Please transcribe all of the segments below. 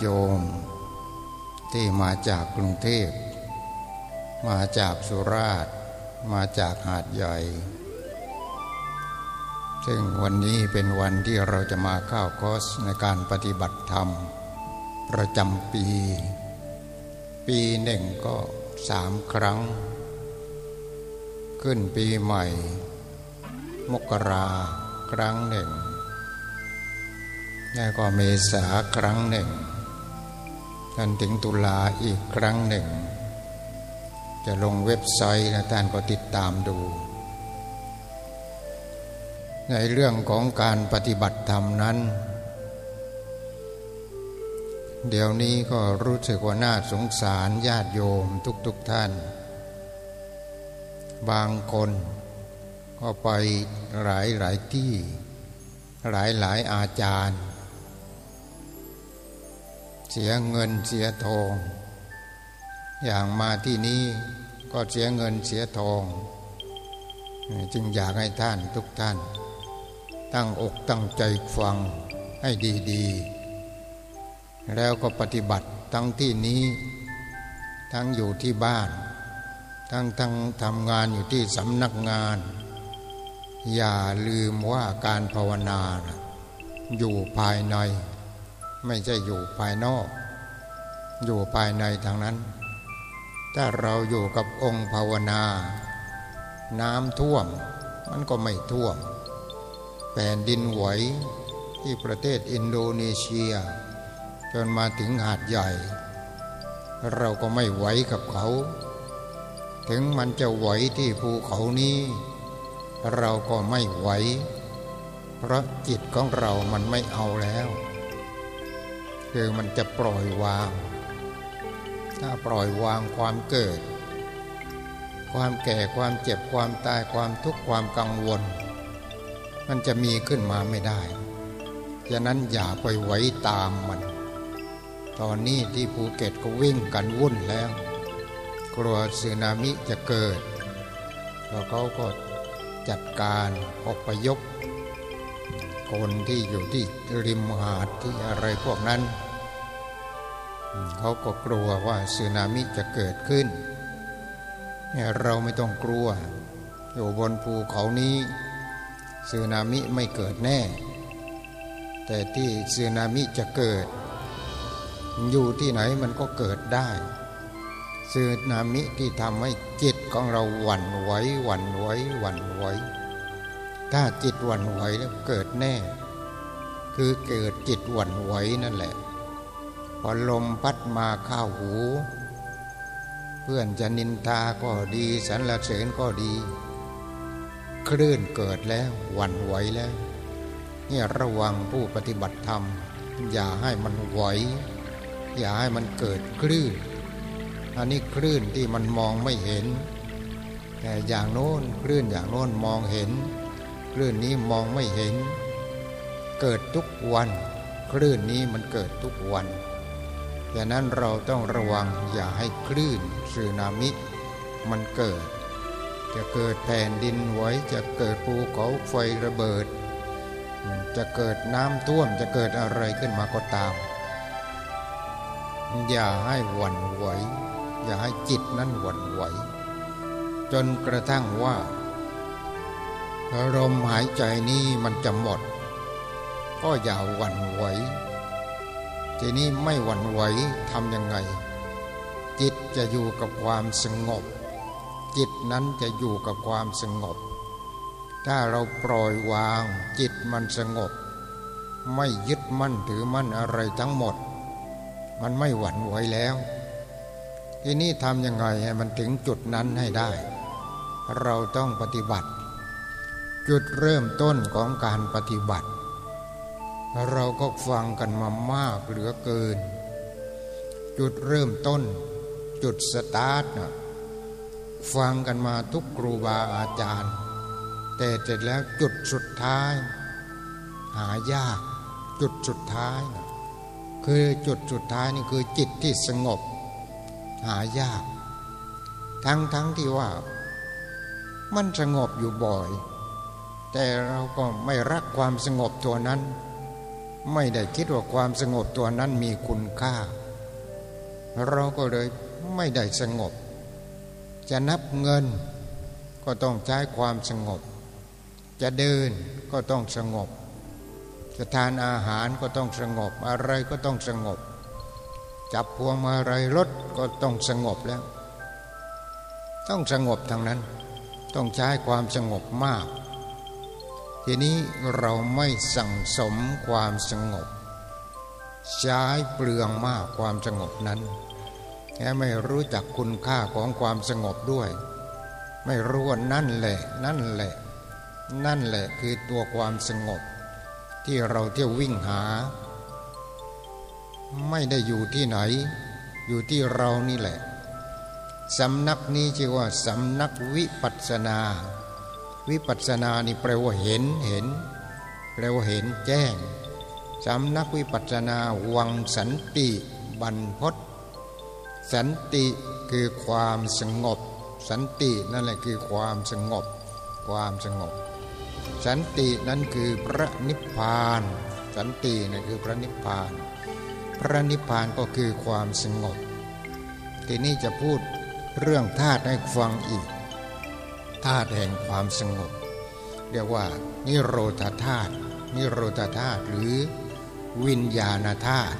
ติโยม ที่มาจากกรุงเทพ มาจากสุราษฎร์มาจากหาดใหญ่ ซึ่งวันนี้เป็นวันที่เราจะมาเข้าคอสในการปฏิบัติธรรม ประจำปี ปีหนึ่งก็สามครั้ง ขึ้นปีใหม่ มกราครั้งหนึ่งแล้วก็เมษาครั้งหนึ่ง จนถึงตุลาอีกครั้งหนึ่ง จะลงเว็บไซต์นะท่านก็ติดตามดู ในเรื่องของการปฏิบัติธรรมนั้น เดี๋ยวนี้ก็รู้สึกว่าน่าสงสารญาติโยมทุกๆทท่าน บางคนก็ไปหลายหลายที่หลายหลายอาจารย์ เสียเงินเสียทอง อย่างมาที่นี่ก็เสียเงินเสียทอง จึงอยากให้ท่านทุกท่าน ตั้งอกตั้งใจฟังให้ดีๆ แล้วก็ปฏิบัติทั้งที่นี้ ทั้งอยู่ที่บ้าน ทั้งทั้งทำงานอยู่ที่สำนักงาน อย่าลืมว่าการภาวนาอยู่ภายใน ไม่ใช่อยู่ภายนอก อยู่ภายในทางนั้น ถ้าเราอยู่กับองค์ภาวนา น้ำท่วม มันก็ไม่ท่วม แผ่นดินไหวที่ประเทศอินโดนีเซีย จนมาถึงหาดใหญ่ เราก็ไม่ไหวกับเขา ถึงมันจะไหวที่ภูเขานี้ เราก็ไม่ไหว เพราะจิตของเรามันไม่เอาแล้ว คือมันจะปล่อยวาง ถ้าปล่อยวางความเกิด ความแก่ความเจ็บความตายความทุกข์ความกังวล มันจะมีขึ้นมาไม่ได้ฉะนั้นอย่าไปไว้ตามมัน ตอนนี้ที่ภูเก็ตก็วิ่งกันวุ่นแล้ว กลัวสึนามิจะเกิด แล้วเขาก็จัดการอพยพ คนที่อยู่ที่ริมหาดที่อะไรพวกนั้น เขาก็กลัวว่าสึนามิจะเกิดขึ้น เราไม่ต้องกลัว อยู่บนภูเขานี้สึนามิไม่เกิดแน่ แต่ที่สึนามิจะเกิด อยู่ที่ไหนมันก็เกิดได้สึนามิที่ทำให้จิตของเราหวั่นไหวหวั่นไหวหวั่นไหว ถ้าจิตหวั่นไหวแล้วเกิดแน่ คือเกิดจิตหวั่นไหวนั่นแหละ พอลมพัดมาเข้าหู เพื่อนจะนินทาก็ดีสรรเสริญก็ดี คลื่นเกิดแล้วหวั่นไหวแล้วนี่ระวังผู้ปฏิบัติธรรม อย่าให้มันไหว อย่าให้มันเกิดคลื่น อันนี้คลื่นที่มันมองไม่เห็น แต่อย่างโน้นคลื่นอย่างโน้นมองเห็น คลื่นนี้มองไม่เห็น เกิดทุกวัน คลื่นนี้มันเกิดทุกวันดังนั้นเราต้องระวังอย่าให้คลื่นสึนามิ มันเกิด จะเกิดแผ่นดินไหวจะเกิดภูเขาไฟระเบิด จะเกิดน้ำท่วมจะเกิดอะไรขึ้นมาก็ตาม อย่าให้หวั่นไหว อย่าให้จิตนั้นหวั่นไหว จนกระทั่งว่า ลมหายใจนี้มันจะหมด ก็อย่าหวั่นไหวทีนี้ไม่หวั่นไหวทำยังไง จิตจะอยู่กับความสงบ จิตนั้นจะอยู่กับความสงบ ถ้าเราปล่อยวางจิตมันสงบ ไม่ยึดมั่นถือมั่นอะไรทั้งหมด มันไม่หวั่นไหวแล้ว ทีนี้ทำยังไงให้มันถึงจุดนั้นให้ได้ เราต้องปฏิบัติ จุดเริ่มต้นของการปฏิบัติ เราก็ฟังกันมามากเหลือเกิน จุดเริ่มต้น จุดสตาร์ทนะฟังกันมาทุกครูบาอาจารย์ แต่เสร็จแล้วจุดสุดท้าย หายากจุดสุดท้ายนะคือจุดสุดท้ายนี่คือจิตที่สงบ หายาก ทั้งทั้งที่ว่า มันสงบอยู่บ่อย แต่เราก็ไม่รักความสงบตัวนั้น ไม่ได้คิดว่าความสงบตัวนั้นมีคุณค่า เราก็เลยไม่ได้สงบ จะนับเงินก็ต้องใช้ความสงบ จะเดินก็ต้องสงบ จะทานอาหารก็ต้องสงบ อะไรก็ต้องสงบ จับพวงมาลัยรถก็ต้องสงบแล้ว ต้องสงบทางนั้น ต้องใช้ความสงบมาก ทีนี้เราไม่สั่งสมความสงบ ใช้เปลืองมากความสงบนั้นแค่ไม่รู้จักคุณค่าของความสงบด้วย ไม่รู้ว่านั่นแหละนั่นแหละ นั่นแหละคือตัวความสงบ ที่เราเที่ยววิ่งหา ไม่ได้อยู่ที่ไหน อยู่ที่เรานี่แหละสำนักนี้ชื่อว่าสำนักวิปัสนา วิปัสสนานี่แปลว่าเห็นเห็น แปลว่าเห็นแจ้งสำนักวิปัสนาวังสันติบรรพศสันติคือความสงบ สันตินั่นแหละคือความสงบ ความสงบ สันตินั้นคือพระนิพพาน สันตินั่นคือพระนิพพาน พระนิพพานก็คือความสงบ ทีนี้จะพูดเรื่องธาตุให้ฟังอีก ธาตุแห่งความสงบ เรียกว่า นิโรธาธาตุนิโรธาธาตุหรือวิญญาณธาตุ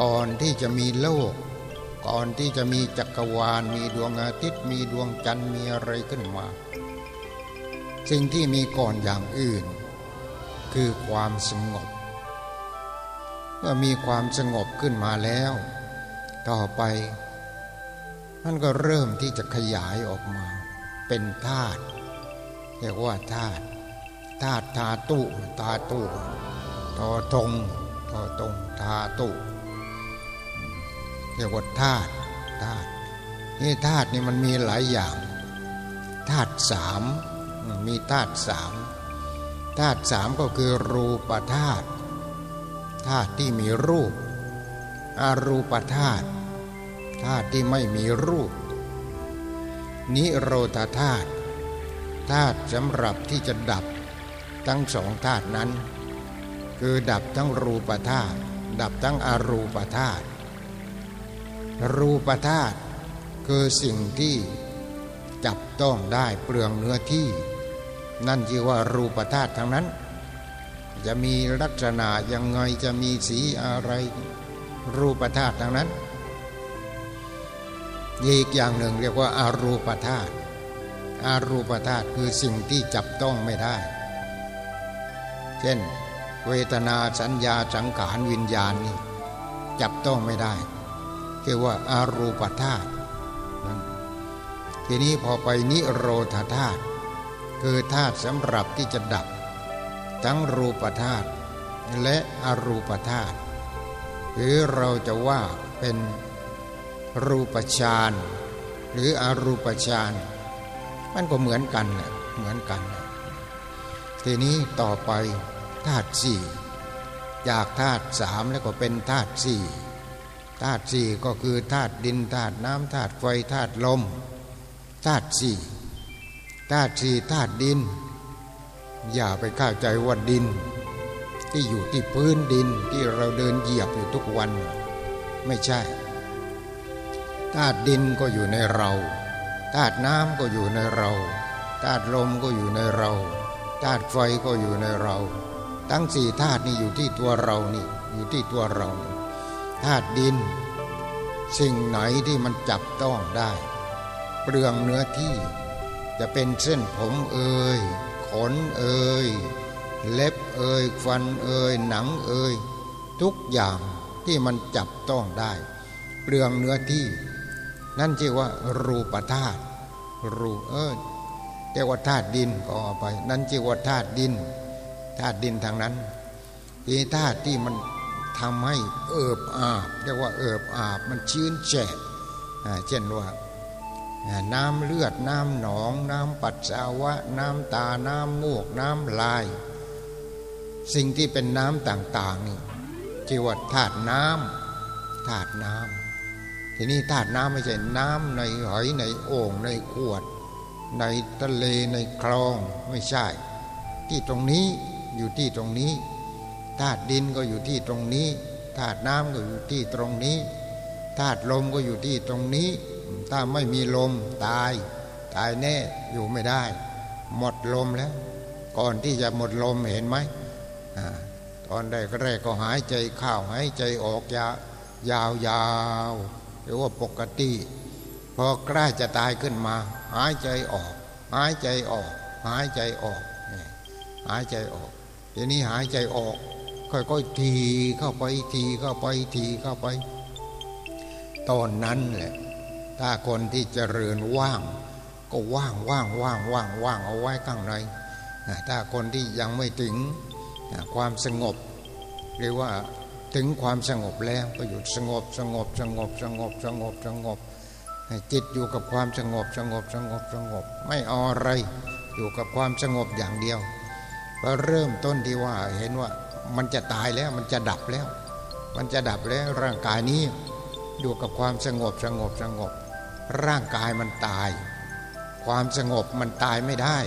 ก่อนที่จะมีโลก ก่อนที่จะมีจักรวาล มีดวงอาทิตย์มีดวงจันทร์มีอะไรขึ้นมา สิ่งที่มีก่อนอย่างอื่น คือความสงบ เมื่อมีความสงบขึ้นมาแล้ว ต่อไปมันก็เริ่มที่จะขยายออกมา เป็นธาตุเรียกว่าธาตุธาตุธาตุธาตุทอทงทอตงธาตุเรียกว่าธาตุธาตุนี่ธาตุนี่มันมีหลายอย่างธาตุสามมีธาตุสามธาตุสามก็คือรูปธาตุธาตุที่มีรูปอารูปธาตุธาตุที่ไม่มีรูป นิโรธาธาตุธาตุสำหรับที่จะดับทั้งสองธาตุนั้น คือดับทั้งรูปธาตุดับทั้งอรูปธาตุรูปธาตุคือสิ่งที่จับต้องได้เปลืองเนื้อที่ นั่นคือว่ารูปธาตุทั้งนั้น จะมีลักษณะยังไงจะมีสีอะไร รูปธาตุทั้งนั้น อีกอย่างหนึ่งเรียกว่าอารูปธาตุอารูปธาตุคือสิ่งที่จับต้องไม่ได้ เช่น เวทนาสัญญาสังขารวิญญาณนี่จับต้องไม่ได้รียกว่าอารูปธาตุทีนี้พอไปนิโรธาธาตุคือธาตุสำหรับที่จะดับ ทั้งรูปธาตุและอรูปธาตุหรือเราจะว่าเป็น รูปฌานหรืออรูปฌานมันก็เหมือนกันแหละเหมือนกันทีนี้ต่อไปธาตุสี่จากธาตุสามแล้วก็เป็นธาตุสี่ธาตุสี่ก็คือธาตุดินธาตุน้ำธาตุไฟธาตุลมธาตุสี่ธาตุสี่ธาตุดิน อย่าไปเข้าใจว่าดิน ที่อยู่ที่พื้นดินที่เราเดินเหยียบอยู่ทุกวัน ไม่ใช่ ธาตุดินก็อยู่ในเราธาตุน้ำก็อยู่ในเราธาตุลมก็อยู่ในเราธาตุไฟก็อยู่ในเรา ทั้งสี่ธาตุนี่อยู่ที่ตัวเรานี่อยู่ที่ตัวเราธาตุดิน สิ่งไหนที่มันจับต้องได้ เปลืองเนื้อที่ จะเป็นเส้นผมเอ่ยขนเอ่ยเล็บเอ่ยฟันเอ่ยหนังเอ่ยทุกอย่างที่มันจับต้องได้ เปลืองเนื้อที่ นั่นชื่อว่า รูปธาตุรูเออแต่ว่าธาตุดินก็เอาไป นั่นชื่อว่าธาตุดินธาตุดินทางนั้นทีธาตุที่มันทำให้เอิบอาบเรียกว่าเอิบอาบมันชื้นแฉะเช่นว่าน้ำเลือดน้ำหนอง น้ำปัสสาวะ น้ำตาน้ำมูก น้ำลาย สิ่งที่เป็นน้ำต่างๆนี่ที่อว่าธาตุน้ำธาตุน้ำ ทีนี้ธาตุน้ำไม่ใช่น้ำในหอยในโอ่งในขวด ในทะเลในคลองไม่ใช่ ที่ตรงนี้อยู่ที่ตรงนี้ธาตุดินก็อยู่ที่ตรงนี้ธาตุน้ำก็อยู่ที่ตรงนี้ธาตุลมก็อยู่ที่ตรงนี้ ถ้าไม่มีลมตาย ตายแน่อยู่ไม่ได้ หมดลมแล้ว ก่อนที่จะหมดลมเห็นไหมตอนแรกแรกก็หายใจเข้าหายใจออกยายาวยาว หรือว่าปกติ พอใกล้จะตายขึ้นมา หายใจออก หายใจออก หายใจออกหายใจออกทีนี้หายใจออก ค่อยๆทีเข้าไปทีเข้าไปทีเข้าไป ตอนนั้นแหละ ถ้าคนที่เจริญว่าง ก็ว่างว่างว่างว่างว่างเอาไว้ข้างในถ้าคนที่ยังไม่ถึงความสงบ หรือว่า ถึงความสงบแล้วก็หยุดสงบสงบสงบสงบสงบสงบจิตอยู่กับความสงบสงบสงบสงบ ไม่เอาอะไรอยู่กับความสงบอย่างเดียวพอเริ่มต้นที่ว่าเห็นว่ามันจะตายแล้วมันจะดับแล้ว มันจะดับแล้วร่างกายนี้อยู่กับความสงบสงบสงบ ร่างกายมันตาย ความสงบมันตายไม่ได้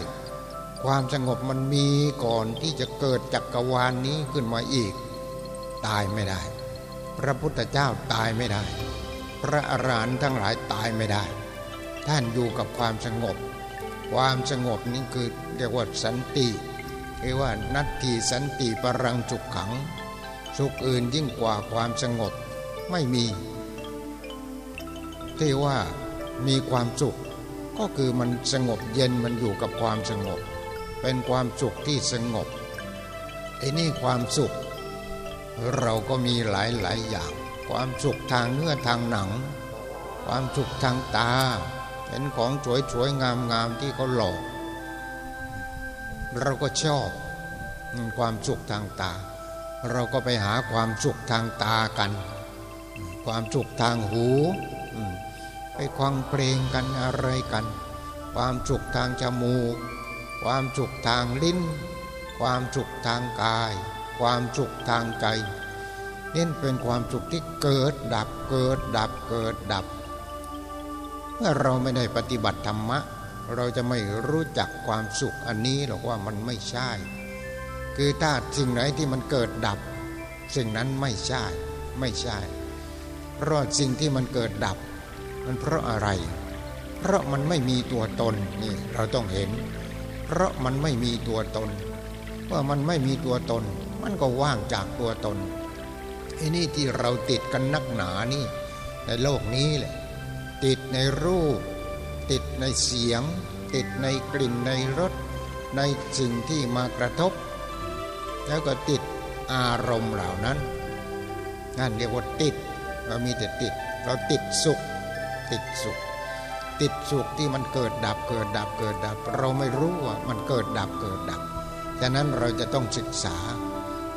ความสงบมันมีก่อนที่จะเกิดจักกรวาลนนี้ขึ้นมาอีก ตายไม่ได้ พระพุทธเจ้าตายไม่ได้ พระอรหันต์ทั้งหลายตายไม่ได้ ท่านอยู่กับความสงบ ความสงบนี้คือเรียกว่าสันติเรียกว่านัตถีสันติปรังจุกขัง สุขอื่นยิ่งกว่าความสงบไม่มี ที่ว่ามีความสุขก็คือมันสงบเย็นมันอยู่กับความสงบ เป็นความสุขที่สงบไอ้นี่ความสุข เราก็มีหลายหลายอย่าง ความสุขทางเนื้อทางหนัง ความสุขทางตาเห็นของสวยสวยงามงามที่เขาหลอก เราก็ชอบความสุขทางตา เราก็ไปหาความสุขทางตากัน ความสุขทางหูไปฟังเพลงกันอะไรกัน ความสุขทางจมูก ความสุขทางลิ้น ความสุขทางกาย ความสุขทางใจนี่เป็นความสุขที่เกิดดับเกิดดับเกิดดับ เมื่อเราไม่ได้ปฏิบัติธรรมะ เราจะไม่รู้จักความสุขอันนี้หรอกว่ามันไม่ใช่ คือถ้าสิ่งไหนที่มันเกิดดับ สิ่งนั้นไม่ใช่ไม่ใช่ เพราะสิ่งที่มันเกิดดับ มันเพราะอะไร เพราะมันไม่มีตัวตนนี่เราต้องเห็น เพราะมันไม่มีตัวตน ว่ามันไม่มีตัวตน มันก็ว่างจากตัวตนไอ้นี่ที่เราติดกันนักหนานี่ ในโลกนี้แหละ ติดในรูป ติดในเสียง ติดในกลิ่นในรสในสิ่งที่มากระทบ แล้วก็ติดอารมณ์เหล่านั้นนั่นเรียกว่าติด เรามีแต่ติด เราติดสุข ติดสุข ติดสุขที่มันเกิดดับเกิดดับเกิดดับ เราไม่รู้ว่ามันเกิดดับเกิดดับ ฉะนั้นเราจะต้องศึกษา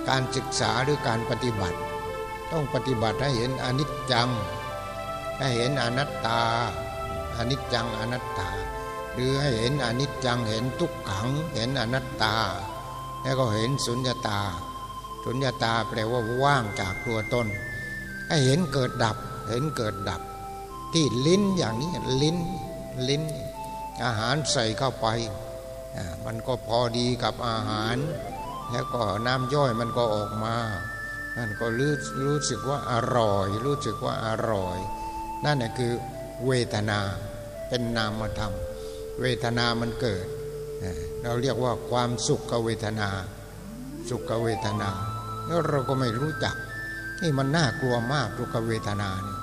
การศึกษาหรือการปฏิบัติ ต้องปฏิบัติให้เห็นอนิจจังให้เห็นอนัตตาอนิจจังอนัตตา หรือให้เห็นอนิจจังเห็นทุกขัง เห็นอนัตตา แล้วก็เห็นสุญญตา สุญญตาแปลว่าว่างจากตัวตนให้เห็นเกิดดับเห็นเกิดดับ ที่ลิ้นอย่างนี้ลิ้นลิ้น อาหารใส่เข้าไปมันก็พอดีกับอาหาร แล้วก็น้ำย่อยมันก็ออกมานั่นก็รู้รู้สึกว่าอร่อย รู้สึกว่าอร่อย นั่นแหละคือเวทนาเป็นนามธรรม เวทนามันเกิด เราเรียกว่าความสุขเวทนา สุขเวทนาแล้วเราก็ไม่รู้จักนี่มันน่ากลัวมากทุกเวทนานี่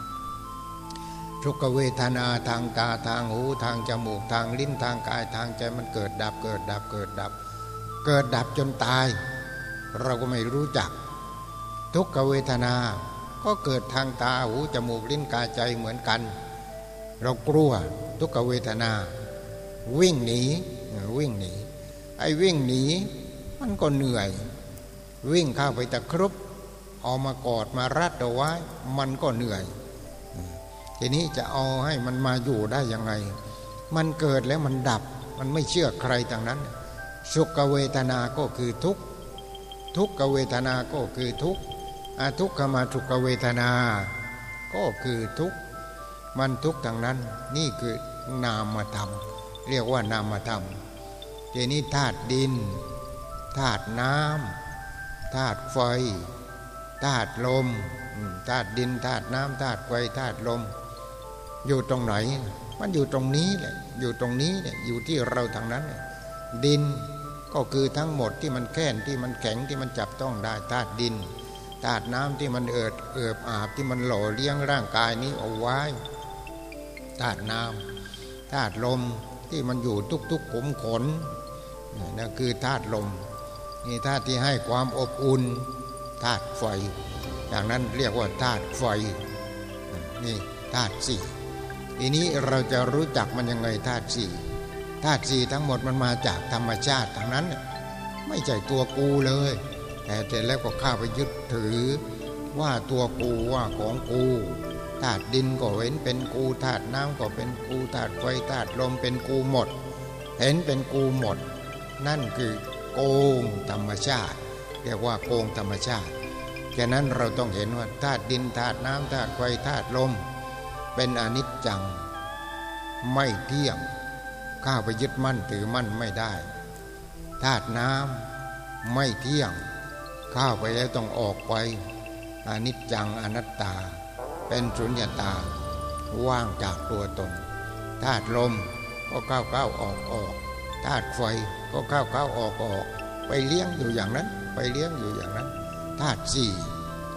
ทุกเวทนาทางตาทางหูทางจมูกทางลิ้นทางกายทางใจมันเกิดดับเกิดดับเกิดดับเกิดดับ เกิดดับจนตาย เราก็ไม่รู้จัก ทุกขเวทนาก็เกิดทางตาหูจมูกลิ้นกายใจเหมือนกัน เรากลัวทุกขเวทนา วิ่งหนีวิ่งหนีไอ้วิ่งหนีมันก็เหนื่อย วิ่งเข้าไปตะครุบเอามากอดมารัดเอาไว้มันก็เหนื่อย ทีนี้จะเอาให้มันมาอยู่ได้ยังไง มันเกิดแล้วมันดับมันไม่เชื่อใครต่างนั้น สุขเวทนาก็คือทุกทุกขเวทนาก็คือทุกอทุกขมาทุกเวทนา ก็คือทุกมันทุกทางนั้น นี่คือนามธรรม เรียกว่านามธรรมทีนี้ธาตุดินธาตุน้ำธาตุไฟธาตุลมธาตุดินธาตุน้ำธาตุไฟธาตุลม อยู่ตรงไหน มันอยู่ตรงนี้แหละอยู่ตรงนี้เนี่ยอยู่ที่เราทางนั้น ดิน ก็คือทั้งหมดที่มันแค้นที่มันแข็งที่มันจับต้องได้ธาตุดินธาตุน้ำที่มันเอิดเอิบอาบที่มันหล่อเลี้ยงร่างกายนี้เอาไว้ธาตุน้ำธาตุลมที่มันอยู่ทุกๆขุมขนนั่นคือธาตุลมนี่ธาตุที่ให้ความอบอุ่นธาตุไฟอย่างนั้นเรียกว่าธาตุไฟนี่ธาตุสี่ทีนี้เราจะรู้จักมันยังไงธาตุสี่ ธาตุสี่ทั้งหมดมันมาจากธรรมชาติทั้งนั้น ไม่ใช่ตัวกูเลย แต่เสร็จแล้วก็ข้าไปยึดถือ ว่าตัวกูว่าของกูธาตุดินก็เห็นเป็นกูธาตุน้ำก็เป็นกูธาตุไฟธาตุลมเป็นกูหมด เห็นเป็นกูหมด นั่นคือโกงธรรมชาติ เรียกว่าโกงธรรมชาติแค่นั้นเราต้องเห็นว่าธาตุดินธาตุน้ำธาตุไฟธาตุลม เป็นอนิจจัง ไม่เที่ยง ข้าไปยึดมั่นถือมั่นไม่ได้ธาตุน้ำไม่เที่ยง ข้าไปแล้วต้องออกไปอนิจจังอนัตตา เป็นสุญญตา ว่างจากตัวตนธาตุลมก็เข้าเข้าออกออกธาตุไฟก็เข้าเข้าออกออก ไปเลี้ยงอยู่อย่างนั้น ไปเลี้ยงอยู่อย่างนั้นธาตุสี่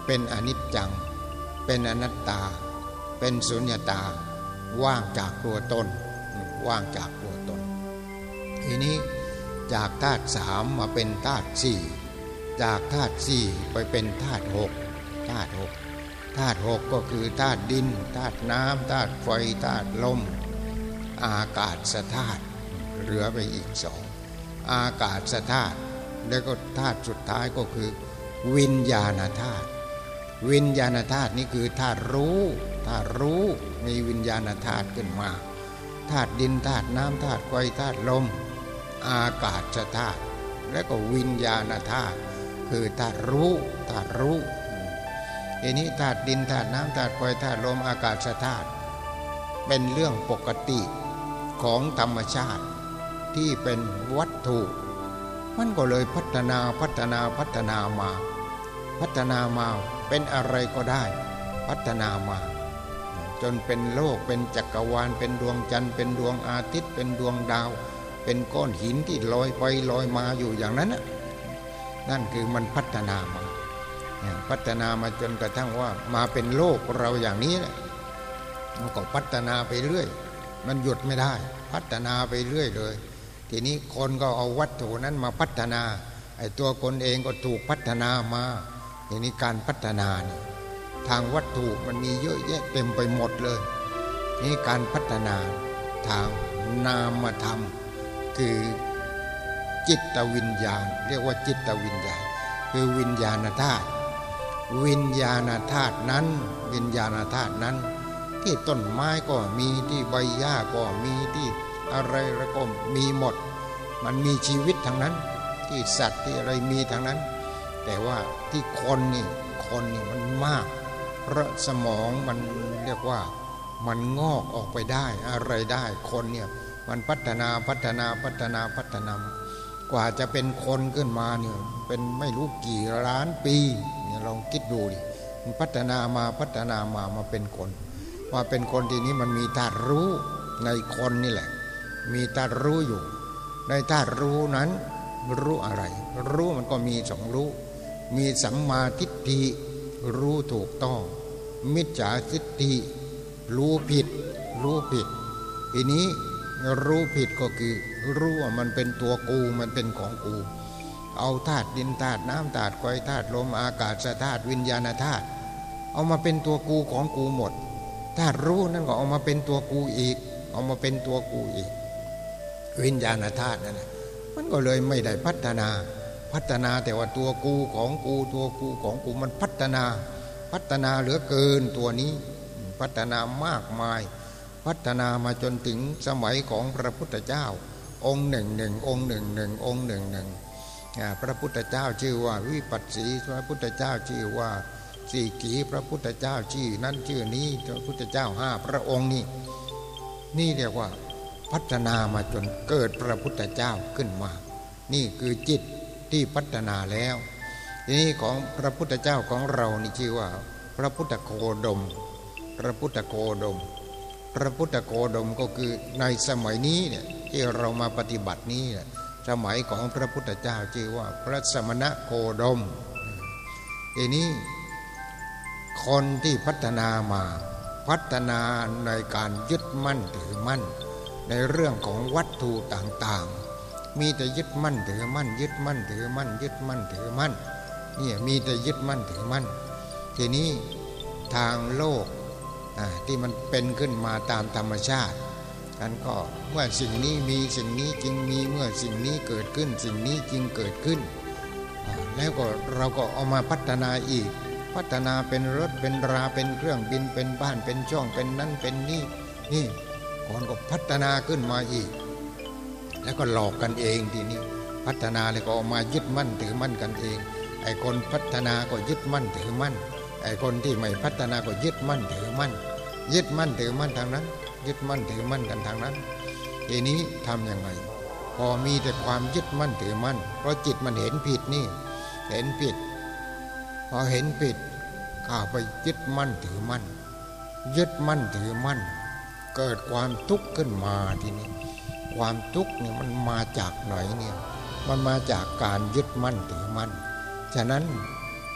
เป็นอนิจจัง เป็นอนัตตา เป็นสุญญตา ว่างจากตัวตน ว่างจาก ทีนี้จากธาตุสามมาเป็นธาตุสี่จากธาตุสี่ไปเป็นธาตุหกธาตุหกธาตุหกก็คือธาตุดินธาตุน้ำธาตุไฟธาตุลม อากาศสธาตุเหลือไปอีกสองอากาศสธาตุแล้วก็ธาตุสุดท้ายก็คือ วิญญาณธาตุวิญญาณธาตุนี่คือธาตุรู้ธาตุรู้มีวิญญาณธาตุขึ้นมาธาตุดินธาตุน้ำธาตุไฟธาตุลม อากาศธาตุและก็วิญญาณธาตุคือธาตุรู้ธาตุรู้ทีนี้ธาตุดินธาตุน้ำธาตุไฟธาตุลมอากาศธาตุเป็นเรื่องปกติของธรรมชาติที่เป็นวัตถุ มันก็เลยพัฒนาพัฒนาพัฒนามา พัฒนามาเป็นอะไรก็ได้ พัฒนามา จนเป็นโลกเป็นจักรวาลเป็นดวงจันทร์เป็นดวงอาทิตย์เป็นดวงดาว เป็นก้อนหินที่ลอยไปลอยมาอยู่อย่างนั้นนั่นคือมันพัฒนามา พัฒนามาจนกระทั่งว่ามาเป็นโลกเราอย่างนี้แหละมันก็พัฒนาไปเรื่อย มันหยุดไม่ได้ พัฒนาไปเรื่อยเลย ทีนี้คนก็เอาวัตถุนั้นมาพัฒนา ไอ้ตัวคนเองก็ถูกพัฒนามาอย่างนี้การพัฒนาเนี่ยทางวัตถุมันมีเยอะแยะเต็มไปหมดเลย นี่การพัฒนาทางนามธรรม คือจิตวิญญาณ เรียกว่าจิตวิญญาณ คือวิญญาณธาตุวิญญาณธาตุนั้น วิญญาณธาตุนั้น ที่ต้นไม้ก็มีที่ใบหญ้าก็มีที่อะไรก็มีหมด มันมีชีวิตทั้งนั้น ที่สัตว์ที่อะไรมีทั้งนั้น แต่ว่าที่คนนี่คนนี่มันมากเพราะสมองมันเรียกว่ามันงอกออกไปได้อะไรได้คนเนี่ย มันพัฒนาพัฒนาพัฒนาพัฒนากว่าจะเป็นคนขึ้นมาเนี่ยเป็นไม่รู้กี่ล้านปีเนี่ยลองคิดดูดิมันพัฒนามาพัฒนามามาเป็นคนว่าเป็นคนทีนี้มันมีธาตุรู้ในคนนี่แหละ มีธาตุรู้อยู่ ในธาตุรู้นั้นรู้อะไร รู้มันก็มีสองรู้ มีสัมมาทิฏฐิรู้ถูกต้อง มิจฉาทิฏฐิรู้ผิด รู้ผิดทีนี้ รู้ผิดก็คือ รู้ว่ามันเป็นตัวกูมันเป็นของกู เอาธาตุดินธาตุน้ำธาตุไฟธาตุลมอากาศธาตุวิญญาณธาตุเอามาเป็นตัวกูของกูหมดธาตุรู้นั่นก็เอามาเป็นตัวกูอีก เอามาเป็นตัวกูอีก วิญญาณธาตุนั่นมันก็เลยไม่ได้พัฒนา พัฒนาแต่ว่าตัวกูของกูตัวกูของกูมันพัฒนา พัฒนาเหลือเกินตัวนี้ พัฒนามากมาย พัฒนามาจนถึงสมัยของพระพุทธเจ้า องค์หนึ่งหนึ่งองค์หนึ่งหนึ่งองค์หนึ่งหนึ่งพระพุทธเจ้าชื่อว่าวิปัสสีพระพุทธเจ้าชื่อว่าสีกีพระพุทธเจ้าชื่อนั้นชื่อนี้พระพุทธเจ้าห้าพระองค์นี่นี่เรียกว่าพัฒนามาจนเกิดพระพุทธเจ้าขึ้นมา นี่คือจิตที่พัฒนาแล้วทีนี้ของพระพุทธเจ้าของเรานี่ชื่อว่า พระพุทธโคดม พระพุทธโคดม พระพุทธโคดมก็คือในสมัยนี้เนี่ยที่เรามาปฏิบัตินี้เนี่ยสมัยของพระพุทธเจ้าชื่อว่าพระสมณะโคดมทีนี้คนที่พัฒนามาพัฒนาในการยึดมั่นถือมั่น ในเรื่องของวัตถุต่างๆ มีแต่ยึดมั่นถือมั่น ยึดมั่นถือมั่น ยึดมั่นถือมั่นเนี่ยมีแต่ยึดมั่นถือมั่น ทีนี้ทางโลก ที่มันเป็นขึ้นมาตามธรรมชาติกันก็เมื่อสิ่งนี้มีสิ่งนี้จึงมีเมื่อสิ่งนี้เกิดขึ้น สิ่งนี้จึงเกิดขึ้น แล้วก็เราก็เอามาพัฒนาอีก พัฒนาเป็นรถเป็นราเป็นเครื่องบินเป็นบ้านเป็นช่องเป็นนั่นเป็นนี่นี่คนก็พัฒนาขึ้นมาอีก แล้วก็หลอกกันเองทีนี้พัฒนาเลยก็ออกมายึดมั่นถือมั่นกันเองไอ้คนพัฒนาก็ยึดมั่นถือมั่น ไอ้คนที่ไม่พัฒนาก็ยึดมั่นถือมั่น ยึดมั่นถือมั่นทางนั้น ยึดมั่นถือมั่นกันทางนั้นทีนี้ทํำยังไงพอมีแต่ความยึดมั่นถือมั่น เพราะจิตมันเห็นผิดนี่ เห็นผิด พอเห็นผิดข้าไปยึดมั่นถือมั่น ยึดมั่นถือมั่น เกิดความทุกข์ขึ้นมาทีนี้ ความทุกข์เนี่ยมันมาจากไหนเนี่ย มันมาจากการยึดมั่นถือมั่น ฉะนั้น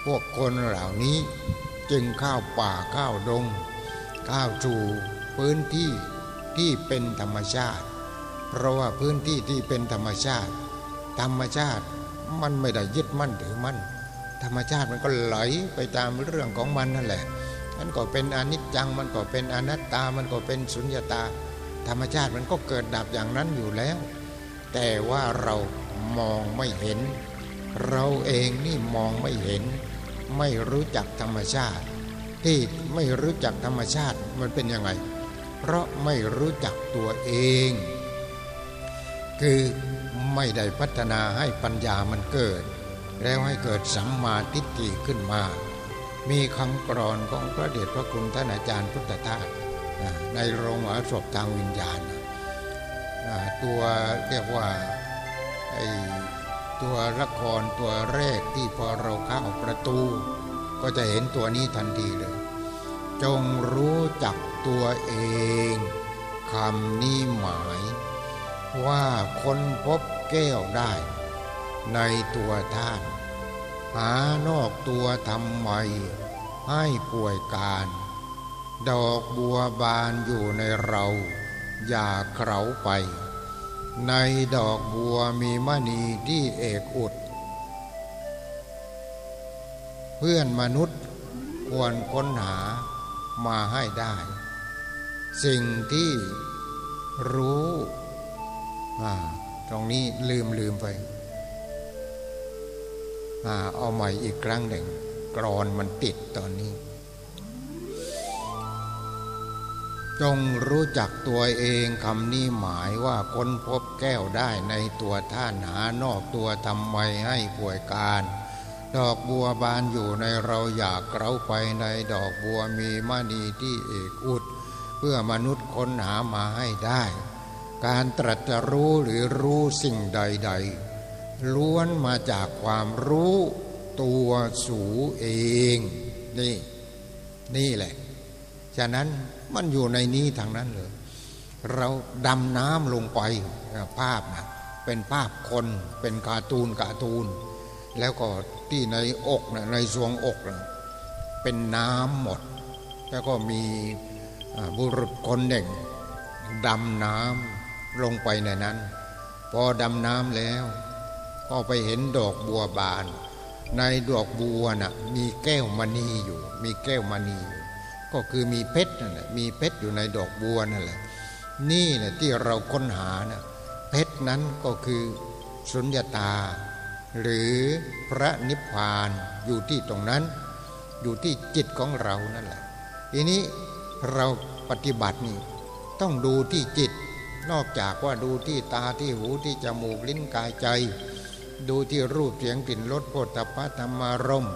พวกคนเหล่านี้จึงข้าวป่าข้าวดงข้าวจูพื้นที่ที่เป็นธรรมชาติ เพราะว่าพื้นที่ที่เป็นธรรมชาติ ธรรมชาติมันไม่ได้ยึดมั่นถือมั่นธรรมชาติมันก็ไหลไปตามเรื่องของมันนั่นแหละมันก็เป็นอนิจจังมันก็เป็นอนัตตา มันก็เป็นสุญญตา ธรรมชาติมันก็เกิดดับอย่างนั้นอยู่แล้ว แต่ว่าเรามองไม่เห็น เราเองนี่มองไม่เห็น ไม่รู้จักธรรมชาติ ที่ไม่รู้จักธรรมชาติมันเป็นยังไง เพราะไม่รู้จักตัวเอง คือไม่ได้พัฒนาให้ปัญญามันเกิด แล้วให้เกิดสัมมาทิฏฐิขึ้นมา มีคำกรอนของพระเดชพระคุณท่านอาจารย์พุทธทาสในโรงอาศพทางวิญญาณ ตัวเรียกว่าไอ ตัวละครตัวแรกที่พอเราเข้าประตู ก็จะเห็นตัวนี้ทันทีเลย จงรู้จักตัวเองคำนี้หมาย ว่าคนพบแก้วได้ ในตัวท่าน หานอกตัวทำไม ให้ป่วยการ ดอกบัวบานอยู่ในเรา อย่าเข่าไป ในดอกบัวมีมณีที่เอกอุด เพื่อนมนุษย์ควรค้นหามาให้ได้ สิ่งที่รู้ตรงนี้ลืมลืมไปเอาใหม่อีกครั้งหนึ่ง กรอนมันติดตอนนี้ จงรู้จักตัวเองคำนี้หมายว่าค้นพบแก้วได้ในตัวท่านหานอกตัวทำไมให้ป่วยการ ดอกบัวบานอยู่ในเราอยากเกาไปในดอกบัวมีมณีที่เอกอุด เพื่อมนุษย์ค้นหามาให้ได้ การตรัสรู้หรือรู้สิ่งใด ๆ ล้วนมาจากความรู้ตัวสูเอง นี่ นี่แหละ ฉะนั้น มันอยู่ในนี้ทางนั้นเลย เราดำน้ำลงไปภาพนะเป็นภาพคนเป็นการ์ตูนการ์ตูน แล้วก็ที่ในอกนะในสวงอกนะเป็นน้ำหมด แล้วก็มีบุรุษคนหนึ่งดำน้ำลงไปในนั้น พอดำน้ำแล้ว ก็ไปเห็นดอกบัวบาน ในดอกบัวนะ่ะมีแก้วมณีอยู่ มีแก้วมณีอยู่ ก็คือมีเพชรนั่นแหละมีเพชรอยู่ในดอกบัวนั่นแหละนี่แหละที่เราค้นหานะเพชรนั้นก็คือสุญญาตา หรือพระนิพพานอยู่ที่ตรงนั้น อยู่ที่จิตของเรานั่นแหละทีนี้เราปฏิบัตินี่ต้องดูที่จิต นอกจากว่าดูที่ตาที่หูที่จมูกลิ้นกายใจ ดูที่รูปเสียงกลิ่นรสโผฏฐัพพะธรรมารม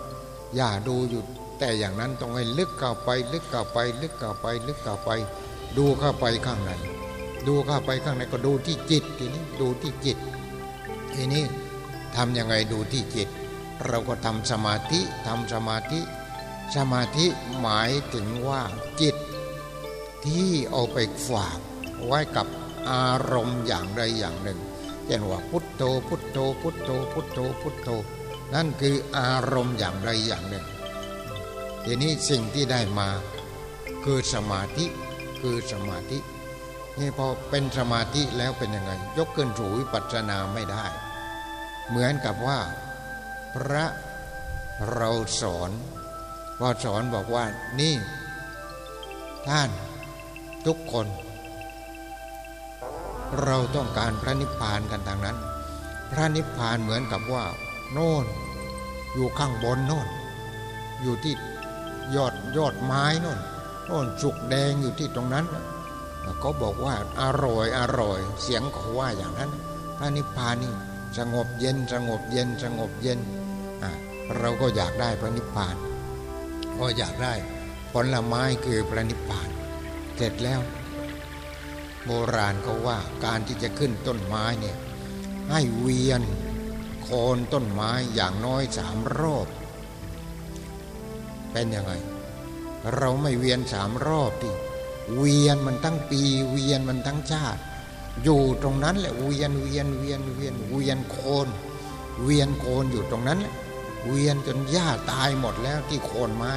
อย่าดูอยู่ แต่อย่างนั้นต้องให้ลึกเข้าไป ลึกเข้าไป ลึกเข้าไป ลึกเข้าไป ดูเข้าไปข้างในดูเข้าไปข้างในก็ดูที่จิตทีนี้ดูที่จิต ทีนี้ทำยังไงดูที่จิต เราก็ทำสมาธิทำสมาธิ สมาธิหมายถึงว่าจิต ที่เอาไปฝากไว้กับอารมณ์อย่างใดอย่างหนึ่งเช่นว่าพุทโธพุทโธพุทโธพุทโธพุทโธ นั่นคืออารมณ์อย่างใดอย่างหนึ่ง ทีนี้สิ่งที่ได้มาคือสมาธิคือสมาธินี่พอเป็นสมาธิแล้วเป็นยังไง ยกขึ้นสู่วิปัสสนาไม่ได้ เหมือนกับว่า พระเราสอนพอสอนบอกว่านี่ ท่านทุกคน เราต้องการพระนิพพานกันทางนั้น พระนิพพานเหมือนกับว่า โน่น อยู่ข้างบนโน่น อยู่ที่ ยอดยอดไม้โน่นโน่นสุกแดงอยู่ที่ตรงนั้นเขาบอกว่าอร่อยอร่อย เสียงเขาว่าอย่างนั้นพระนิพพานนี่สงบเย็นสงบเย็นสงบเย็นเราก็อยากได้พระนิพพาน ก็อยากได้ผลไม้คือพระนิพพาน เสร็จแล้ว โบราณเขาว่าการที่จะขึ้นต้นไม้เนี่ยให้เวียนโคนต้นไม้อย่างน้อยสามรอบ เป็นยังไง เราไม่เวียนสามรอบดิเวียนมันทั้งปี เวียนมันทั้งชาติ อยู่ตรงนั้นแหละเวียนเวียนเวียนเวียนเวียนโคน เวียนโคนอยู่ตรงนั้นแหละเวียนจนหญ้าตายหมดแล้วที่โคนไม้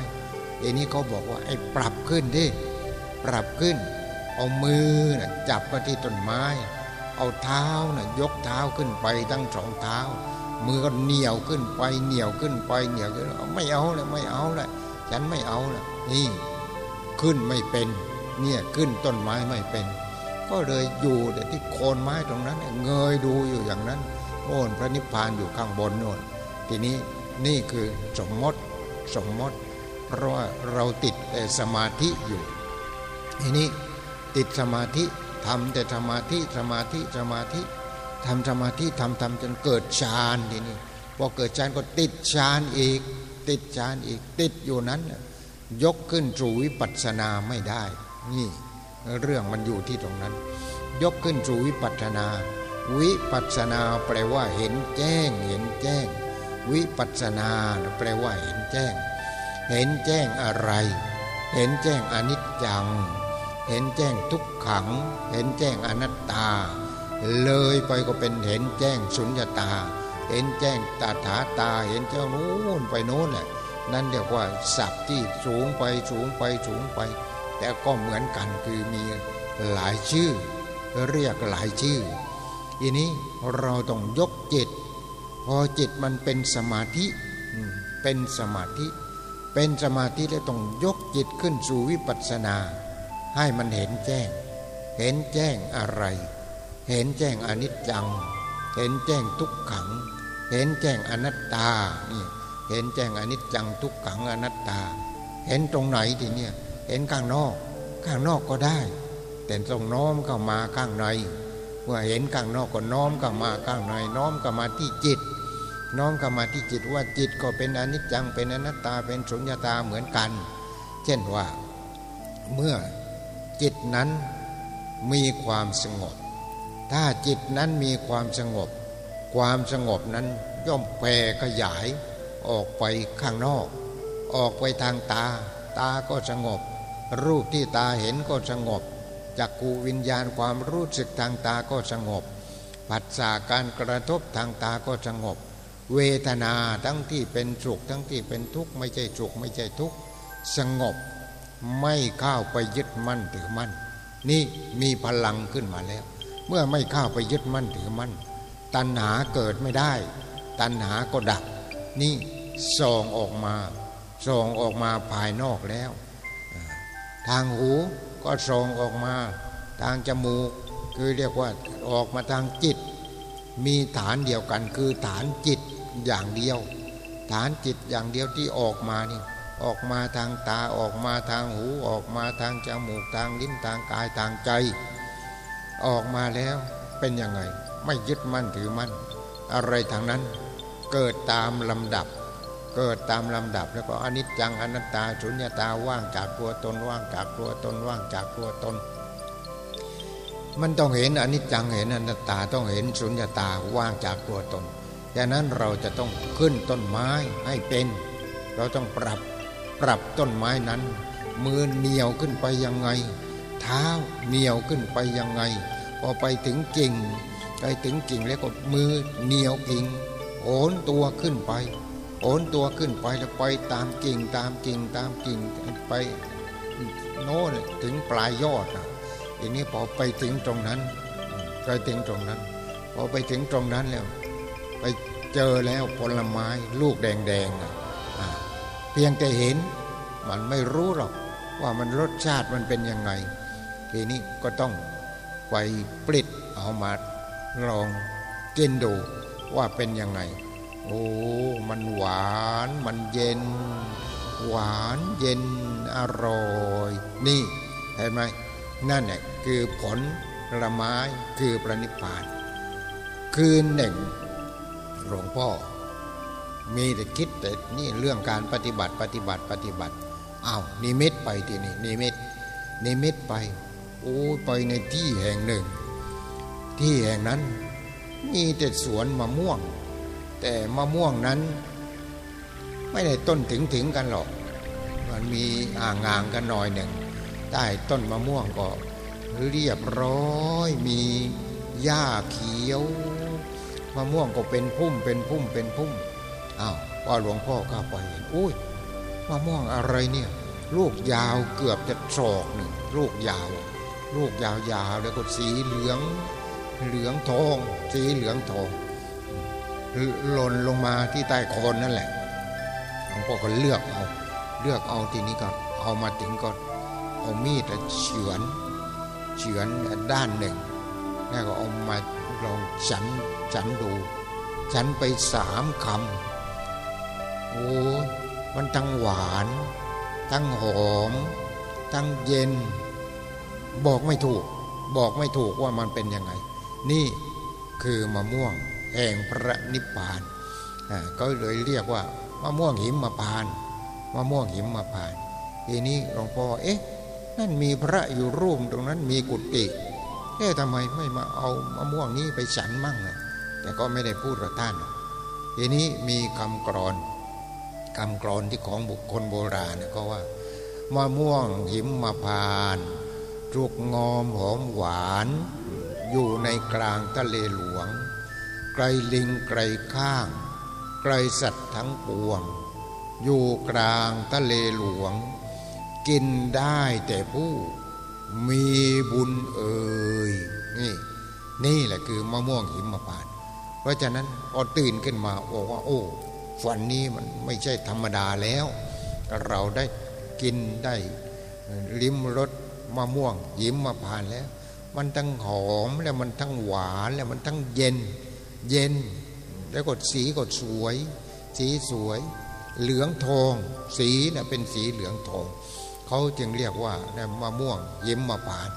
เดี๋ยวนี้เขาบอกว่าไอ้ปรับขึ้นดิปรับขึ้น เอามือนะจับมาที่ต้นไม้ เอาเท้านะยกเท้าขึ้นไปตั้งสองเท้า มือก็เหนียวขึ้นไปเหนียวขึ้นไปเหนียวขึ้นไม่เอาเลยไม่เอาเลย ฉันไม่เอาละนี่ขึ้นไม่เป็น เนี่ยขึ้นต้นไม้ไม่เป็น ก็เลยอยู่แต่ที่โคนไม้ตรงนั้น เงยดูอยู่อย่างนั้นโน่นพระนิพพานอยู่ข้างบนโน่นทีนี้นี่คือสมมติสมมติ เพราะว่าเราติดแต่สมาธิอยู่ ทีนี้ติดสมาธิทำแต่สมาธิสมาธิสมาธิทำสมาธิทำทำจนเกิดฌานทีนี้พอเกิดฌานก็ติดฌานอีก ติดฌานอีกติดอยู่นั้น ยกขึ้นสู่วิปัสสนาไม่ได้ นี่เรื่องมันอยู่ที่ตรงนั้น ยกขึ้นสู่วิปัสนา วิปัสนาแปลว่าเห็นแจ้งเห็นแจ้ง วิปัสนาแปลว่าเห็นแจ้ง เห็นแจ้งอะไร เห็นแจ้งอนิจจัง เห็นแจ้งทุกขัง เห็นแจ้งอนัตตา เลยไปก็เป็นเห็นแจ้งสุญญตา เห็นแจ้งตาถาตาเห็นเจ้านู้นไปโน้นแหละนั่นเรียกว่าสับที่สูงไปสูงไปสูงไป แต่ก็เหมือนกันคือมีหลายชื่อ เรียกหลายชื่อทีนี้เราต้องยกจิต พอจิตมันเป็นสมาธิเป็นสมาธิ เป็นสมาธิแล้วต้องยกจิตขึ้นสู่วิปัสสนา ให้มันเห็นแจ้ง เห็นแจ้งอะไร เห็นแจ้งอนิจจัง เห็นแจ้งทุกขัง เห็นแจ้งอนัตตานี่เห็นแจ้งอนิจจังทุกขังอนัตตา เห็นตรงไหนทีเนี้ยเห็นข้างนอก ข้างนอกก็ได้ แต่ต้องน้อมเข้ามาข้างในเมื่อเห็นข้างนอกก็น้อมเข้ามาข้างในน้อมเข้ามาที่จิต น้อมเข้ามาที่จิตว่าจิตก็เป็นอนิจจังเป็นอนัตตาเป็นสุญญตาเหมือนกัน เช่นว่าเมื่อจิตนั้นมีความสงบ ถ้าจิตนั้นมีความสงบ ความสงบนั้นย่อมแผ่ขยาย ออกไปข้างนอก ออกไปทางตา ตาก็สงบ รูปที่ตาเห็นก็สงบจักกูวิญญาณความรู้สึกทางตาก็สงบ ผัสสะการกระทบทางตาก็สงบ เวทนาทั้งที่เป็นสุขทั้งที่เป็นทุกข์ไม่ใช่สุขไม่ใช่ทุกข์สงบ ไม่เข้าไปยึดมั่นถือมั่น นี่มีพลังขึ้นมาแล้ว เมื่อไม่เข้าไปยึดมั่นถือมั่น ตัณหาเกิดไม่ได้ ตัณหาก็ดับ นี่ส่องออกมาส่องออกมาภายนอกแล้ว ทางหูก็ส่องออกมา ทางจมูก คือเรียกว่าออกมาทางจิต มีฐานเดียวกันคือฐานจิตอย่างเดียว ฐานจิตอย่างเดียวที่ออกมานี่ออกมาทางตาออกมาทางหูออกมาทางจมูกทางลิ้นทางกายทางใจ ออกมาแล้วเป็นยังไง ไม่ยึดมั่นถือมั่น อะไรทางนั้นเกิดตามลำดับ เกิดตามลำดับ แล้วก็อนิจจังอนัตตาสุญญตาว่างจากตัวตนว่างจากตัวตนว่างจากตัวตน มันต้องเห็นอนิจจังเห็นอนัตตาต้องเห็นสุญญตาว่างจากตัวตนดังนั้นเราจะต้องขึ้นต้นไม้ให้เป็น เราต้องปรับปรับต้นไม้นั้น มือเหนียวขึ้นไปยังไง เท้าเหนียวขึ้นไปยังไง พอไปถึงกิ่งไปถึงกิ่งแล้วก็มือเหนียวกิ่งโอนตัวขึ้นไปโอนตัวขึ้นไปแล้วไปตามกิ่งตามกิ่งตามกิ่งไปโน่นถึงปลายยอดอะทีนี้พอไปถึงตรงนั้นไปถึงตรงนั้น พอไปถึงตรงนั้นแล้ว ไปเจอแล้วผลไม้ลูกแดงๆอะเพียงแต่เห็น มันไม่รู้หรอกว่ามันรสชาติมันเป็นยังไง ทีนี้ก็ต้องไปปลิดเอามาลองกินดูว่าเป็นยังไง โอ้ มันหวาน มันเย็น หวานเย็นอร่อย นี่เห็นไหมนั่นแหละคือผลละไม้คือประนิพาน คืนหนึ่งหลวงพ่อ มีแต่คิดแต่นี่เรื่องการปฏิบัติปฏิบัติปฏิบัติอ้าวนิมิตไปทีนี่นิมิตนิมิตไป โอ้ไปในที่แห่งหนึ่ง ที่แห่งนั้นมีแต่สวนมะม่วง แต่มะม่วงนั้น ไม่ได้ต้นถึงถึงกันหรอก มันมีอ่างางกันหน่อยหนึ่งใต้ต้นมะม่วงก็เรียบร้อยมีหญ้าเขียวมะม่วงก็เป็นพุ่มเป็นพุ่มเป็นพุ่มอ้าวพอหลวงพ่อข้าไปเห็นอุ้ยมะม่วงอะไรเนี่ย ลูกยาวเกือบจะศอกหนึ่งลูกยาว ลูกยาวๆแล้วก็สีเหลืองเหลืองทอง สีเหลืองทองหล่นลงมาที่ใต้โคนนั่นแหละหลวงพ่อก็เลือกเอา เลือกเอาทีนี้ก็เอามาถึงก็เอามีดเฉือนเฉือนด้านหนึ่ง แล้วก็เอามาลองฉันฉันดู ฉันไปสามคำโอ้มันทั้งหวาน ทั้งหอม ทั้งเย็น บอกไม่ถูก บอกไม่ถูกว่ามันเป็นยังไง นี่คือมะม่วงแห่งพระนิพพานก็เลยเรียกว่ามะม่วงหิมมะพานมะม่วงหิมมะพานทีนี้หลวงพ่อเอ๊ะ นั่นมีพระอยู่รูปตรงนั้นมีกุฏิเอ๊ะทำไมไม่มาเอามะม่วงนี้ไปฉันมั่งอะแต่ก็ไม่ได้พูดกับท่านทีนี้มีคำกรอนคำกรอนที่ของบุคคลโบราณก็ว่ามะม่วงหิมมะพาน จุกงอมหอมหวาน อยู่ในกลางทะเลหลวง ไกลลิงไกลข้าง ไกลสัตว์ทั้งปวง อยู่กลางทะเลหลวง กินได้แต่ผู้ มีบุญเอ่ยนี่ นี่แหละคือมะม่วงหิมพานต์เพราะฉะนั้นพอตื่นขึ้นมาบอกว่าโอ้ฝันนี้มันไม่ใช่ธรรมดาแล้ว เราได้กินได้ลิ้มรส มะม่วงหิมพาผ่านแล้ว มันทั้งหอมแล้วมันทั้งหวานแล้วมันทั้งเย็น เย็น แล้วก็สีก็สวย สีสวย เหลืองทอง สีนะ่ะเป็นสีเหลืองทองเขาจึงเรียกว่านี่ยมะม่วงหิมมะปาน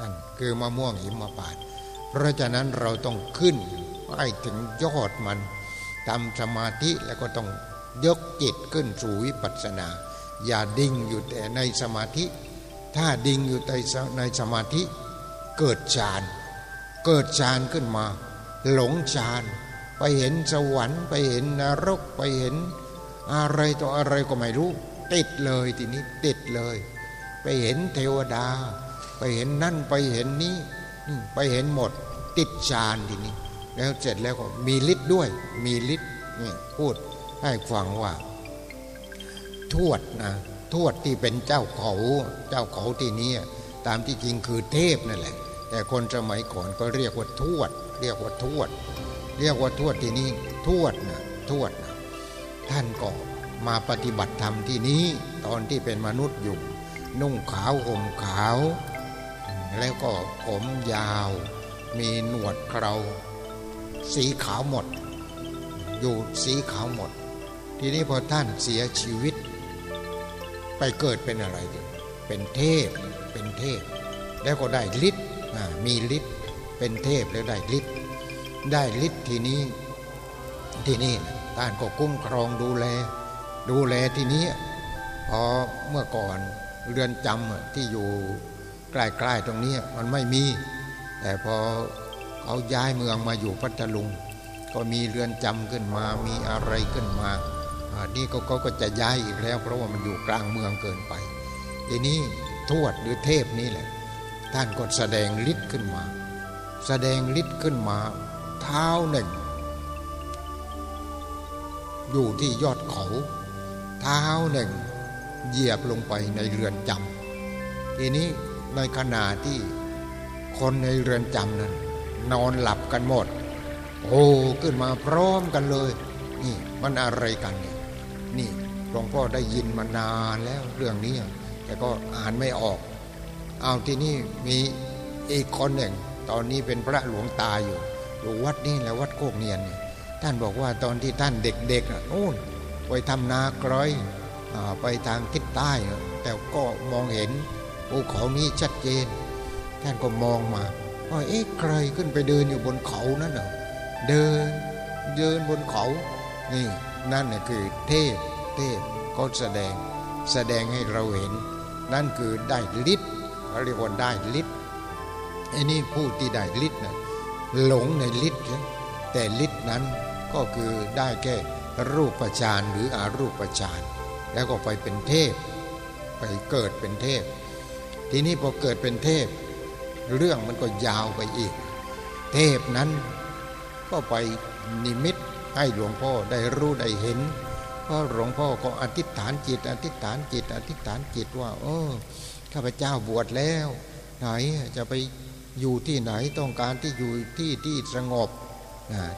นั่นคือมะม่วงหิมมะปาน เพราะฉะนั้นเราต้องขึ้นให้ถึงยอดมันทำสมาธิแล้วก็ต้องยกจิตขึ้นสู่วิปัสสนา อย่าดิ่งอยู่แต่ในสมาธิ ถ้าดิ่งอยู่ในในสมาธิ เกิดฌาน เกิดฌานขึ้นมา หลงฌาน ไปเห็นสวรรค์ ไปเห็นนรกไปเห็น อะไรต่ออะไรก็ไม่รู้ ติดเลยทีนี้ติดเลย ไปเห็นเทวดา ไปเห็นนั่นไปเห็นนี้ไปเห็นหมด ติดฌานทีนี้ แล้วเสร็จแล้วก็มีฤทธิ์ด้วย มีฤทธิ์นี่พูดให้ฟังว่า ทวดนะ ทวดที่เป็นเจ้าเขาเจ้าเขาที่นี้ตามที่จริงคือเทพนั่นแหละ แต่คนสมัยก่อนก็เรียกว่าทวด เรียกว่าทวด เรียกว่าทวดที่นี้ทวดนะทวดนะท่านก็มาปฏิบัติธรรมที่นี้ตอนที่เป็นมนุษย์อยู่ นุ่งขาวห่มขาว แล้วก็ผมยาว มีหนวดเครา สีขาวหมด อยู่สีขาวหมด ทีนี้พอท่านเสียชีวิต ไปเกิดเป็นอะไร เป็นเทพ เป็นเทพ แล้วก็ได้ฤทธิ์มีฤทธิ์ เป็นเทพแล้วได้ฤทธิ์ ได้ฤทธิ์ทีนี้ ที่นี่ท่านก็คุ้มครองดูแล ดูแลที่นี้พอเมื่อก่อนเรือนจำที่อยู่ใกล้ๆตรงนี้มันไม่มี แต่พอเขาย้ายเมืองมาอยู่พัทลุง ก็มีเรือนจำขึ้นมา มีอะไรขึ้นมา นี่ก็เขาก็จะย้ายอีกแล้ว เพราะว่ามันอยู่กลางเมืองเกินไปทีนี้ทวดหรือเทพนี่แหละ ท่านก็แสดงฤทธิ์ขึ้นมา แสดงฤทธิ์ขึ้นมา เท้าหนึ่ง อยู่ที่ยอดเขา เท้าหนึ่ง เหยียบลงไปในเรือนจำทีนี้ในขณะที่คนในเรือนจำนั้น นอนหลับกันหมด โอ้ขึ้นมาพร้อมกันเลย นี่มันอะไรกันเนี่ย นี่หลวงพ่อได้ยินมานานแล้วเรื่องนี้ แต่ก็อ่านไม่ออก เอาที่นี่มีอีกคนหนึ่ง ตอนนี้เป็นพระหลวงตาอยู่อยู่วัดนี่แหละวัดโคกเนียนเนี่ยท่านบอกว่าตอนที่ท่านเด็กๆน่ะนู่นไปทำนากร้อยอไปทางทิศใต้ แต่ก็มองเห็นภูเขานี้ชัดเจน ท่านก็มองมาว่าเอ๊ะใครขึ้นไปเดินอยู่บนเขานั่นน่ะเดินเดินบนเขานี่ นั่นคือเทพเทพก็แสดงแสดงให้เราเห็น นั่นคือได้ฤทธิ์เขาเรียกว่าได้ฤทธิ์ไอ้นี่ผู้ที่ได้ฤทธิ์นะหลงในฤทธิ์แต่ฤทธิ์นั้นก็คือได้แค่รูปฌานหรืออารูปฌานแล้วก็ไปเป็นเทพ ไปเกิดเป็นเทพ ทีนี้พอเกิดเป็นเทพ เรื่องมันก็ยาวไปอีก เทพนั้นก็ไปนิมิต ให้หลวงพ่อได้รู้ได้เห็นเพราะหลวงพ่อก็อธิษฐานจิต อธิษฐานจิต อธิษฐานจิตว่าเออข้าพเจ้าบวชแล้ว ไหนจะไปอยู่ที่ไหนต้องการที่อยู่ที่ที่สงบ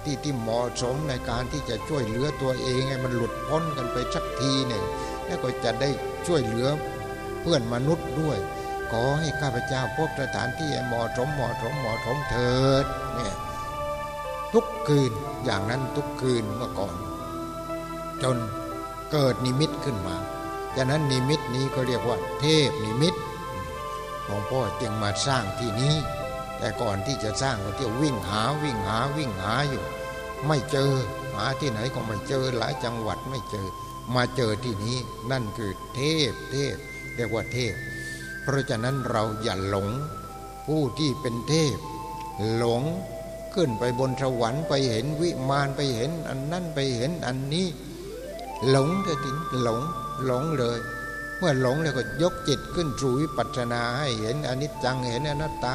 ที่ที่เหมาะสมในการที่จะช่วยเหลือตัวเองให้มันหลุดพ้นกันไปสักทีหนึ่งแล้วก็จะได้ช่วยเหลือเพื่อนมนุษย์ด้วย ขอให้ข้าพเจ้าพบสถานที่เหมาะสมเหมาะสมเหมาะสมเถิดเนี่ย ทุกคืนอย่างนั้นทุกคืนเมื่อก่อน จนเกิดนิมิตขึ้นมาฉะนั้นนิมิตนี้ก็เรียกว่า เทพนิมิตหลวงพ่อจึงมาสร้างที่นี้ แต่ก่อนที่จะสร้างก็เที่ยววิ่งหาวิ่งหาวิ่งหาอยู่ ไม่เจอหาที่ไหนก็ไม่เจอหลายจังหวัดไม่เจอ มาเจอที่นี้นั่นคือเทพเทพ เรียกว่าเทพ เพราะฉะนั้นเราอย่าหลงผู้ที่เป็นเทพ หลง ขึ้นไปบนสวรรค์ไปเห็นวิมานไปเห็นอันนั้นไปเห็นอันนี้ หลงเถอะถึงหลงหลงเลย เมื่อหลงแล้วก็ยกจิตขึ้นสู่วิปัสสนาให้เห็นอนิจจังเห็นอนัตตา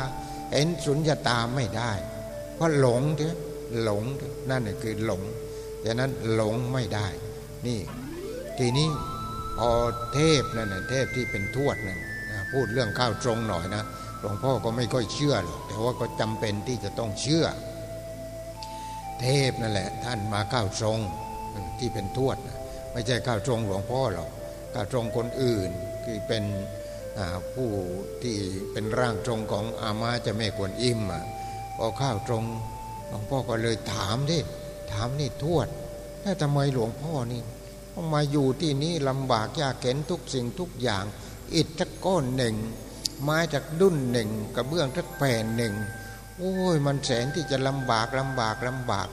เห็นสุญญตาไม่ได้ เพราะหลงเถอะหลงนั่นคือหลงดังนั้นหลงไม่ได้ นี่ ทีนี้พอเทพนั่นนะเทพที่เป็นทวดนั่นพูดเรื่องข้าวตรงหน่อยนะ หลวงพ่อก็ไม่ค่อยเชื่อหรอกแต่ว่าก็จำเป็นที่จะต้องเชื่อ เทพนั่นแหละ ท่านมาข้าวทรงที่เป็นทวดนะไม่ใช่ข้าวตรงหลวงพ่อหรอกข้าวตรงคนอื่นคือเป็นผู้ที่เป็นร่างตรงของอามาจะไม่ควรอิ่มพอข้าวตรงหลวงพ่อก็เลยถามดิถามนี่ทวดถ้าทำไมหลวงพ่อนี่ต้องมาอยู่ที่นี่ลำบากยากเข็นทุกสิ่งทุกอย่าง อิฐทักก้อนหนึ่ง ไม้จากดุนหนึ่งกระเบื้องทักแผ่นหนึ่งโอ้ยมันแสนที่จะลำบากลำบากลำบาก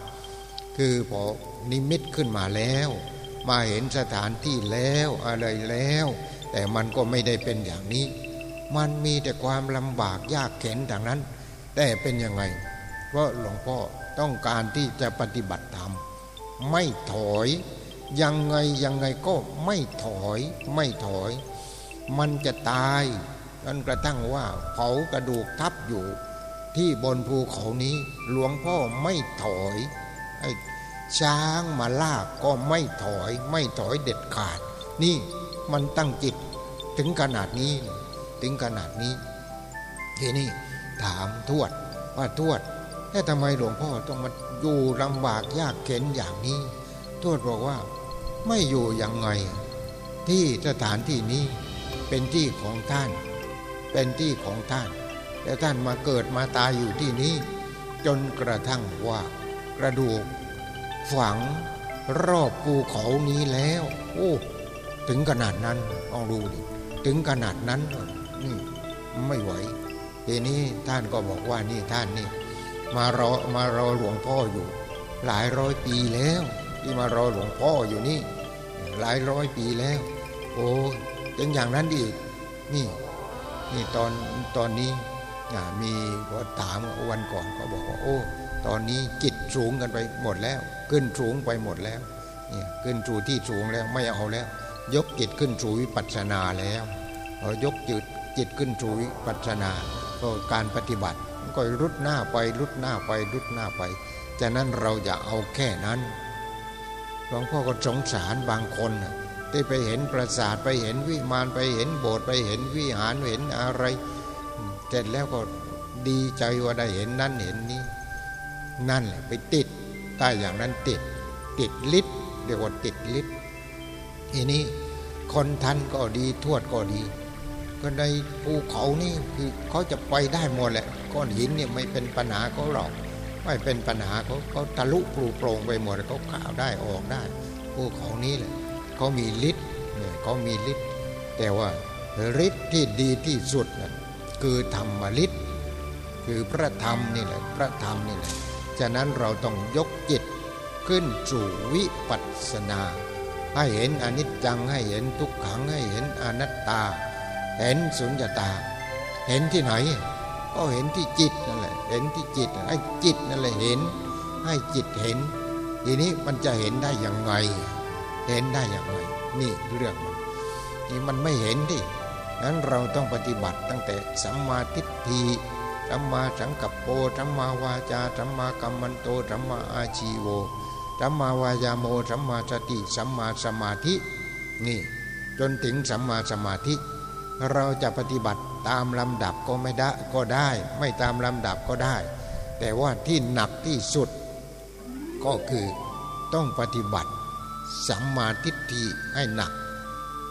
คือพอนิมิตขึ้นมาแล้ว มาเห็นสถานที่แล้วอะไรแล้ว แต่มันก็ไม่ได้เป็นอย่างนี้ มันมีแต่ความลำบากยากเข็นทางนั้น แต่เป็นยังไง เพราะหลวงพ่อต้องการที่จะปฏิบัติธรรมไม่ถอยยังไงยังไงก็ไม่ถอย ไม่ถอย มันจะตาย จนกระทั่งว่าเผากระดูกทับอยู่ ที่บนภูเขานี้หลวงพ่อไม่ถอยช้างมาลากก็ไม่ถอย ไม่ถอยเด็ดขาด นี่มันตั้งจิตถึงขนาดนี้ถึงขนาดนี้ ทีนี้ถามทวดว่าทวดแต่ทำไมหลวงพ่อต้องมาอยู่ลำบากยากเข็นอย่างนี้ ทวดบอกว่า ไม่อยู่ยังไง ที่สถานที่นี้เป็นที่ของท่าน เป็นที่ของท่านแต่ท่านมาเกิดมาตายอยู่ที่นี้ จนกระทั่งว่ากระดูก ฝังรอบภูเขานี้แล้ว โอ้ ถึงขนาดนั้นลองดูดิถึงขนาดนั้นนี่ไม่ไหวทีนี้ท่านก็บอกว่านี่ท่านนี่ มารอมารอหลวงพ่ออยู่ หลายร้อยปีแล้ว ที่มารอหลวงพ่ออยู่นี่ หลายร้อยปีแล้ว โอ้ยังอย่างนั้นอีกนี่ นี่ตอนตอนนี้มีพอถามวันก่อนเขาบอกว่าโอ้ตอนนี้จิตสูงกันไปหมดแล้ว ขึ้นสูงไปหมดแล้วเนี่ยขึ้นสู่ที่สูงแล้วไม่เอาแล้ว ยกจิตขึ้นสู่วิปัสสนาแล้วยกจิตจิตขึ้นสู่วิปัสสนาก็การปฏิบัติก็รุดหน้าไปรุดหน้าไปรุดหน้าไปจากนั้นเราอย่าเอาแค่นั้นหลวงพ่อก็สงสารบางคนได้ไปเห็นปราสาทไปเห็นวิมานไปเห็นโบสถ์ไปเห็นวิหารเห็นอะไรเสร็จแล้วก็ดีใจว่าได้เห็นนั่นเห็นนี้นั่นแหละไปติดถ้อย่างนั้นติด ติดลิศเรียกว่าติดลิศทีนี้คนทันก็ดีทวดก็ดี ก็ในภูเขานี่คือเขาจะไปได้หมดแหละก้อนหินเนี่ยไม่เป็นปัญหาเขาหรอกไม่เป็นปัญหาเขาเขาทะลุปลูโปร่งไปหมดเขาข่าวได้ออกได้ภูเขานี้แหละ เขามีฤทธิ์เนี่ยเขามีฤทธิ์แต่ว่าฤทธิ์ที่ดีที่สุดนั่นคือธรรมฤทธิ์คือพระธรรมนี่แหละพระธรรมนี่แหละฉะนั้นเราต้องยกจิตขึ้นสู่วิปัสสนา ให้เห็นอนิจจังให้เห็นทุกขังให้เห็นอนัตตา เห็นสุญญตา เห็นที่ไหน ก็เห็นที่จิตนั่นแหละเห็นที่จิตให้จิตนั่นแหละเห็น ให้จิตเห็น ทีนี้มันจะเห็นได้อย่างไง เห็นได้อย่างไรนี่เรื่องมันนี่มันไม่เห็นดินั้นเราต้องปฏิบัติตั้งแต่สัมมาทิฏฐิสัมมาสังกัปโปสัมมาวาจาสัมมากัมมันโตสัมมาอาชีโวสัมมาวายาโมสัมมาสติสัมมาสมาธิ นี่ จนถึงสัมมาสมาธิ เราจะปฏิบัติตามลำดับก็ไม่ได้ก็ได้ ไม่ตามลำดับก็ได้ แต่ว่าที่หนักที่สุด ก็คือต้องปฏิบัติ สัมมาทิฏฐิให้หนัก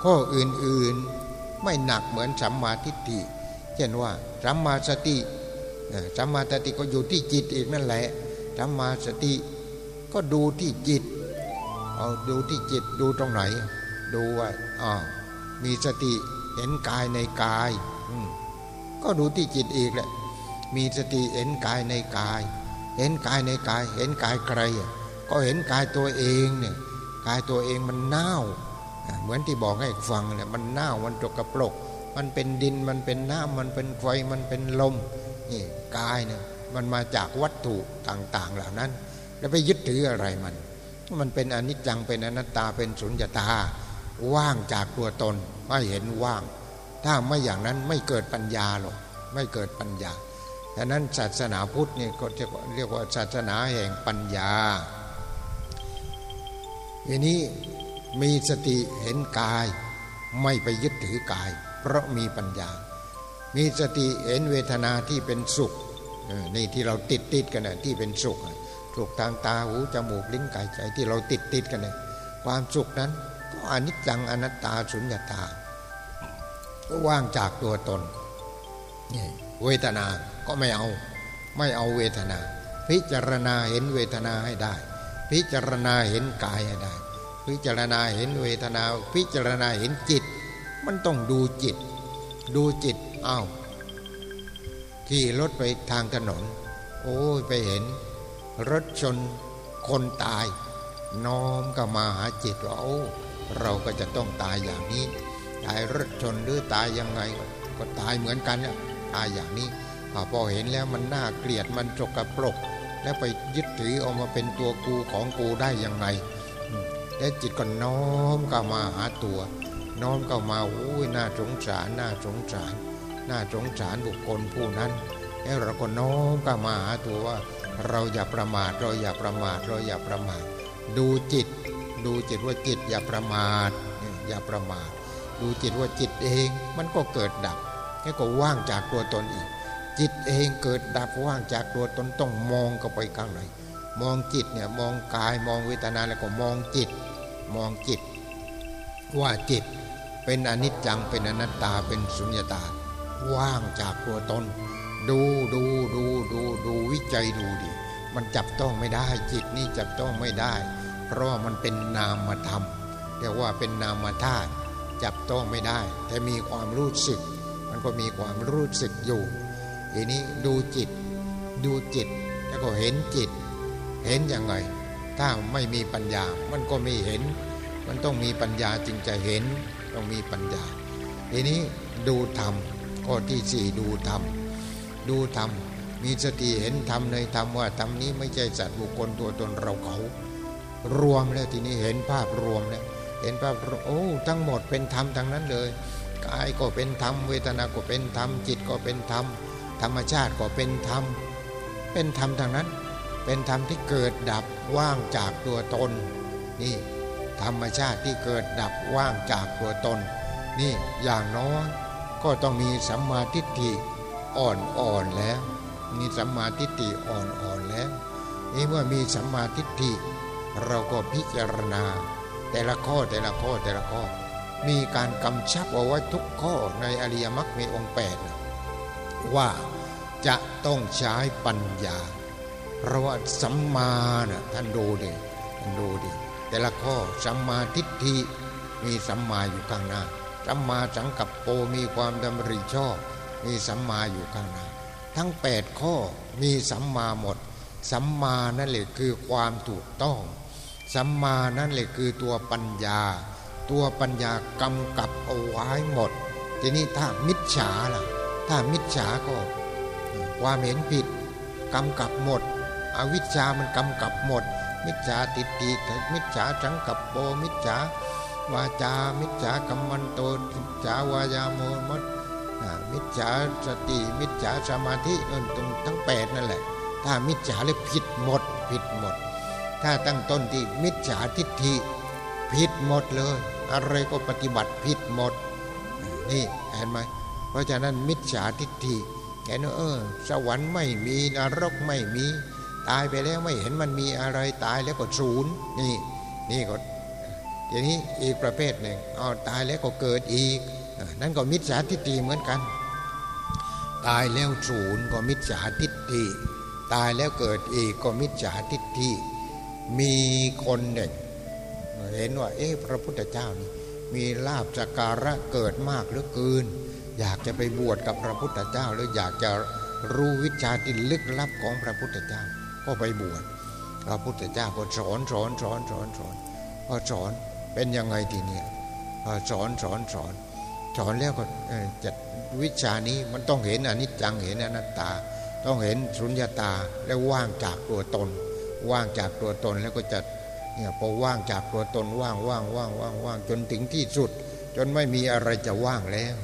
ข้ออื่นๆไม่หนักเหมือนสัมมาทิฏฐิเช่นว่าสัมมาสติสัมมาสติก็อยู่ที่จิตอีกนั่นแหละสัมมาสติก็ดูที่จิตเอาดูที่จิตดูตรงไหน ดูว่าอ๋อมีสติเห็นกายในกายก็ดูที่จิตอีกแหละมีสติเห็นกายในกาย เห็นกายในกาย เห็นกายใครก็เห็นกายตัวเองเนี่ย กายตัวเองมันเน่าเหมือนที่บอกให้ฟังเนี่ยมันเน่ามันตกกระปรกมันเป็นดินมันเป็นน้ำมันเป็นไฟมันเป็นลมนี่กายเนี่ยมันมาจากวัตถุต่างๆเหล่านั้น แล้วไปยึดถืออะไรมัน มันเป็นอนิจจังเป็นอนัตตาเป็นสุญญตา ว่างจากตัวตนไม่เห็นว่าง ถ้าไม่อย่างนั้นไม่เกิดปัญญาหรอกไม่เกิดปัญญาดังนั้นศาสนาพุทธนี่ก็จะเรียกว่าศาสนาแห่งปัญญา ทีนี้มีสติเห็นกาย ไม่ไปยึดถือกาย เพราะมีปัญญา มีสติเห็นเวทนาที่เป็นสุขนี่ที่เราติดติดกันนะที่เป็นสุขสุขทางตาหูจมูกลิ้นกายใจที่เราติดติดกันนะความสุขนั้นก็อนิจจังอนัตตาสุญญตาก็ว่างจากตัวตนนี่เวทนาก็ไม่เอา ไม่เอาเวทนา พิจารณาเห็นเวทนาให้ได้ พิจารณาเห็นกายได้ พิจารณาเห็นเวทนา พิจารณาเห็นจิต มันต้องดูจิต ดูจิตอ้าวขี่รถไปทางถนน โอ้ยไปเห็น รถชนคนตาย น้อมก็มาหาจิตว่าโอ้เราก็จะต้องตายอย่างนี้ ตายรถชนหรือตายยังไง ก็ตายเหมือนกันเนี่ยตายอย่างนี้พอเห็นแล้วมันน่าเกลียดมันจกกระปรก แล้วไปยึดถือเอามาเป็นตัวกูของกูได้ยังไง แล้วจิตก็น้อมเข้ามาหาตัว น้อมเข้ามาโอ้ยน่าสงสารน่าสงสารน่าสงสารบุคคลผู้นั้น แล้วเราก็น้อมเข้ามาหาตัวว่า เราอย่าประมาทเราอย่าประมาทเราอย่าประมาทดูจิต ดูจิตว่าจิตอย่าประมาทอย่าประมาทดูจิตว่าจิตเองมันก็เกิดดับแล้วก็ว่างจากตัวตนอีก จิตเองเกิดดับว่างจากตัวตนต้องมองเข้าไปข้างในมองจิตเนี่ยมองกายมองเวทนาแล้วก็มองจิต มองจิต ว่าจิตเป็นอนิจจังเป็นอนัตตาเป็นสุญญตา ว่างจากตัวตน ดูดูดูดูดูวิจัยดูดิมันจับต้องไม่ได้จิตนี่จับต้องไม่ได้ เพราะมันเป็นนามธรรมเรียกว่าเป็นนามธาตุจับต้องไม่ได้ แต่มีความรู้สึก มันก็มีความรู้สึกอยู่ ทีนี้ดูจิต ดูจิต แล้วก็เห็นจิต เห็นยังไง ถ้าไม่มีปัญญา มันก็ไม่เห็น มันต้องมีปัญญาจึงจะเห็น ต้องมีปัญญา ทีนี้ดูธรรมข้อที่สี่ดูธรรม ดูธรรม มีสติเห็นธรรมในธรรมว่าธรรมนี้ไม่ใช่สัตว์บุคคลตัวตนเราเขา รวมแล้วทีนี้เห็นภาพรวมแล้วเห็นภาพโอ้ทั้งหมดเป็นธรรมทั้งนั้นเลยกายก็เป็นธรรมเวทนาก็เป็นธรรมจิตก็เป็นธรรม ธรรมชาติก็เป็นธรรม เป็นธรรมทางนั้น เป็นธรรมที่เกิดดับว่างจากตัวตน นี่ ธรรมชาติที่เกิดดับว่างจากตัวตน นี่อย่างน้อยก็ต้องมีสัมมาทิฏฐิอ่อนๆแล้ว มีสัมมาทิฏฐิอ่อนๆแล้วนี่เมื่อมีสัมมาทิฏฐิ เราก็พิจารณา แต่ละข้อแต่ละข้อแต่ละข้อ มีการกำชับเอาไว้ทุกข้อในอริยมรรคมีองค์แปด ว่าจะต้องใช้ปัญญา เพราะว่าสัมมานะท่านดูดิท่านดูดิแต่ละข้อสัมมาทิฏฐิมีสัมมาอยู่ข้างหน้าสัมมาสังกัปโปมีความดำริชอบ มีสัมมาอยู่ข้างหน้า ทั้งแปดข้อมีสัมมาหมด สัมมานั่นแหละคือความถูกต้อง สัมมานั่นแหละคือตัวปัญญา ตัวปัญญากำกับเอาไว้หมด ทีนี้ถ้ามิจฉาล่ะ ถ้ามิจฉาก็ความเห็นผิดกำกับหมด อวิชชามันกำกับหมด มิจฉาติฏฐิมิจฉาจังกับโปมิจฉาวาจา มิจฉากัมมันโตมิจฉาวายาโมมัดมิจฉาสติ มิจฉาสมาธินั่นตรงทั้งแปดนั่นแหละ ถ้ามิจฉาเลยผิดหมด ผิดหมด ถ้าตั้งต้นที่มิจฉาทิฏฐิผิดหมดเลย อะไรก็ปฏิบัติผิดหมด นี่เห็นไหม เพราะฉะนั้นมิจฉาทิฏฐิเห็นเออ สวรรค์ไม่มีนรกไม่มี ตายไปแล้วไม่เห็นมันมีอะไรตายแล้วก็ศูนย์นี่ นี่ก็อย่างนี้อีกประเภทหนึ่งเอาตายแล้วก็เกิดอีก นั่นก็มิจฉาทิฏฐิเหมือนกัน ตายแล้วศูนย์ก็มิจฉาทิฏฐิตายแล้วเกิดอีกก็มิจฉาทิฏฐิมีคนหนึ่งเห็นว่า เอ๊ะพระพุทธเจ้านี่มีลาบสการะเกิดมากเหลือเกิน อยากจะไปบวชกับพระพุทธเจ้า หรืออยากจะรู้วิชาที่ลึกลับของพระพุทธเจ้า ก็ไปบวชพระพุทธเจ้าก็สอนสอนสอนสอนสอนพอสอนเป็นยังไงทีเนี้พอสอนสอนสอนสอนแล้วก็จะวิชานี้มันต้องเห็นอนิจจังเห็นอนัตตา ต้องเห็นสุญญาตาแล้วว่างจากตัวตน ว่างจากตัวตนแล้วก็จะเนี่ยพอว่างจากตัวตนว่างว่างว่างว่างว่างจนถึงที่สุด จนไม่มีอะไรจะว่างแล้ว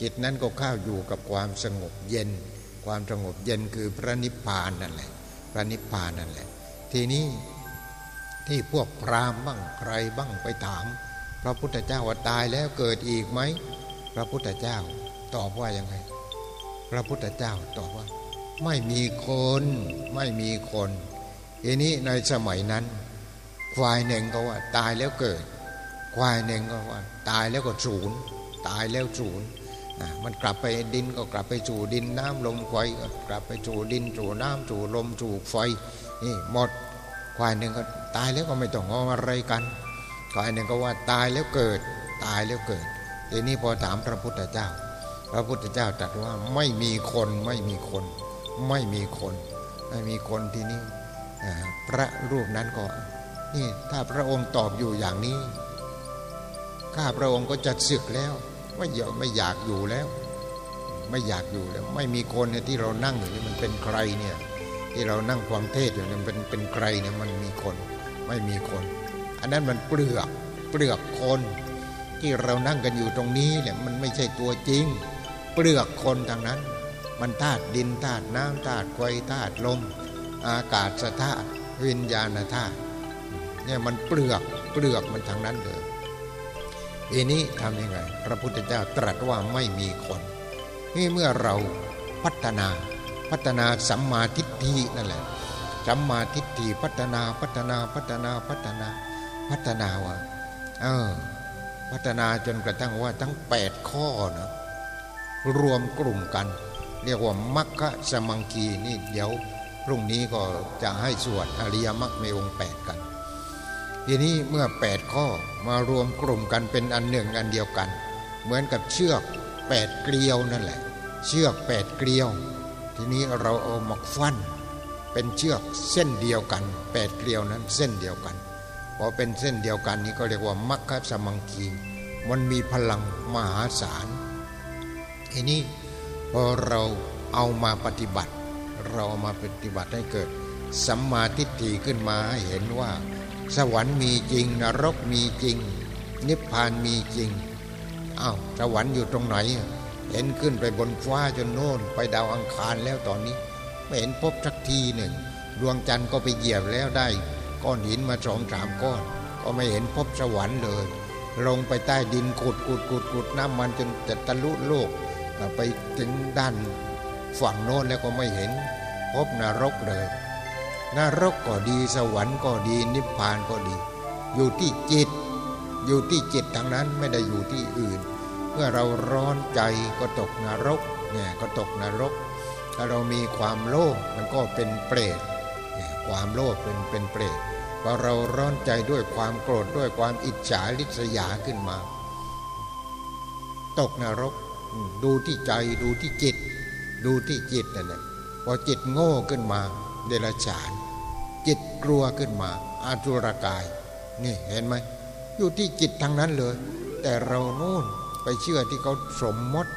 จิตนั้นก็เข้าอยู่กับความสงบเย็น ความสงบเย็นคือพระนิพพานนั่นแหละ พระนิพพานนั่นแหละ ทีนี้ที่พวกพราหมณ์บ้างใครบ้างไปถาม พระพุทธเจ้าว่าตายแล้วเกิดอีกไหมพระพุทธเจ้าตอบว่ายังไง พระพุทธเจ้าตอบว่า ไม่มีคนไม่มีคนทีนี้ในสมัยนั้น ควายหนึ่งก็ว่า ตายแล้วเกิด ควายหนึ่งก็ว่า ตายแล้วก็ศูนย์ตายแล้วศูนย์ มันกลับไปดินก็กลับไปสู่ดินน้ำลมไฟก็กลับไปสู่ดินสู่น้ำสู่ลมสู่ไฟนี่หมดควายหนึ่งก็ตายแล้วก็ไม่ต้องงออะไรกันควายหนึ่งก็ว่าตายแล้วเกิด ตายแล้วเกิดทีนี้พอถามพระพุทธเจ้า พระพุทธเจ้าตรัสว่าไม่มีคนไม่มีคน ไม่มีคน ไม่มีคนทีนี้พระรูปนั้นก็นี่ถ้าพระองค์ตอบอยู่อย่างนี้ข้าพระองค์ก็จะศึกแล้ว ไม่อยากไม่อยากอยู่แล้ว ไม่อยากอยู่แล้ว ไม่มีคนเนี่ยที่เรานั่งอยู่นี่มันเป็นใครเนี่ย ที่เรานั่งความเทศอยู่เนี่ยเป็นเป็นใครเนี่ยมันมีคน ไม่มีคน อันนั้นมันเปลือกเปลือกคน ที่เรานั่งกันอยู่ตรงนี้เนี่ยมันไม่ใช่ตัวจริง เปลือกคนทางนั้น มันธาตุดินธาตุน้ำธาตุไฟธาตุลม อากาศธาตุวิญญาณธาตุเนี่ยมันเปลือกเปลือกมันทางนั้นเลย ทีนี้ทำยังไง พระพุทธเจ้าตรัสว่าไม่มีคนนี่เมื่อเราพัฒนาพัฒนาสัมมาทิฏฐินั่นแหละสัมมาทิฏฐิพัฒนาพัฒนาพัฒนาพัฒนาพัฒนาว่าเออพัฒนาจนกระทั่งว่าทั้งแปดข้อนะรวมกลุ่มกัน เรียกว่ามัคคะสมังคีนี่เดี๋ยวพรุ่งนี้ก็จะให้สวดอริยมรรคในองค์แปดกัน ทีนี้เมื่อแปดข้อมารวมกลุ่มกันเป็นอันหนึ่งอันเดียวกัน เหมือนกับเชือกแปดเกลียวนั่นแหละ เชือกแปดเกลียว ทีนี้เราเอามาฟันเป็นเชือกเส้นเดียวกันแปดเกลียวนั้นเส้นเดียวกันพอเป็นเส้นเดียวกันนี้ก็เรียกว่ามัคคสมังคีมันมีพลังมหาศาลทีนี้พอเราเอามาปฏิบัติ เรามาปฏิบัติให้เกิดสัมมาทิฏฐิขึ้นมาให้เห็นว่า สวรรค์มีจริง นรกมีจริง นิพพานมีจริงอ้าวสวรรค์อยู่ตรงไหน เห็นขึ้นไปบนฟ้าจนโน่นไปดาวอังคารแล้วตอนนี้ ไม่เห็นพบสักทีหนึ่ง ดวงจันทร์ก็ไปเหยียบแล้วได้ ก้อนหินมาสองสามก้อน ก็ไม่เห็นพบสวรรค์เลย ลงไปใต้ดินขุดขุดขุดขุดน้ำมันจนจะทะลุโลกไปถึงด้านฝั่งโน้นแล้วก็ไม่เห็น พบนรกเลย นรกก็ดีสวรรค์ก็ดี นิพพานก็ดี อยู่ที่จิต อยู่ที่จิตทางนั้นไม่ได้อยู่ที่อื่น เมื่อเราร้อนใจก็ตกนรกเนี่ยก็ตกนรก ถ้าเรามีความโลภมันก็เป็นเปรตเนี่ยความโลภเป็นเป็นเปรตพอเราร้อนใจด้วยความโกรธด้วยความอิจฉาริษยาขึ้นมา ตกนรกดูที่ใจดูที่จิต ดูที่จิตนั่นแหละพอจิตโง่ขึ้นมาเดรัจฉาน จิตกลัวขึ้นมาอาตุรกาย นี่เห็นไหมอยู่ที่จิตทางนั้นเลย แต่เราโน่นไปเชื่อที่เขาสมมติ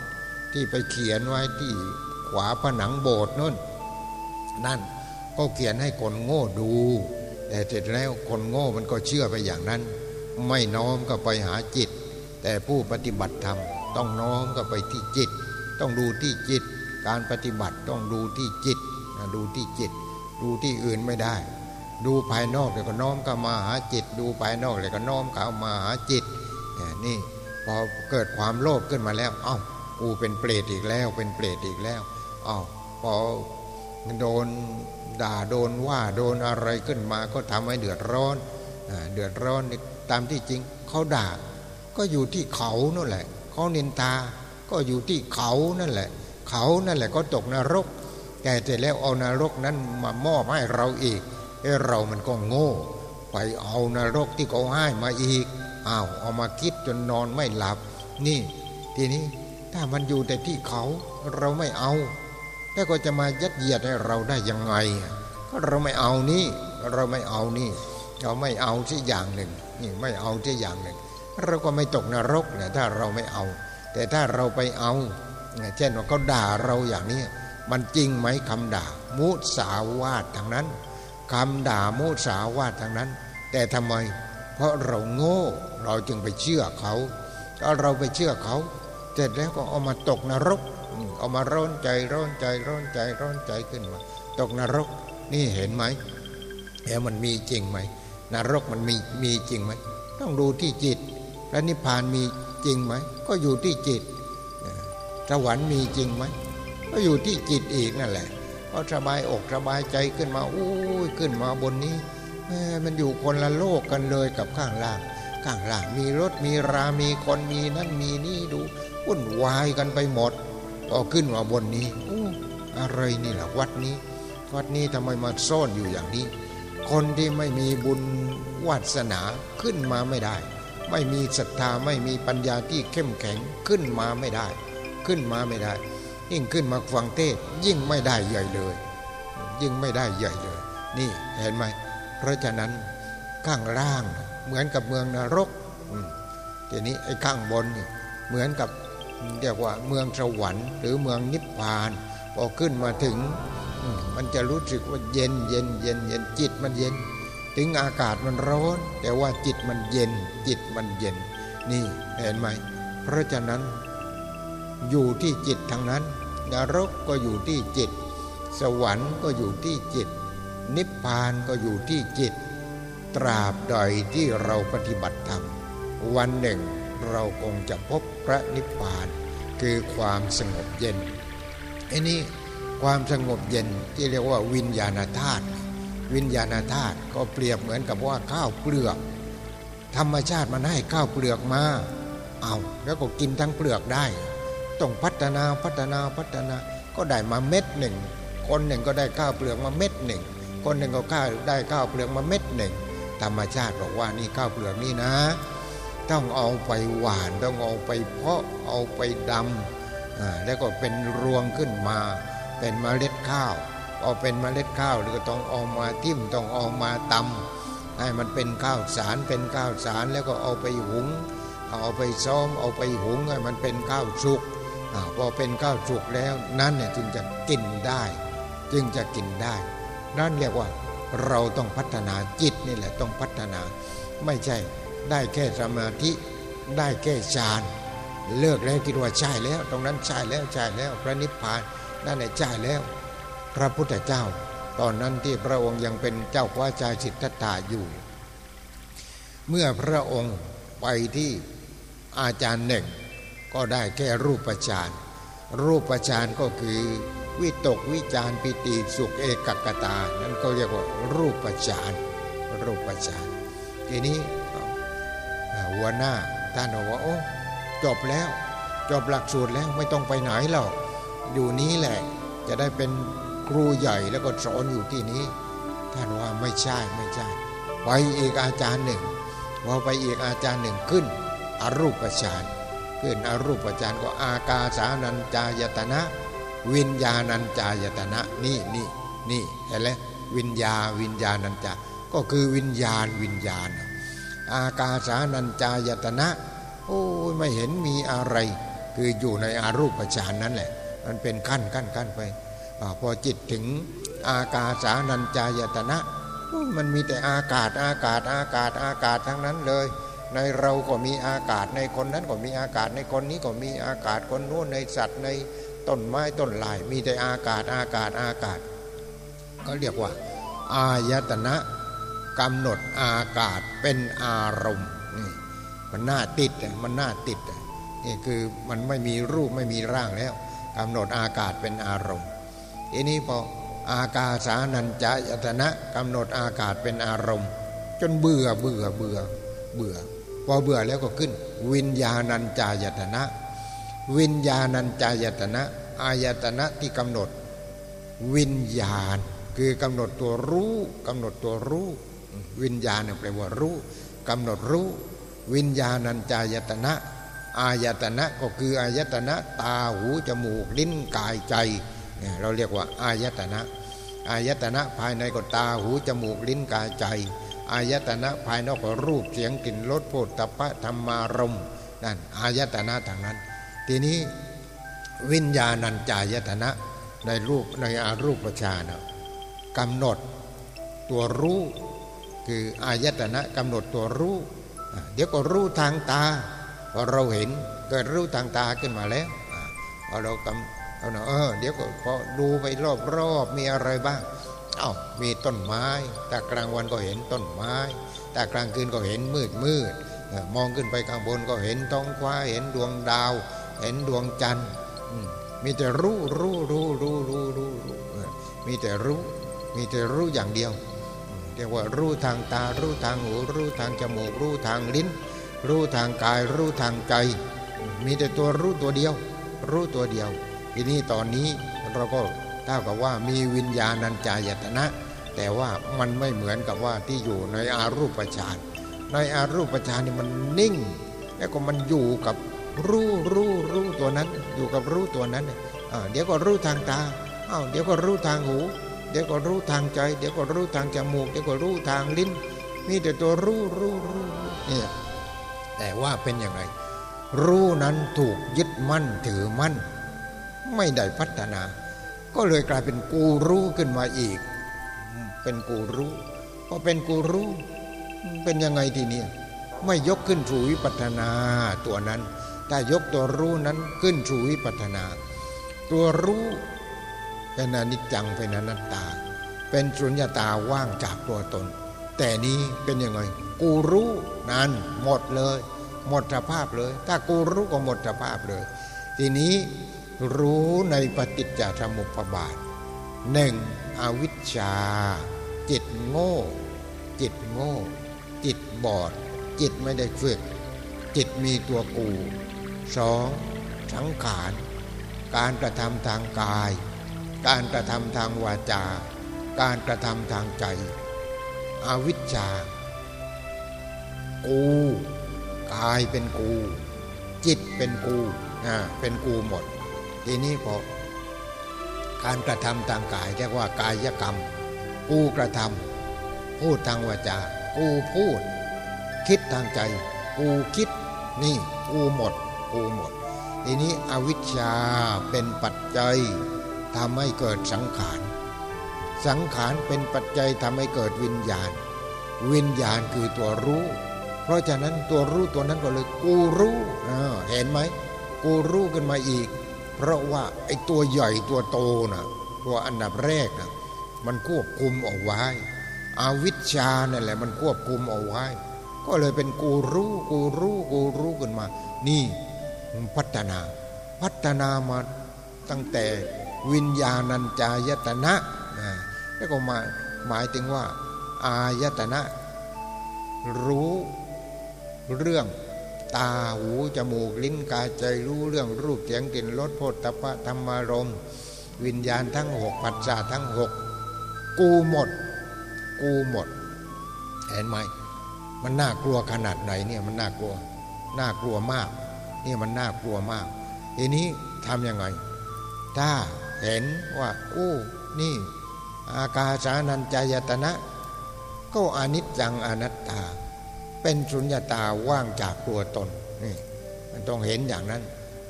ที่ไปเขียนไว้ที่ขวาผนังโบสถ์นั่น นั่นก็เขียนให้คนโง่ดู แต่เสร็จแล้วคนโง่มันก็เชื่อไปอย่างนั้น ไม่น้อมก็ไปหาจิต แต่ผู้ปฏิบัติธรรมต้องน้อมก็ไปที่จิต ต้องดูที่จิต การปฏิบัติต้องดูที่จิตดูที่จิต ดูที่อื่นไม่ได้ ดูภายนอกเลยก็น้อมก็มาหาจิต ดูภายนอกเลยก็น้อมเข้ามาหาจิตนี่พอเกิดความโลภขึ้นมาแล้ว เอ้ากูเป็นเปรตอีกแล้ว เป็นเปรตอีกแล้ว เอ้าพอโดนด่าโดนว่าโดนอะไรขึ้นมาก็ทำให้เดือดร้อนเดือดร้อนตามที่จริงเขาด่า ก็อยู่ที่เขานั่นแหละเขานินตา ก็อยู่ที่เขานั่นแหละ เขานั่นแหละก็ตกนรก แต่เสร็จแล้วเอานรกนั้นมามอบให้เราอีกเอเรามันก็โง่ ไปเอานรกที่เขาให้มาอีกอ้าวเอามาคิดจนนอนไม่หลับ นี่ ทีนี้ถ้ามันอยู่แต่ที่เขาเราไม่เอาแล้วก็จะมายัดเยียดให้เราได้ยังไง ก็เราไม่เอานี่เราไม่เอานี่ เราไม่เอาที่อย่างหนึ่งนี่ไม่เอาที่อย่างหนึ่ง เราก็ไม่ตกนรกนะถ้าเราไม่เอา แต่ถ้าเราไปเอา เช่นว่าเขาด่าเราอย่างนี้ มันจริงไหมคำด่า มุสาวาททางนั้นคำด่ามุสาวาททางนั้น แต่ทำไม เพราะเราโง่เราจึงไปเชื่อเขาถ้าเราไปเชื่อเขาเสร็จแล้วก็เอามาตกนรกเอามาร้อนใจร้อนใจร้อนใจร้อนใจขึ้นมา ตกนรก นี่เห็นไหมแอ้วมันมีจริงไหมนรกมันมีมีจริงไหมต้องดูที่จิต และนิพพานมีจริงไหมก็อยู่ที่จิตสวรรค์มีจริงไหม ก็อยู่ที่จิตอีกนั่นแหละก็สบายอกสบายใจขึ้นมาอู้ยขึ้นมาบนนี้มันอยู่คนละโลกกันเลยกับข้างล่าง ข้างล่างมีรถมีรามีคนมีนั่นมีนี่ดูวุ่นวายกันไปหมดก็ขึ้นมาบนนี้อู้อะไรนี่แหละวัดนี้ วัดนี้ทำไมมาซ่อนอยู่อย่างนี้ คนที่ไม่มีบุญวาสนาขึ้นมาไม่ได้ ไม่มีศรัทธาไม่มีปัญญาที่เข้มแข็งขึ้นมาไม่ได้ ขึ้นมาไม่ได้ ยิ่งขึ้นมาฟังเทศยิ่งไม่ได้ใหญ่เลย ยิ่งไม่ได้ใหญ่เลย นี่เห็นไหมเพราะฉะนั้นข้างล่างเหมือนกับเมืองนรกทีนี้ไอ้ข้างบนนี่เหมือนกับเรียกว่าเมืองสวรรค์ หรือเมืองนิพพานพอขึ้นมาถึงมันจะรู้สึกว่าเย็นเย็นเย็นเย็นจิตมันเย็น ถึงอากาศมันร้อน แต่ว่าจิตมันเย็น จิตมันเย็น นี่เห็นไหมเพราะฉะนั้นอยู่ที่จิตทางนั้น นรกก็อยู่ที่จิต สวรรค์ก็อยู่ที่จิต นิพพานก็อยู่ที่จิต ตราบใดที่เราปฏิบัติธรรม วันหนึ่งเราคงจะพบพระนิพพาน คือความสงบเย็นไอ้นี่ความสงบเย็นที่เรียกว่าวิญญาณธาตุวิญญาณธาตุก็เปรียบเหมือนกับว่าข้าวเปลือก ธรรมชาติมันให้ข้าวเปลือกมาเอาแล้วก็กินทั้งเปลือกได้ ต้องพัฒนาพัฒนาพัฒนาก็ได้มาเม็ดหนึ่ง คนหนึ่งก็ได้ข้าวเปลือกมาเม็ดหนึ่ง คนหนึ่งก็ข้าวได้ข้าวเปลือกมาเม็ดหนึ่ง ธรรมชาติบอกว่านี่ข้าวเปลือกนี่นะ ต้องเอาไปหวานต้องเอาไปเพาะเอาไปดำแล้วก็เป็นรวงขึ้นมา เป็นเมล็ดข้าวเอาเป็นเมล็ดข้าวหรือต้องเอามาทิ่มต้องเอามาตำให้มันเป็นข้าวสารเป็นข้าวสารแล้วก็เอาไปหุง เอาไปซ้อมเอาไปหุงให้มันเป็นข้าวสุก พอเป็นข้าวสุกแล้วนั่นเนี่ยจึงจะกินได้ จึงจะกินได้ นั่นเรียกว่าเราต้องพัฒนาจิตนี่แหละต้องพัฒนา ไม่ใช่ได้แค่สมาธิได้แค่ฌานเลิกแล้วคิดว่าใช่แล้ว ตรงนั้นใช่แล้วใช่แล้ว พระนิพพานนั่นแหละใช่แล้ว พระพุทธเจ้า ตอนนั้นที่พระองค์ยังเป็นเจ้าว้าชายสิทธัตถะอยู่ เมื่อพระองค์ไปที่อาจารย์หนึ่ง ก็ได้แค่รูปฌานรูปฌานก็คือ วิตกวิจารปิติสุขเอกกตา นั่นก็เรียกว่ารูปฌานรูปฌานทีนี้หัวหน้าท่านบอกว่าโอ้จบแล้ว จบหลักสูตรแล้วไม่ต้องไปไหนหรอกอยู่นี้แหละจะได้เป็นครูใหญ่แล้วก็สอนอยู่ที่นี้ ท่านว่าไม่ใช่ไม่ใช่ไปอีกอาจารย์หนึ่งพอไปอีกอาจารย์หนึ่งขึ้นอรูปฌาน ขึ้นอรูปฌานก็อากาสานัญจายตนะ วิญญาณัญจายตนะนี่นี่นี่เห็นไหมวิญญาวิญญาณัญจาก็คือวิญญาณวิญญาณ อากาสานัญจายตนะ โอ้ยไม่เห็นมีอะไร คืออยู่ในอารูปฌานนั่นแหละ มันเป็นขั้นขั้นขั้นไปอพอจิตถึงอากาสานัญจายตนะ มันมีแต่อากาศอากาศอากาศอากาศทั้งนั้นเลย ในเราก็มีอากาศในคนนั้นก็มีอากาศในคนนี้ก็มีอากาศคนนู้นในสัตว์ในต้นไม้ต้นลาย มีแต่อากาศอากาศอากาศ ก็เรียกว่า อายตนะกำหนดอากาศเป็นอารมณ์นี่มันน่าติดมันน่าติดนี่คือมันไม่มีรูปไม่มีร่างแล้วกำหนดอากาศเป็นอารมณ์อันนี้พออากาสานัญจายตนะกำหนดอากาศเป็นอารมณ์ จนเบื่อเบื่อเบื่อเบื่อ พอเบื่อแล้วก็ขึ้น วิญญาณัญจายตนะ วิญญาณัญจายตนะ อายตนะที่กำหนด วิญญาณ คือกำหนดตัวรู้กำหนดตัวรู้ วิญญาณแปลว่ารู้กำหนดรู้ วิญญาณัญจายตนะ อายตนะก็คืออายตนะ ตาหูจมูกลิ้นกายใจ เราเรียกว่าอายตนะ อายตนะภายในก็ตาหูจมูกลิ้นกายใจ อายตนะภายนอกก็รูปเสียงกลิ่นรสโผฏฐัพพะธรรมารมนั่นอายตนะทางนั้น ทีนี้วิญญาณัญจายตนะในรูปในอารูปฌานกำหนดตัวรู้คืออายตนะกำหนดตัวรู้ เดี๋ยวก็รู้ทางตาพอเราเห็นเกิดรู้ทางตาขึ้นมาแล้วพอเรากำเอาเนาะเออเดี๋ยวก็พอดูไปรอบๆมีอะไรบ้าง อา้ามีต้นไม้แต่กลางวันก็เห็นต้นไม้แต่กลางคืนก็เห็นมืดมืดมองขึ้นไปข้างบนก็เห็นท้องฟ้าเห็นดวงดาว เห็นดวงจันทร์มีแต่รู้รู้รู้รู้รู้รู้มีแต่รู้ มีแต่รู้อย่างเดียวเรียกว่ารู้ทางตา รู้ทางหู รู้ทางจมูก รู้ทางลิ้น รู้ทางกาย รู้ทางใจ มีแต่ตัวรู้ตัวเดียว รู้ตัวเดียวทีนี้ตอนนี้เราก็ เท่ากับว่ามีวิญญาณัญจายตนะ แต่ว่ามันไม่เหมือนกับว่าที่อยู่ในอารูปฌานในอารูปฌานนี่มันนิ่ง แล้วก็มันอยู่กับรู้รู้รู้ตัวนั้น อยู่กับรู้ตัวนั้นเดี๋ยวก็รู้ทางตาอ้าวเดี๋ยวก็รู้ทางหู เดี๋ยวก็รู้ทางใจ เดี๋ยวก็รู้ทางจมูก เดี๋ยวก็รู้ทางลิ้น มีแต่ตัวรู้รู้รู้เนี่ยแต่ว่าเป็นยังไง รู้นั้นถูกยึดมั่นถือมั่น ไม่ได้พัฒนา ก็เลยกลายเป็นกูรู้ขึ้นมาอีก เป็นกูรู้พอเป็นกูรู้ เป็นยังไงทีนี้ไม่ยกขึ้นสู่วิปัฒนาตัวนั้นถ้ายกตัวรู้นั้นขึ้นสู่วิปัฒนา ตัวรู้เป็นอนิจจังเป็นอนัตตา เป็นสุญญตาว่างจากตัวตน แต่นี้เป็นยังไง กูรู้นั้นหมดเลย หมดสภาพเลย ถ้ากูรู้ก็หมดสภาพเลย ทีนี้ รู้ในปฏิจจสมุปบาทหนึ่งอวิชชา จิตโง่ จิตโง่ จิตบอด จิตไม่ได้ฝึก จิตมีตัวกูสองสังขาร การกระทำทางกาย การกระทำทางวาจา การกระทำทางใจอวิชชา กู กายเป็นกู จิตเป็นกูอ่าเป็นกูหมด ทีนี้พอการกระทำทางกายเรียกว่ากายกรรม กูกระทำพูดทางวาจา กูพูด คิดทางใจ กูคิด นี่กูหมด กูหมด ทีนี้อวิชชาเป็นปัจจัยทำให้เกิดสังขาร สังขารเป็นปัจจัยทำให้เกิดวิญญาณ วิญญาณคือตัวรู้ เพราะฉะนั้นตัวรู้ตัวนั้นก็เลยกูรู้เห็นไหม กูรู้ขึ้นมาอีก เพราะว่าไอ้ตัวใหญ่ตัวโตนะ่ะตัวอันดับแรกนะมันควบคุมเอาไว้อาวิชชานั่นแหละมันควบคุมเอาไว้ ก็เลยเป็นกูรู้กูรู้กูรู้ขึ้นมา นี่พัฒนา พัฒนามาตั้งแต่วิญญาณัญจายตนะนะแล้วก็มาหมายถึงว่า อายตนะ รู้เรื่อง ตาหูจมูกลิ้นกายใจรู้เรื่องรูปเสียงกลิ่นรสโผฏฐัพพะธรรมารมวิญญาณทั้งหกปัจจาทั้งหกกูหมด กูหมด เห็นไหมมันน่ากลัวขนาดไหนเนี่ยมันน่ากลัวน่ากลัวมากนี่มันน่ากลัวมากทีนี้ทำยังไง ถ้าเห็นว่าอู้นี่ อากาสานัญจายตนะ ก็อนิจจังอนัตตา เป็นสุญญาตาว่างจากตัวตนนี่มันต้องเห็นอย่างนั้น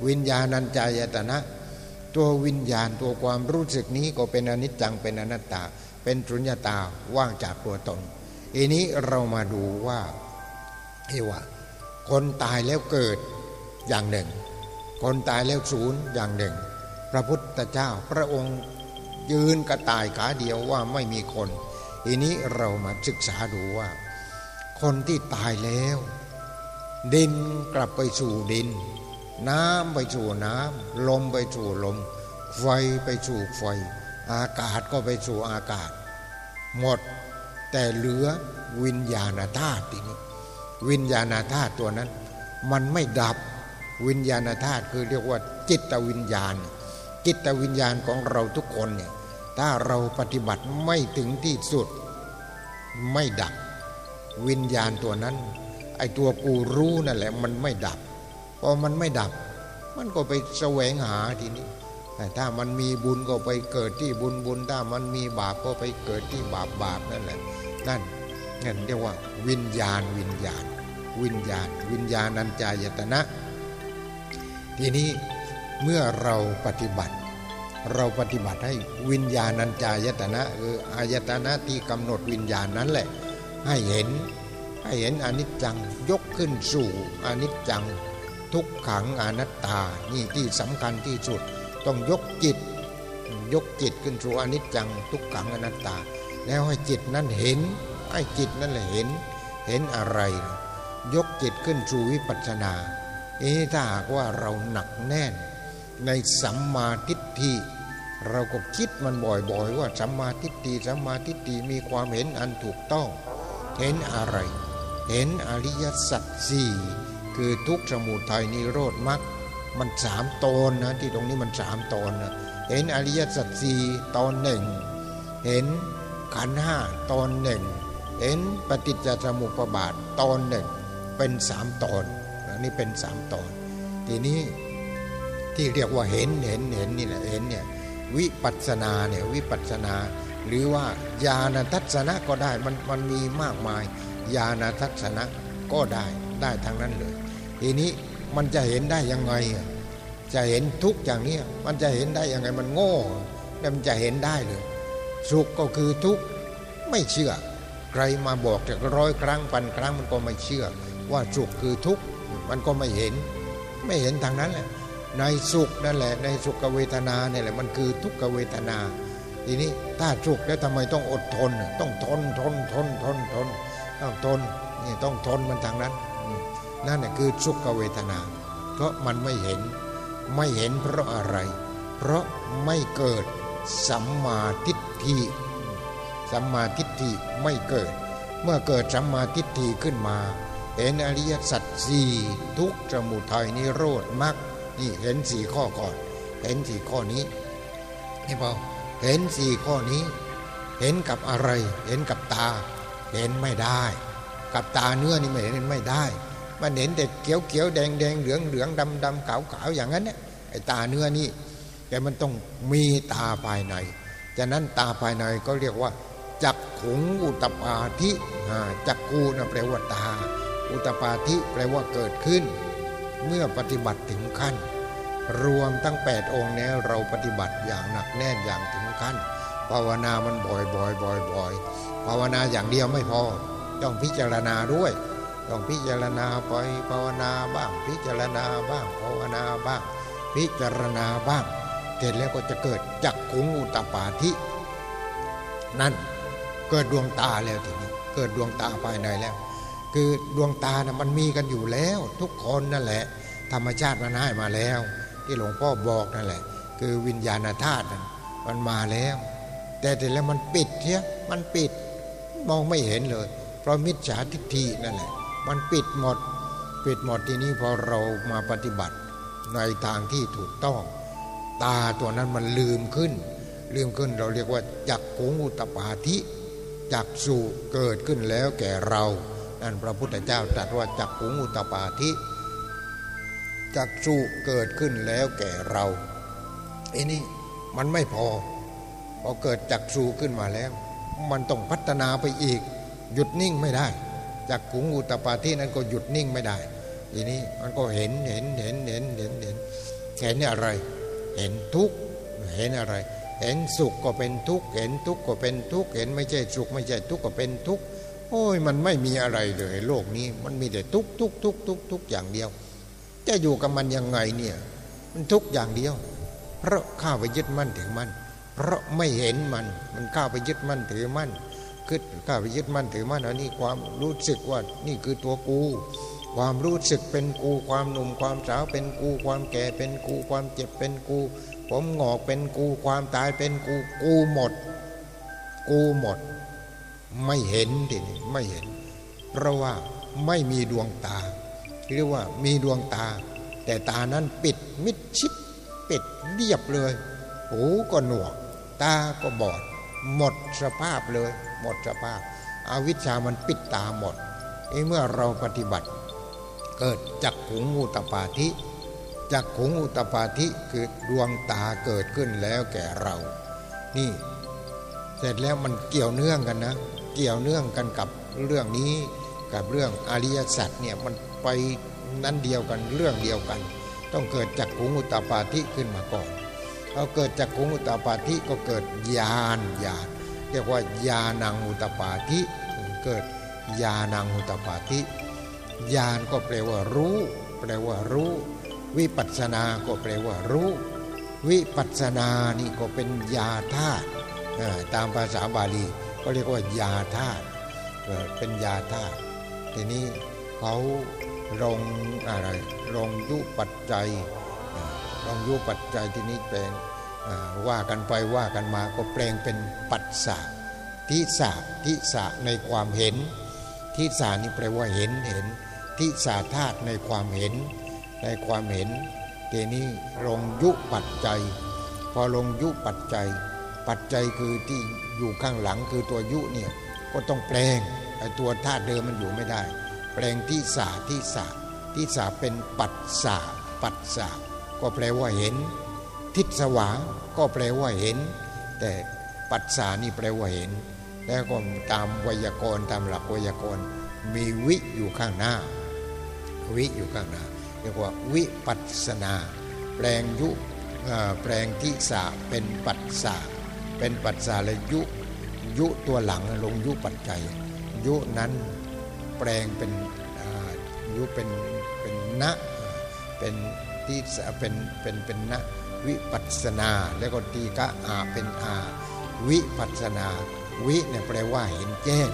วิญญาณัญจายตนะ ตัววิญญาณตัวความรู้สึกนี้ก็เป็นอนิจจังเป็นอนัตตา เป็นสุญญาตาว่างจากตัวตนอันนี้เรามาดูว่าที่ว่าคนตายแล้วเกิดอย่างหนึ่ง คนตายแล้วศูนย์อย่างหนึ่ง พระพุทธเจ้าพระองค์ยืนกระต่ายขาเดียวว่าไม่มีคน ทีนี้เรามาศึกษาดูว่า คนที่ตายแล้ว ดินกลับไปสู่ดิน น้ำไปสู่น้ำลมไปสู่ลม ไฟไปสู่ไฟ อากาศก็ไปสู่อากาศ หมดแต่เหลือวิญญาณธาตุทีนี้วิญญาณธาตุตัวนั้น มันไม่ดับวิญญาณธาตุคือเรียกว่าจิตวิญญาณ จิตวิญญาณของเราทุกคนเนี่ยถ้าเราปฏิบัติไม่ถึงที่สุดไม่ดับ วิญญาณตัวนั้น ไอตัวกูรู้นั่นแหละ มันไม่ดับพอมันไม่ดับ มันก็ไปแสวงหาทีนี้แต่ถ้ามันมีบุญก็ไปเกิดที่บุญบุญ ถ้ามันมีบาปก็ไปเกิดที่บาปบาปนั่นแหละนั่นนั่นเรียกว่า วิญญาณวิญญาณ วิญญาณ วิญญาณัญจายตนะ ทีนี้เมื่อเราปฏิบัติ เราปฏิบัติให้วิญญาณัญจายตนะคืออายตนะที่กำหนดวิญญาณนั้นแหละ ให้เห็น ให้เห็นอนิจจังยกขึ้นสู่อนิจจัง ทุกขังอนัตตา นี่ที่สำคัญที่สุด ต้องยกจิต ยกจิตขึ้นสู่อนิจจัง ทุกขังอนัตตา แล้วให้จิตนั้นเห็น ให้จิตนั่นแหละเห็น เห็นอะไร ยกจิตขึ้นสู่วิปัสสนาเอ๊ถ้าหากว่าเราหนักแน่น ในสัมมาทิฏฐิเราก็คิดมันบ่อยๆ ว่าสัมมาทิฏฐิสัมมาทิฏฐิมีความเห็นอันถูกต้อง เห็นอะไร เห็นอริยสัจสี่คือทุกสมุทัยนิโรธมรรคมันสามตอนนะที่ตรงนี้มันสามตอนนะเห็นอริยสัจสี่ตอนหนึ่งเห็นขันห้าตอนหนึ่งเห็นปฏิจจสมุปบาทตอนหนึ่งเป็นสามตอนนี่เป็นสามตอน ทีนี้ที่เรียกว่าเห็นเห็นเห็นนี่แหละเห็นเนี่ยวิปัสนาเนี่ยวิปัสนา หรือว่าญาณทัศนะก็ได้มันมันมีมากมายญาณทัศนะก็ได้ได้ทั้งนั้นเลย ทีนี้มันจะเห็นได้ยังไง จะเห็นทุกอย่างนี้มันจะเห็นได้ยังไงมันโง่แล้วมันจะเห็นได้เลยสุขก็คือทุกไม่เชื่อ ใครมาบอกจากร้อยครั้งพันครั้งมันก็ไม่เชื่อ ว่าสุขคือทุกมันก็ไม่เห็น ไม่เห็นทางนั้นแหละในสุขนั่นแหละในสุขเวทนาเนี่ยแหละมันคือทุกขเวทนา ทีนี้ถ้าสุขแล้วทำไมต้องอดทน ต้องทนทนทนทนทนต้องทนนี่ต้องทนมันทางนั้น นั่นแหละคือสุขเวทนา เพราะมันไม่เห็นไม่เห็นเพราะอะไร เพราะไม่เกิดสัมมาทิฏฐิสัมมาทิฏฐิไม่เกิด เมื่อเกิดสัมมาทิฏฐิขึ้นมา เห็นอริยสัจสี่ทุกสมุทัยนิโรธมรรคนี่เห็นสี่ข้อก่อน เห็นสี่ข้อนี้นี่พอ เห็นสี่ข้อนี้ เห็นกับอะไร เห็นกับตา เห็นไม่ได้ กับตาเนื้อนี่ไม่เห็นไม่ได้ มันเห็นแต่เขียวเขียวแดงแดงเหลืองเหลืองดำดำขาวขาวอย่างนั้นเนี่ยไอ้ตาเนื้อนี่ แต่มันต้องมีตาภายในจากนั้นตาภายในก็เรียกว่าจักขุงอุตปาธิจักกูนะแปลว่าตา อุตปาธิแปลว่าเกิดขึ้น เมื่อปฏิบัติถึงขั้น รวมตั้งแปดองค์นี้เราปฏิบัติอย่างหนักแน่นอย่างถึง ขั้นภาวนามันบ่อยบ่อยบ่อยบ่อยภาวนาอย่างเดียวไม่พอ ต้องพิจารณาด้วย ต้องพิจารณาไปภาวนาบ้าง พิจารณาบ้างภาวนาบ้าง พิจารณาบ้างเสร็จแล้วก็จะเกิดจักขุงอุตปาธินั่นเกิดดวงตาแล้วทีนี้เกิดดวงตาภายในแล้ว คือดวงตานะมันมีกันอยู่แล้ว ทุกคนนั่นแหละ ธรรมชาติมันให้มาแล้ว ที่หลวงพ่อบอกนั่นแหละ คือวิญญาณธาตุ มันมาแล้ว แต่แต่แล้วมันปิดเทียมันปิด มองไม่เห็นเลย เพราะมิจฉาทิฏฐินั่นแหละ มันปิดหมด ปิดหมดทีนี้พอเรามาปฏิบัติในทางที่ถูกต้อง ตาตัวนั้นมันลืมขึ้น ลืมขึ้นเราเรียกว่าจักขุงอุตปาธิจักสุเกิดขึ้นแล้วแก่เรานั่นพระพุทธเจ้าตรัสว่าจักขุงอุตปาธิจักสุเกิดขึ้นแล้วแก่เราไอ้นี่ มันไม่พอ พอเกิดจักสุขึ้นมาแล้ว มันต้องพัฒนาไปอีก หยุดนิ่งไม่ได้จักขุงอุตปาธินั้นก็หยุดนิ่งไม่ได้ทีนี้มันก็เห็นเห็นเห็นเห็นเห็นเห็นเห็นอะไร เห็นทุกเห็นอะไร เห็นสุขก็เป็นทุกเห็นทุกก็เป็นทุกเห็นไม่ใช่สุขไม่ใช่ทุกก็เป็นทุกโอ้ยมันไม่มีอะไรเลย โลกนี้มันมีแต่ทุกทุกทุกทุกทุกอย่างเดียว จะอยู่กับมันยังไงเนี่ย มันทุกอย่างเดียว เพราะข้าไปยึดมั่นถือมั่นเพราะไม่เห็นมัน มันข้าไปยึดมั่นถือมั่นคือข้าไปยึดมั่นถือมั่นอันนี้ความรู้สึกว่านี่คือตัวกู ความรู้สึกเป็นกู ความหนุ่มความสาวเป็นกู ความแก่เป็นกู ความเจ็บเป็นกู ผมงอกเป็นกู ความตายเป็นกู กูหมด กูหมด ไม่เห็นดิไม่เห็น เพราะว่าไม่มีดวงตา เรียกว่ามีดวงตา แต่ตานั้นปิดมิดชิด ปิดเรียบเลย หูก็หนวก ตาก็บอด หมดสภาพเลย หมดสภาพอาวิชามันปิดตาหมดเมื่อเราปฏิบัติ เกิดจักขุงงูตปาธิจักขุงอุตปาธิคือดวงตาเกิดขึ้นแล้วแก่เรา นี่ เสร็จแล้วมันเกี่ยวเนื่องกันนะ เกี่ยวเนื่องกันกับเรื่องนี้กับเรื่องอริยสัจเนี่ยมันไปนั้นเดียวกันเรื่องเดียวกัน ต้องเกิดจากขุงอุตปาธิขึ้นมาก่อนเอาเกิดจากขุงอุตปาธิก็เกิดญาณญาณเรียกว่าญาณังอุตปาธิเกิดญาณังอุตปาธิญาณก็แปลว่ารู้ แปลว่ารู้ วิปัสสนาก็แปลว่ารู้ วิปัสนานี่ก็เป็นยาธาตุตามภาษาบาลีก็เรียกว่ายาธาตุเป็นยาธาตุทีนี้เขา ลงอะไรลงยุปัจจัยลงยุปัจจัยที่นี้แปลงว่ากันไปว่ากันมาก็แปลงเป็นปัจสะทิสะทิสะในความเห็น ทิสานี่แปลว่าเห็นเห็น ทิสาธาตุในความเห็น ในความเห็นทีนี้ลงยุปัจจัย พอลงยุปัจจัย ปัจจัยคือที่อยู่ข้างหลังคือตัวยุเนี่ยก็ต้องแปลงไอ้ตัวธาตุเดิมมันอยู่ไม่ได้ แปลงที่สาที่สาที่สาเป็นปัจสาปัจสาก็แปลว่าเห็น ทิศสว่างก็แปลว่าเห็น แต่ปัจสานี่แปลว่าเห็น แล้วก็ตามไวยากรณ์ตามหลักไวยากรณ์มีวิอยู่ข้างหน้า วิอยู่ข้างหน้าเรียกว่าวิปัสนา แปลงยุแปลงทิสาเป็นปัสสาเป็นปัสสาและยุยุตัวหลังลงยุปัจจัย ยุนั้น ลงเป็นยุเป็นเป็นณเป็นทิสาเป็นเป็นเป็นณวิปัสนา แล้วก็ตีกะอาเป็นอาวิปัสนา วิเนี่ยแปลว่าเห็นแจ้ง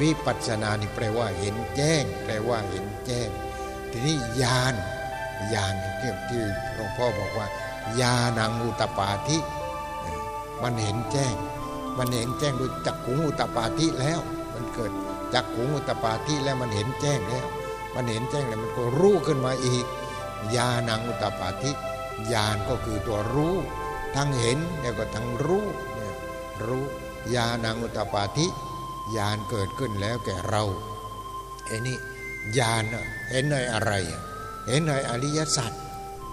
วิปัสนานี่แปลว่าเห็นแจ้ง แปลว่าเห็นแจ้ง ทีนี้ญาณญาณที่ที่หลวงพ่อบอกว่าญาณังอุตปาธิมันเห็นแจ้ง มันเห็นแจ้งโดยจักขุงอุตปาธิแล้ว จักขุงอุตปาธิแล้วมันเห็นแจ้งแล้ว มันเห็นแจ้งแล้วมันก็รู้ขึ้นมาอีกญาณังอุตปาธิญาณก็คือตัวรู้ ทั้งเห็นแล้วก็ทั้งรู้เนี่ยรู้ญาณังอุตปาธิญาณเกิดขึ้นแล้วแก่เราไอ้นี่ญาณเห็นในอะไร เห็นในอริยสัจ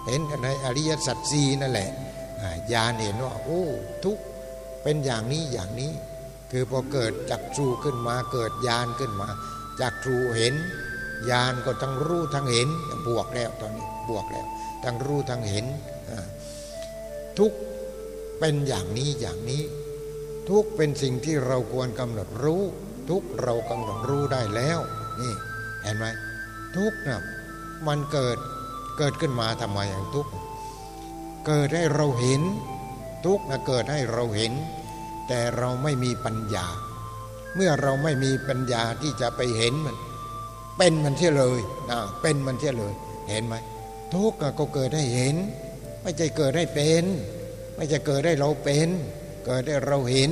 เห็นในอริยสัจสีนั่นแหละญาณเห็นว่าโอ้ทุกเป็นอย่างนี้อย่างนี้ คือพอเกิดจักรูขึ้นมาเกิดญาณขึ้นมาจักรูเห็นญาณก็ทั้งรู้ทั้งเห็นบวกแล้วตอนนี้บวกแล้ว ทั้งรู้ทั้งเห็นทุกเป็นอย่างนี้อย่างนี้ ทุกเป็นสิ่งที่เราควรกำหนดรู้ ทุกเรากำหนดรู้ได้แล้วนี่เห็นไหมทุกนะมันเกิดเกิดขึ้นมาทำไมอย่างทุกเกิดให้เราเห็น ทุกนะเกิดให้เราเห็น แต่เราไม่มีปัญญา เมื่อเราไม่มีปัญญาที่จะไปเห็นมัน เป็นมันเช่เลยนะเป็นมันเช่เลย เห็นไหมทุกข์ก็เกิดให้เห็น ไม่ใช่เกิดให้เป็น ไม่ใช่เกิดให้เราเป็น เกิดให้เราเห็น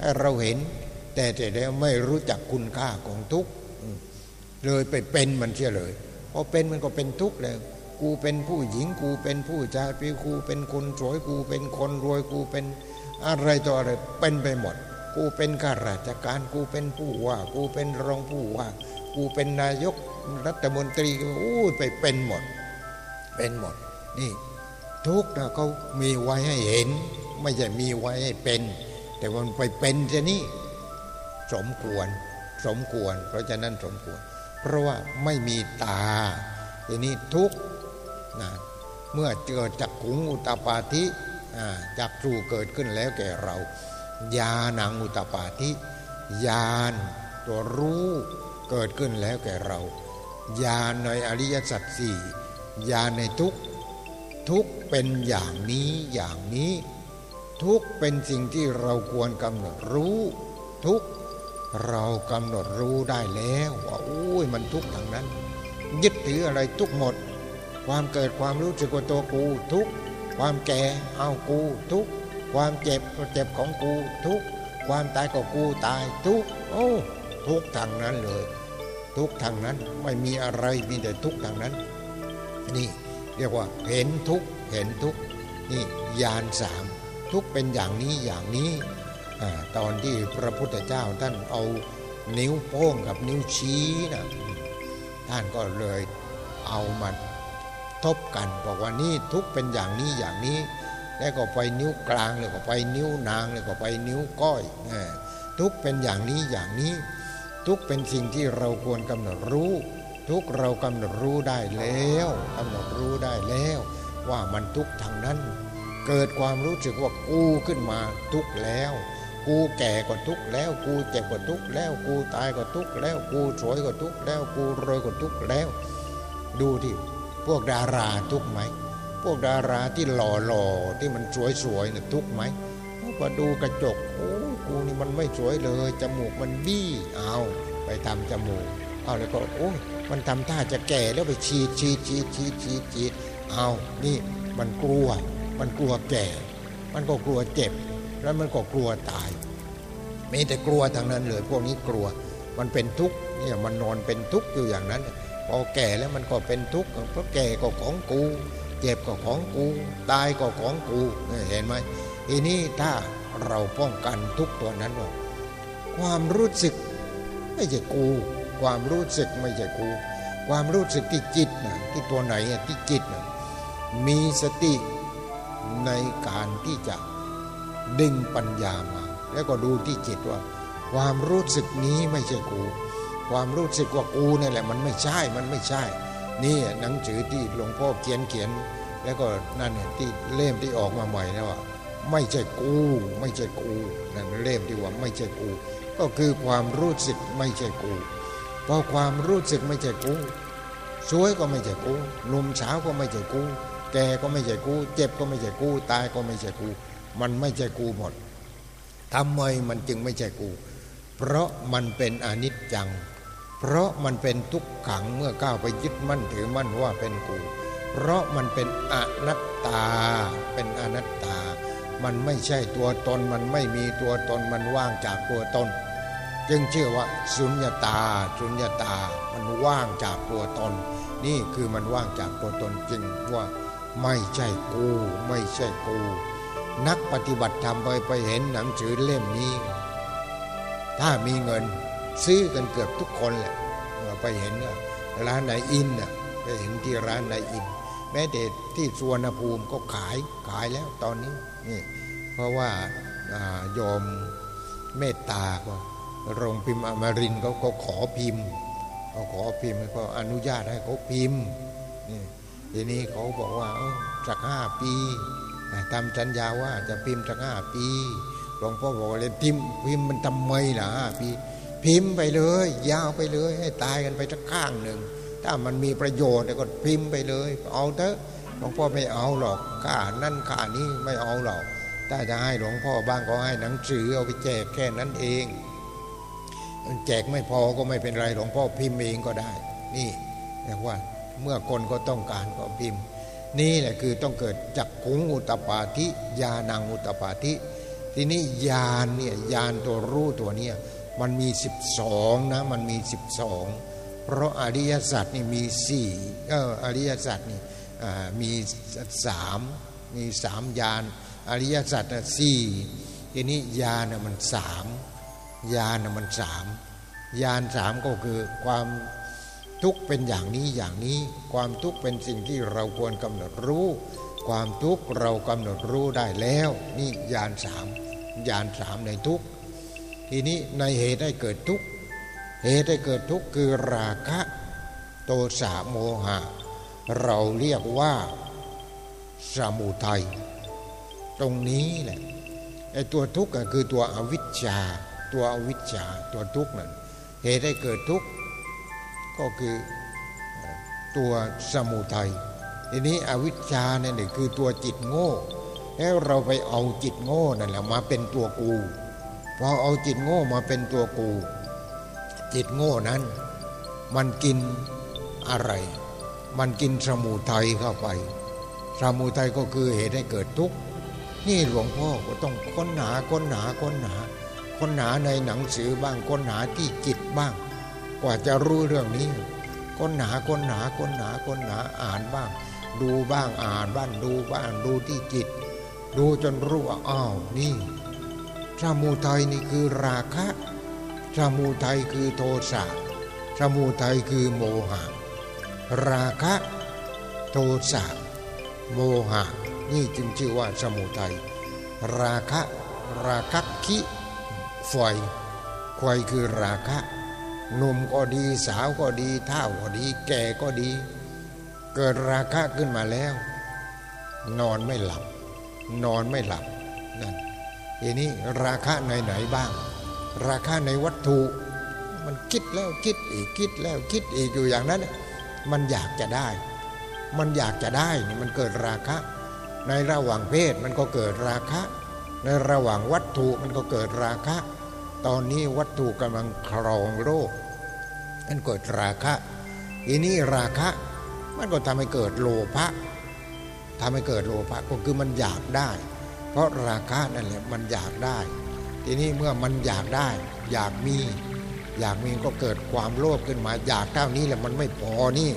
ให้เราเห็น แต่แต่แล้วไม่รู้จักคุณค่าของทุกข์เลยไปเป็นมันเช่เลยพอเป็นมันก็เป็นทุกข์เลยกูเป็นผู้หญิงกูเป็นผู้ชายกูเป็นคนสวยกูเป็นคนรวยกูเป็น อะไรต่ออะไรเป็นไปหมด กูเป็นข้าราชการกูเป็นผู้ว่า กูเป็นรองผู้ว่า กูเป็นนายกรัฐมนตรีอู้ไปเป็นหมด เป็นหมด นี่ ทุกนะเขามีไว้ให้เห็น ไม่ใช่มีไว้ให้เป็น แต่มันไปเป็นจะนี่สมควร สมควร เพราะฉะนั้นสมควร เพราะว่าไม่มีตาทีนี้ทุกข์นะเมื่อเกิดจากขุงอุตปาธิ จากรูเกิดขึ้นแล้วแก่เราญาณังอุตปาธิญาณตัวรู้เกิดขึ้นแล้วแก่เราญาณในอริยสัจสี่ญาณในทุกทุกเป็นอย่างนี้อย่างนี้ ทุกเป็นสิ่งที่เราควรกำหนดรู้ ทุกเรากำหนดรู้ได้แล้วว่าโอ้ยมันทุกทางนั้น ยึดถืออะไรทุกหมด ความเกิดความรู้สึกว่าตัวกูทุก ความแก่เอากูทุก ความเจ็บก็เจ็บของกูทุก ความตายก็กูตายทุก โอ้ทุกทางนั้นเลย ทุกทางนั้นไม่มีอะไรมีแต่ทุกทางนั้น นี่เรียกว่าเห็นทุกเห็นทุกนี่ยานสามทุกเป็นอย่างนี้อย่างนี้ตอนที่พระพุทธเจ้าท่านเอานิ้วโป้งกับนิ้วชี้นะท่านก็เลยเอามา ทบกัน บอกว่านี่ทุกเป็นอย่างนี้อย่างนี้ แล้วก็ไปนิ้วกลางเลยก็ไปนิ้วนางเลยก็ไปนิ้วก้อยทุกเป็นอย่างนี้อย่างนี้ ทุกเป็นสิ่งที่เราควรกำหนดรู้ ทุกเรากำหนดรู้ได้แล้วกำหนดรู้ได้แล้ว ว่ามันทุกทางนั้น เกิดความรู้สึกว่ากูขึ้นมาทุกแล้วกูแก่ก็ทุกแล้ว กูเจ็บก็ทุกแล้ว กูตายก็ทุกแล้ว กูสวยก็ทุกแล้ว กูรวยก็ทุกแล้ว ดูที่ พวกดาราทุกไหม พวกดาราที่หล่อๆที่มันสวยๆเนี่ยทุกไหมพอดูกระจกโอ้กูนี่มันไม่สวยเลย จมูกมันบี้เอาไปทำจมูกเอาแล้วก็โอ้มันทำท่าจะแก่แล้วไปฉีดฉีดฉีดฉีดฉีดฉีดเอานี่มันกลัว มันกลัวแก่ มันก็กลัวเจ็บ แล้วมันก็กลัวตายมีแต่กลัวทางนั้นเลย พวกนี้กลัว มันเป็นทุกข์เนี่ยมันนอนเป็นทุกข์อยู่อย่างนั้น พอแก่แล้วมันก็เป็นทุกข์เพราะแก่ก็ของกู เจ็บก็ของกู ตายก็ของกูเห็นไหมทีนี้ถ้าเราป้องกันทุกตัวนั้นว่าความรู้สึกไม่ใช่กู ความรู้สึกไม่ใช่กู ความรู้สึกที่จิตนะที่ตัวไหนที่จิตนะมีสติในการที่จะดึงปัญญามา แล้วก็ดูที่จิตว่า ความรู้สึกนี้ไม่ใช่กู ความรู้สึกว่ากูนี่แหละมันไม่ใช่มันไม่ใช่ นี่หนังสือที่หลวงพ่อเขียนเขียน แล้วก็นั่นเนี่ยที่เล่มที่ออกมาใหม่นะว่า ไม่ใช่กู ไม่ใช่กูนั่นเล่มที่ว่าไม่ใช่กู ก็คือความรู้สึกไม่ใช่กูเพราะความรู้สึกไม่ใช่กูสวยก็ไม่ใช่กูหนุ่มสาวก็ไม่ใช่กู แก่ก็ไม่ใช่กู เจ็บก็ไม่ใช่กู ตายก็ไม่ใช่กู มันไม่ใช่กูหมดทำไมมันจึงไม่ใช่กู เพราะมันเป็นอนิจจัง เพราะมันเป็นทุกขังเมื่อก้าวไปยึดมั่นถือมั่นว่าเป็นกู เพราะมันเป็นอนัตตา เป็นอนัตตา มันไม่ใช่ตัวตนมันไม่มีตัวตนมันว่างจากตัวตน จึงเชื่อว่าสุญญตาสุญญตา มันว่างจากตัวตน นี่คือมันว่างจากตัวตนจริงว่าไม่ใช่กู ไม่ใช่กู นักปฏิบัติธรรมไปไปเห็นหนังสือเล่มนี้ ถ้ามีเงิน ซื้อกันเกือบทุกคนแหละไปเห็นร้านไหนอินน่ะไปเห็นที่ร้านไหนอิน แม้แต่ที่สวนภูมิก็ขายขายแล้วตอนนี้นี่เพราะว่ายอมเมตตาก็โรงพิมพ์อมรินเขาเขาขอพิมพ์เขาขอพิมพ์ก็อนุญาตให้เขาพิมพ์นี่ทีนี้เขาบอกว่าสักห้าปีทำสัญญาว่าจะพิมพ์สักห้าปีหลวงพ่อบอกเลยพิมพ์พิมพ์มันทำไมล่ะพี่ พิมพ์ไปเลย ยาวไปเลย ให้ตายกันไปทักข้างหนึ่ง ถ้ามันมีประโยชน์ก็พิมพ์ไปเลย เอาเถอะหลวงพ่อไม่เอาหรอกข้านั่นข้านี้ไม่เอาหรอกถ้าจะให้หลวงพ่อบ้างก็ให้หนังสือเอาไปแจกแค่นั้นเองแจกไม่พอก็ไม่เป็นไรหลวงพ่อพิมพ์เองก็ได้ นี่เรียกว่าเมื่อคนก็ต้องการก็พิมพ์ นี่แหละคือต้องเกิดจักขุงอุตปาธิญาณังอุตปาธิทีนี้ญาณเนี่ยญาณตัวรู้ตัวเนี้ย มันมีสิบสองนะ มันมีสิบสองเพราะอริยสัจนี่มีสี่เอออริยสัจนี่มีสามมีสามญาณอริยสัจสี่ทีนี้ญาณมันสามญาณมันสามญาณสามก็คือความทุกข์เป็นอย่างนี้อย่างนี้ ความทุกข์เป็นสิ่งที่เราควรกำหนดรู้ ความทุกข์เรากำหนดรู้ได้แล้ว นี่ญาณสามญาณสามในทุกข์ ทีนี้ในเหตุให้เกิดทุกข์เหตุให้เกิดทุกข์คือราคะโทสะโมหะ เราเรียกว่าสมุทัยตรงนี้แหละไอ้ตัวทุกข์ก็คือตัวอวิชชา ตัวอวิชชาตัวทุกข์นั่นเหตุให้เกิดทุกข์ก็คือตัวสมุทัยทีนี้อวิชชาเนี่ยคือตัวจิตโง่ แล้วเราไปเอาจิตโง่นั่นแหละมาเป็นตัวกู พอเอาจิตโง่มาเป็นตัวกู จิตโง่นั้น มันกินอะไร มันกินสมุทัยเข้าไป สมุทัยก็คือเหตุให้เกิดทุกข์ นี่หลวงพ่อก็ต้องค้นหาค้นหาค้นหา ค้นหาในหนังสือบ้างค้นหาที่จิตบ้าง กว่าจะรู้เรื่องนี้ ค้นหาค้นหาค้นหาค้นหาอ่านบ้าง ดูบ้างอ่านบ้างดูบ้างดูที่จิต ดูจนรู้ว่าอ้าวนี่ สมุทัยนี่คือราคะสมุทัยคือโทสะสมุทัยคือโมหะ ราคะ โทสะโมหะ นี่จึงชื่อว่าสมุทัยราคะ ราคะคิไฟไฟคือราคะหนุ่มก็ดีสาวก็ดีเท่าก็ดี แก่ก็ดี เกิดราคะขึ้นมาแล้ว นอนไม่หลับ นอนไม่หลับนั่น ทีนี้ราคะในไหนบ้าง ราคาในวัตถุ มันคิดแล้วคิดอีกคิดแล้วคิดอีกอยู่อย่างนั้น มันอยากจะได้ มันอยากจะได้นี่มันเกิดราคะ ในระหว่างเพศมันก็เกิดราคะ ในระหว่างวัตถุมันก็เกิดราคะ ตอนนี้วัตถุกำลังครองโลกมันเกิดราคะทีนี้ราคะมันก็ทำให้เกิดโลภะทำให้เกิดโลภะก็คือมันอยากได้ เพราะราคะนั่นแหละมันอยากได้ ทีนี้เมื่อมันอยากได้ อยากมี อยากมีก็เกิดความโลภขึ้นมา อยากเท่านี้แหละมันไม่พอนี่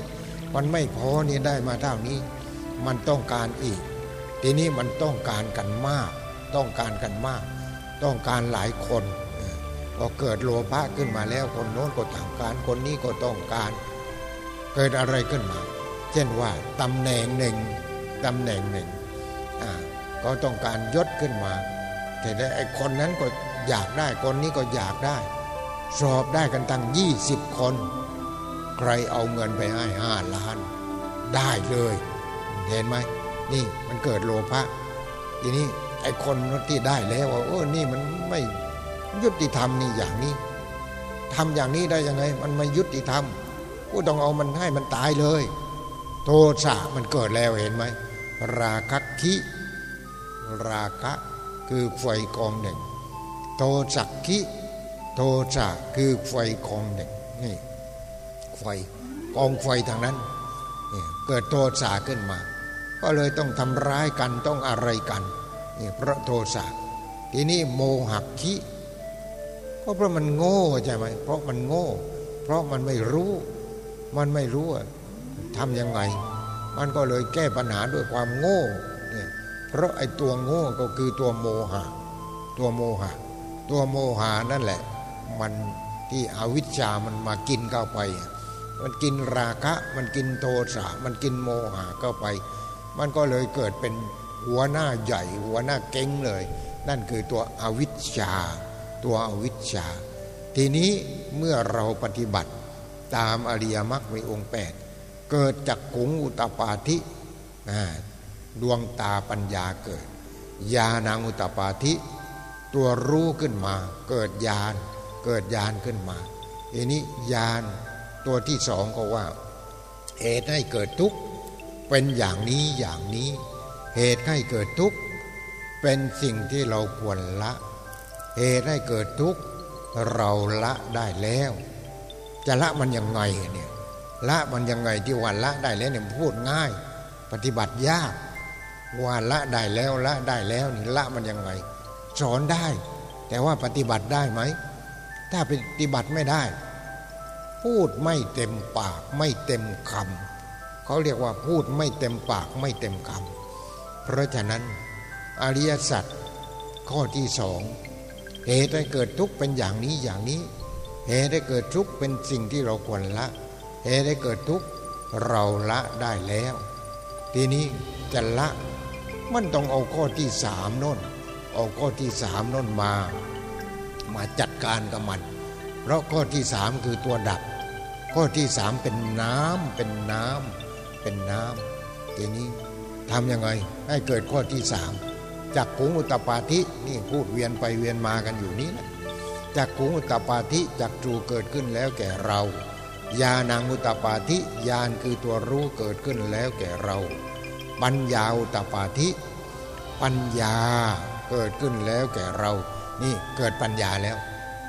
มันไม่พอนี่ได้มาเท่านี้ มันต้องการอีก ทีนี้มันต้องการกันมาก ต้องการกันมาก ต้องการหลายคนพอเกิดโลภะขึ้นมาแล้วคนโน้นก็ต้องการ คนนี้ก็ต้องการ เกิดอะไรขึ้นมา เช่นว่าตำแหน่งหนึ่งตำแหน่งหนึ่ง ก็ต้องการยศขึ้นมา แต่ไอ้คนนั้นก็อยากได้คนนี้ก็อยากได้ สอบได้กันตั้งยี่สิบคน ใครเอาเงินไปให้ห้าล้าน ได้เลย เห็นไหมนี่มันเกิดโลภะทีนี้ไอ้คนที่ได้แล้วว่าเออนี่มันไม่ยุติธรรมนี่อย่างนี้ทำอย่างนี้ได้ยังไง มันไม่ยุติธรรมกูต้องเอามันให้มันตายเลย โทสะมันเกิดแล้วเห็นไหม ราคะคิ ราคะคือไฟกองหนึ่ง โทสักคิโทสะคือไฟกองหนึ่งนี่ไฟกองไฟทางนั้นเกิดโทสะขึ้นมา ก็เลยต้องทำร้ายกันต้องอะไรกันนี่เพราะโทสะทีนี้โมหักคิก็เพราะมันโง่ใช่ไหมเพราะมันโง่ เพราะมันไม่รู้ มันไม่รู้ทำยังไง มันก็เลยแก้ปัญหาด้วยความโง่เนี่ย เพราะไอ้ตัวโง่ก็คือตัวโมหะ ตัวโมหะ ตัวโมหานั่นแหละ มันที่อวิชชามันมากินเข้าไป มันกินราคะ มันกินโทสะ มันกินโมหะเข้าไป มันก็เลยเกิดเป็นหัวหน้าใหญ่ หัวหน้าเก่งเลย นั่นคือตัวอวิชชา ตัวอวิชชา ทีนี้เมื่อเราปฏิบัติตามอริยมรรคมีองค์แปดเกิดจากกุงอุตปาธิ ดวงตาปัญญาเกิดญาณังอุตปาธิ ตัวรู้ขึ้นมา เกิดญาณเกิดญาณขึ้นมาทีนี้ญาณตัวที่สองก็ว่าเหตุให้เกิดทุกข์เป็นอย่างนี้อย่างนี้ เหตุให้เกิดทุกข์เป็นสิ่งที่เราควรละ เหตุให้เกิดทุกข์เราละได้แล้ว จะละมันยังไงเนี่ยละมันยังไงที่ว่าละได้แล้วเนี่ยพูดง่าย ปฏิบัติยาก ว่าละได้แล้วละได้แล้วนี่ละมันยังไงสอนได้ แต่ว่าปฏิบัติได้ไหม ถ้าปฏิบัติไม่ได้ พูดไม่เต็มปากไม่เต็มคำเขาเรียกว่าพูดไม่เต็มปากไม่เต็มคำเพราะฉะนั้นอริยสัจข้อที่สองเหตุให้เกิดทุกข์เป็นอย่างนี้อย่างนี้ เหตุให้เกิดทุกข์เป็นสิ่งที่เราควรละ เหตุให้เกิดทุกข์เราละได้แล้ว ทีนี้จะละ มันต้องเอาข้อที่สามน้นเอาข้อที่สามน้นมา มาจัดการกับมัน เพราะข้อที่สามคือตัวดับ ข้อที่สามเป็นน้ำเป็นน้ำเป็นน้ำทีนี้ทำยังไงให้เกิดข้อที่สามจากขุงอุตปาธินี่พูดเวียนไปเวียนมากันอยู่นี้นะจากขุงอุตปาธิจากจูเกิดขึ้นแล้วแก่เราญาณังอุตปาธิญาณคือตัวรู้เกิดขึ้นแล้วแก่เรา ปัญญาอุตปาธิ ปัญญาเกิดขึ้นแล้วแก่เรา นี่เกิดปัญญาแล้ว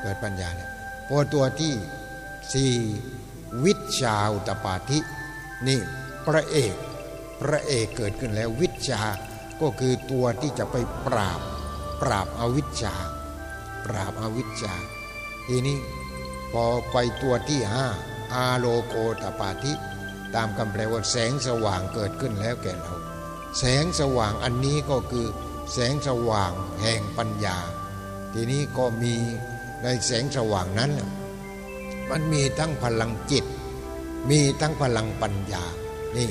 เกิดปัญญาแล้วพอตัวที่สี่วิชาอุตปาธิ นี่พระเอก พระเอกเกิดขึ้นแล้ววิชาก็คือตัวที่จะไปปราบ ปราบอาวิชชา ปราบอาวิชชา ทีนี้พอไปตัวที่ห้าอาโลโกตปาธิ ตามคำแปลว่าแสงสว่างเกิดขึ้นแล้วแก่เรา แสงสว่างอันนี้ก็คือแสงสว่างแห่งปัญญา ทีนี้ก็มีในแสงสว่างนั้น มันมีทั้งพลังจิต มีทั้งพลังปัญญา นี่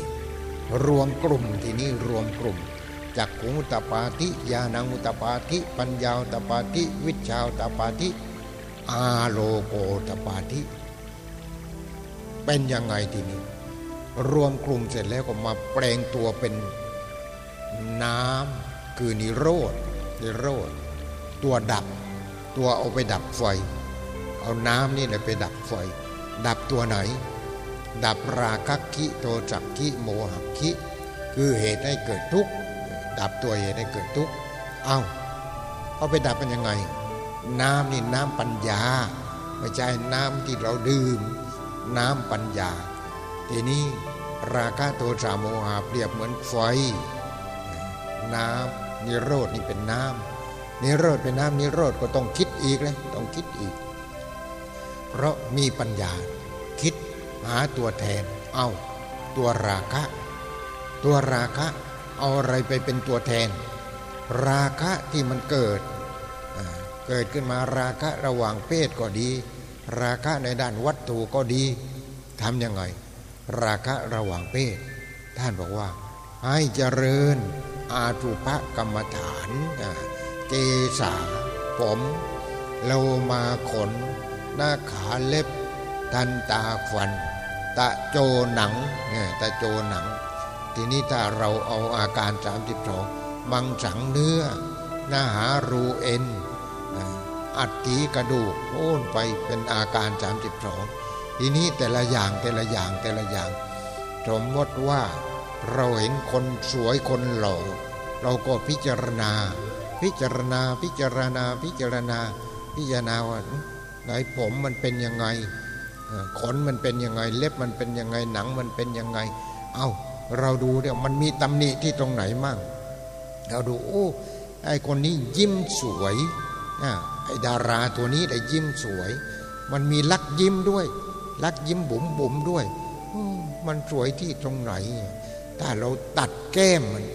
รวมกลุ่มทีนี้รวมกลุ่มจักขุตปาธิญาณังุตปาธิปัญญาตปาธิวิชาตปาธิอาโลโกตปาธิเป็นยังไงทีนี้ รวมกลุ่มเสร็จแล้วก็มาแปลงตัวเป็น น้ำคือนิโรธนิโรธตัวดับ ตัวเอาไปดับไฟ เอาน้ำนี่แหละไปดับไฟ ดับตัวไหน ดับราคะคิโตจักคิโมหคิ คือเหตุให้เกิดทุกข์ดับตัวเหตุให้เกิดทุกข์เอาเอาไปดับมันยังไง น้ำนี่น้ำปัญญาไม่ใช่น้ำที่เราดื่ม น้ำปัญญาทีนี้ราคะโทสะโมหะเปรียบเหมือนไฟ น้ำนิโรดนี่เป็นน้ำนิโรธเป็นน้ำนิโรธก็ต้องคิดอีกเลยต้องคิดอีก เพราะมีปัญญาคิดหาตัวแทน เอาตัวราคะ ตัวราคะเอาอะไรไปเป็นตัวแทน ราคะที่มันเกิด เกิดขึ้นมาราคะระหว่างเพศก็ดี ราคะในด้านวัตถุก็ดีทำยังไง ราคะระหว่างเพศ ท่านบอกว่า ให้เจริญ อาทุภกรรมฐานเกษาผมโลมาขน หน้าขาเล็บ ทันตาฟัน ตะโจหนังเนี่ยตะโจหนัง ทีนี้ถ้าเราเอาอาการสามสิบสองมังสังเนื้อ หน้าหารูเอ็นอัฐิกระดูกโอนไปเป็นอาการสามสิบสองทีนี้แต่ละอย่างแต่ละอย่างแต่ละอย่าง สมมติว่า เราเห็นคนสวยคนหล่อเราก็พิจารณา พิจารณาพิจารณาพิจารณา พิจารณาว่าไหนผมมันเป็นยังไงขนมันเป็นยังไง เล็บมันเป็นยังไงหนังมันเป็นยังไง เอา้าเราดูเนี่ยมันมีตำหนิที่ตรงไหนมั่งเราดูโอ้ไอคนนี้ยิ้มสวยไอดาราตัวนี้ได้ยิ้มสวย มันมีลักยิ้มด้วย ลักยิ้มบุ๋มบุ๋มด้วยมันสวยที่ตรงไหน ถ้าเราตัดแก้มมัน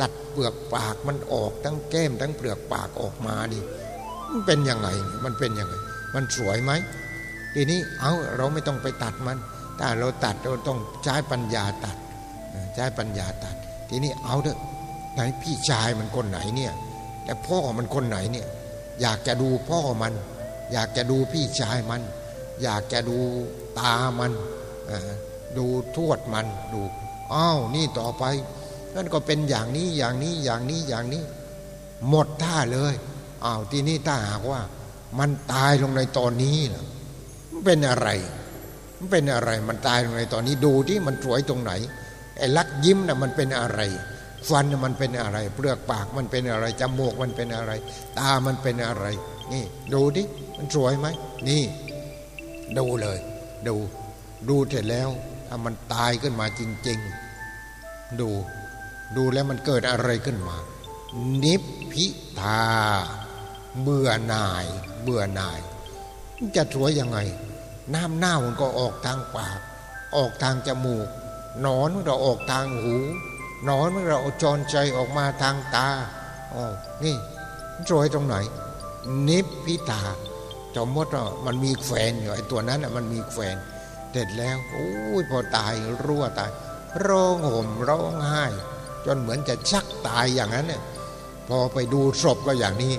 ตัดเปลือกปากมันออกทั้งแก้ม ทั้งเปลือกปากออกมานี่มันเป็นยังไงมันเป็นยังไง มันสวยไหมทีนี้เอาเราไม่ต้องไปตัดมัน ถ้าเราตัดเราต้องใช้ปัญญาตัดใช้ปัญญาตัด ทีนี้เอาเถอะไหนพี่ชายมันคนไหนเนี่ยแต่พ่อมันคนไหนเนี่ยอยากจะดูพ่อมัน อยากจะดูพี่ชายมัน อยากจะดูตามันดูทวดมันดู อ้าวนี่ต่อไปนั่นก็เป็นอย่างนี้อย่างนี้อย่างนี้อย่างนี้ หมดท่าเลยอ้าวทีนี้ถ้าหากว่า มันตายลงในตอนนี้ล่ะมันเป็นอะไร มันเป็นอะไรมันตายลงในตอนนี้ดูที่มันสวยตรงไหนไอ้ลักยิ้มน่ะมันเป็นอะไรฟันมันเป็นอะไร เปลือกปากมันเป็นอะไรจมูกมันเป็นอะไร ตามันเป็นอะไร นี่ ดูดิมันสวยไหมนี่ ดูเลย ดู ดูเสร็จแล้ว ถ้ามันตายขึ้นมาจริง ๆ ดู ดูแล้วมันเกิดอะไรขึ้นมา นิพพิทา เบื่อหน่าย เบื่อหน่าย จะสวยยังไง น้ำหน้ามันก็ออกทางปาก ออกทางจมูก นอนมันก็ออกทางหูนอนมันเราจรใจออกมาทางตาอ๋อนี่สวยตรงไหน นิพพิทาจอมมดมันมีแฟนอยู่ไอ้ตัวนั้นมันมีแฟน เด็ดแล้วโอ้ยพอตายรั่วตาย ร้องห่มร้องไห้ จนเหมือนจะชักตายอย่างนั้นเนี่ยพอไปดูศพก็อย่างนี้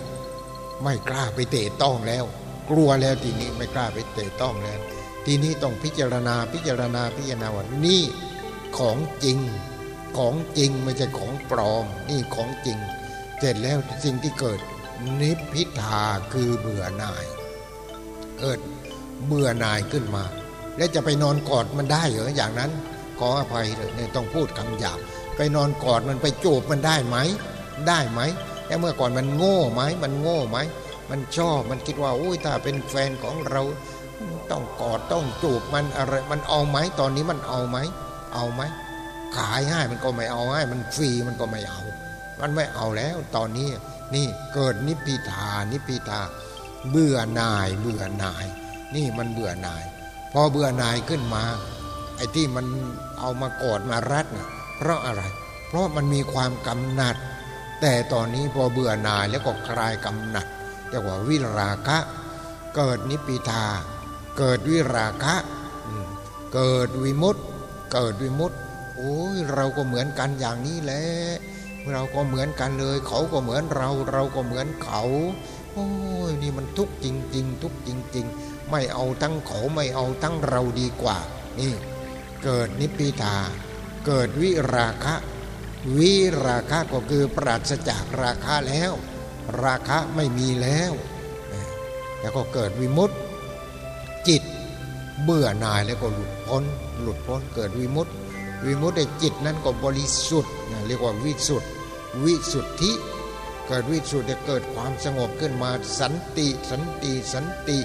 ไม่กล้าไปเตะต้องแล้ว กลัวแล้วทีนี้ไม่กล้าไปเตะต้องแล้ว ทีนี้ต้องพิจารณาพิจารณาพิจารณาว่านี่ของจริงของจริงไม่ใช่ของปลอม นี่ของจริง เสร็จแล้วสิ่งที่เกิดนิพพิทาคือเบื่อหน่าย เกิดเบื่อหน่ายขึ้นมา แล้วจะไปนอนกอดมันได้เหรออย่างนั้น ขออภัยเลยต้องพูดคำหยาบไปนอนกอดมันไปจูบมันได้ไหม ได้ไหมแต่เมื่อก่อนมันโง่ไหมมันโง่ไหมมันชอบมันคิดว่าอุ้ยถ้าเป็นแฟนของเรา ต้องกอดต้องจูบมันอะไรมันเอาไหมตอนนี้มันเอาไหมเอาไหมขายให้มันก็ไม่เอาให้มันฟรีมันก็ไม่เอา มันไม่เอาแล้วตอนนี้นี่เกิดนิพพิทานิพพิทาเบื่อหน่ายเบื่อหน่าย นี่มันเบื่อหน่าย พอเบื่อหน่ายขึ้นมา ไอ้ที่มันเอามากอดมารัดเนะ่ยเพราะอะไร เพราะมันมีความกำหนัด แต่ตอนนี้พอเบื่อหน่ายแล้วก็คลายกำหนัดเรียกว่าวิราคะ เกิดนิพพิทา เกิดวิราคะ เกิดวิมุตติเกิดวิมุตติโอ้ยเราก็เหมือนกันอย่างนี้แหละเราก็เหมือนกันเลย เขาก็เหมือนเรา เราก็เหมือนเขา โอ้ยนี่มันทุกจริง ๆ ทุกจริง ๆ ไม่เอาทั้งเขาไม่เอาทั้งเราดีกว่า นี่ เกิดนิพพิทา เกิดวิราคะ วิราคะก็คือปราศจากราคะแล้ว ราคะไม่มีแล้ว แล้วก็เกิดวิมุตติจิตเบื่อหน่ายแล้วก็หลุดพ้น หลุดพ้นเกิดวิมุตติวิมุตติจิตนั้นก็บริสุทธิ์เรียกว่าวิสุทธิวิสุทธิเกิดวิสุทธิเกิดความสงบขึ้นมาสันติสันติสันติ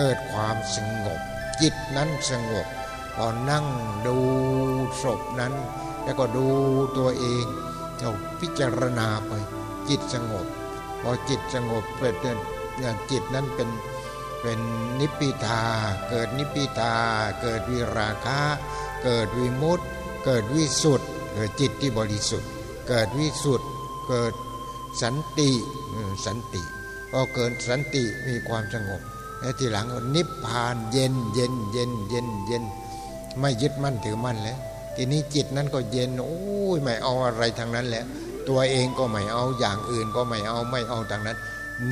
เกิดความสงบ จิตนั้นสงบพอนั่งดูศพนั้น แล้วก็ดูตัวเองเราพิจารณาไป จิตสงบ พอจิตสงบเป็นจิตนั้นเป็นเป็นนิพพิทา เกิดนิพพิทา เกิดวิราคะ เกิดวิมุตติเกิดวิสุทธ์เกิดจิตที่บริสุทธิ์ เกิดวิสุทธ์เกิดสันติสันติพอเกิดสันติมีความสงบ แล้วทีหลังนิพพานเย็นเย็นเย็นเย็นเย็นไม่ยึดมั่นถือมั่นแล้วทีนี้จิตนั้นก็เย็นโอ้ยไม่เอาอะไรทางนั้นแหละ ตัวเองก็ไม่เอาอย่างอื่นก็ไม่เอาไม่เอาทางนั้น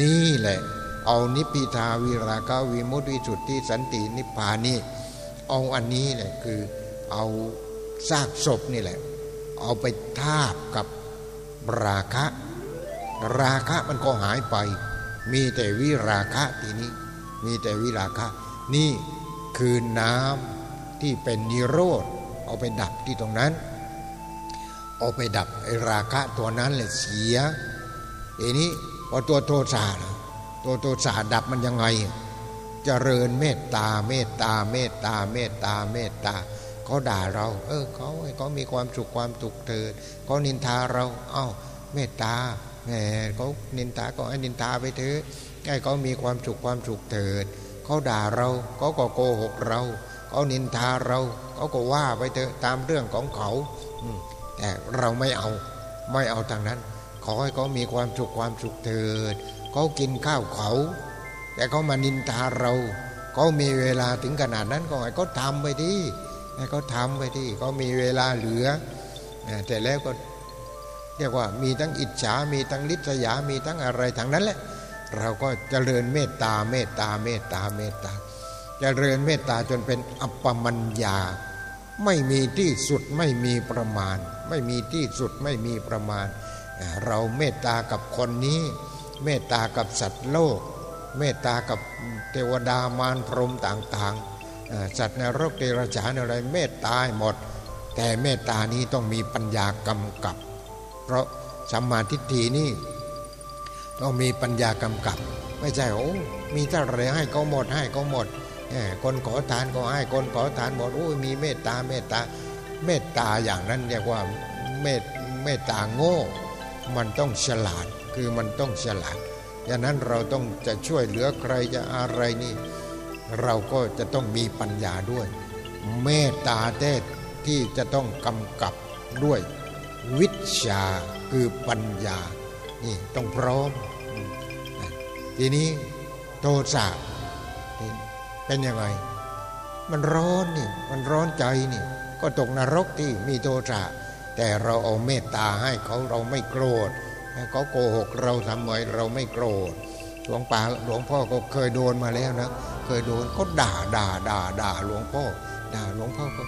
นี่แหละ เอานิพพิทาวิราคะวิมุตติวิสุทธิสันตินิพพานี่เอาอันนี้แหละคือเอาซากศพนี่แหละ เอาไปทาบกับราคะ ราคะมันก็หายไป มีแต่วิราคะทีนี้ มีแต่วิราคะ นี่คือน้ำที่เป็นนิโรธ เอาไปดับที่ตรงนั้น เอาไปดับไอราคะตัวนั้นเลยเสียทีนี้พอตัวโทสะตัวโทสะดับมันยังไงจเจริญเมตตาเมตตาเมตตาเมตตาเมตตาเขาด่าเรา เออเขาเขามีความสุขความสุขเถิดเขานินทาเรา เอ้าเมตตาแหมเขานินทาก็ให้นินทาไปเถอะ ให้เขามีความสุขความสุขเถิดเขาด่าเราเขาก็โกหกเราเขานินทาเราเขาก็ว่าไปเถอะตามเรื่องของเขาแต่เราไม่เอาไม่เอาทางนั้น ขอให้เขามีความสุขความสุขเถิดเขากินข้าวเขา แต่เขามานินทาเราเขามีเวลาถึงขนาดนั้นก็ให้เขาทำไปดีให้เขาทำไปที่เขามีเวลาเหลือแต่แล้วก็เรียกว่ามีทั้งอิจฉา มีทั้งลิษยา มีทั้งอะไรทั้งนั้นแหละ เราก็เจริญเมตตาเมตตาเมตตาเมตตาเจริญเมตตาจนเป็นอัปปมัญญา ไม่มีที่สุดไม่มีประมาณ ไม่มีที่สุดไม่มีประมาณ เราเมตตากับคนนี้ เมตตากับสัตว์โลก เมตตากับเทวดามารพรหมต่างๆ สัตว์ในรกเดรัจฉานอะไรเมตตาหมด แต่เมตตานี้ต้องมีปัญญากำกับ เพราะสัมมาทิฏฐินี่ ต้องมีปัญญากำกับ ไม่ใช่โอ้มีเท่าไรให้ก็หมดให้ก็หมดคนขอทานก็ให้คนขอทานหมดโอ้ยมีเมตตาเมตตาเมตตาอย่างนั้นเรียกว่าเมตเมตตาโง่ มันต้องฉลาดคือมันต้องฉลาดดังนั้นเราต้องจะช่วยเหลือใครจะอะไรนี่ เราก็จะต้องมีปัญญาด้วย เมตตาเทศที่จะต้องกำกับด้วย วิชาคือปัญญา นี่ต้องพร้อม ทีนี้โทสะเป็นยังไง มันร้อนนี่มันร้อนใจนี่ก็ตกนรกที่มีโทสะแต่เราเอาเมตตาให้เขาเราไม่โกรธเขาโกหกเราทำไมเราไม่โกรธหลวงป่าหลวงพ่อก็เคยโดนมาแล้วนะ เคยโดนก็ด่าด่าด่าด่าหลวงพ่อ ด่าหลวงพ่อก็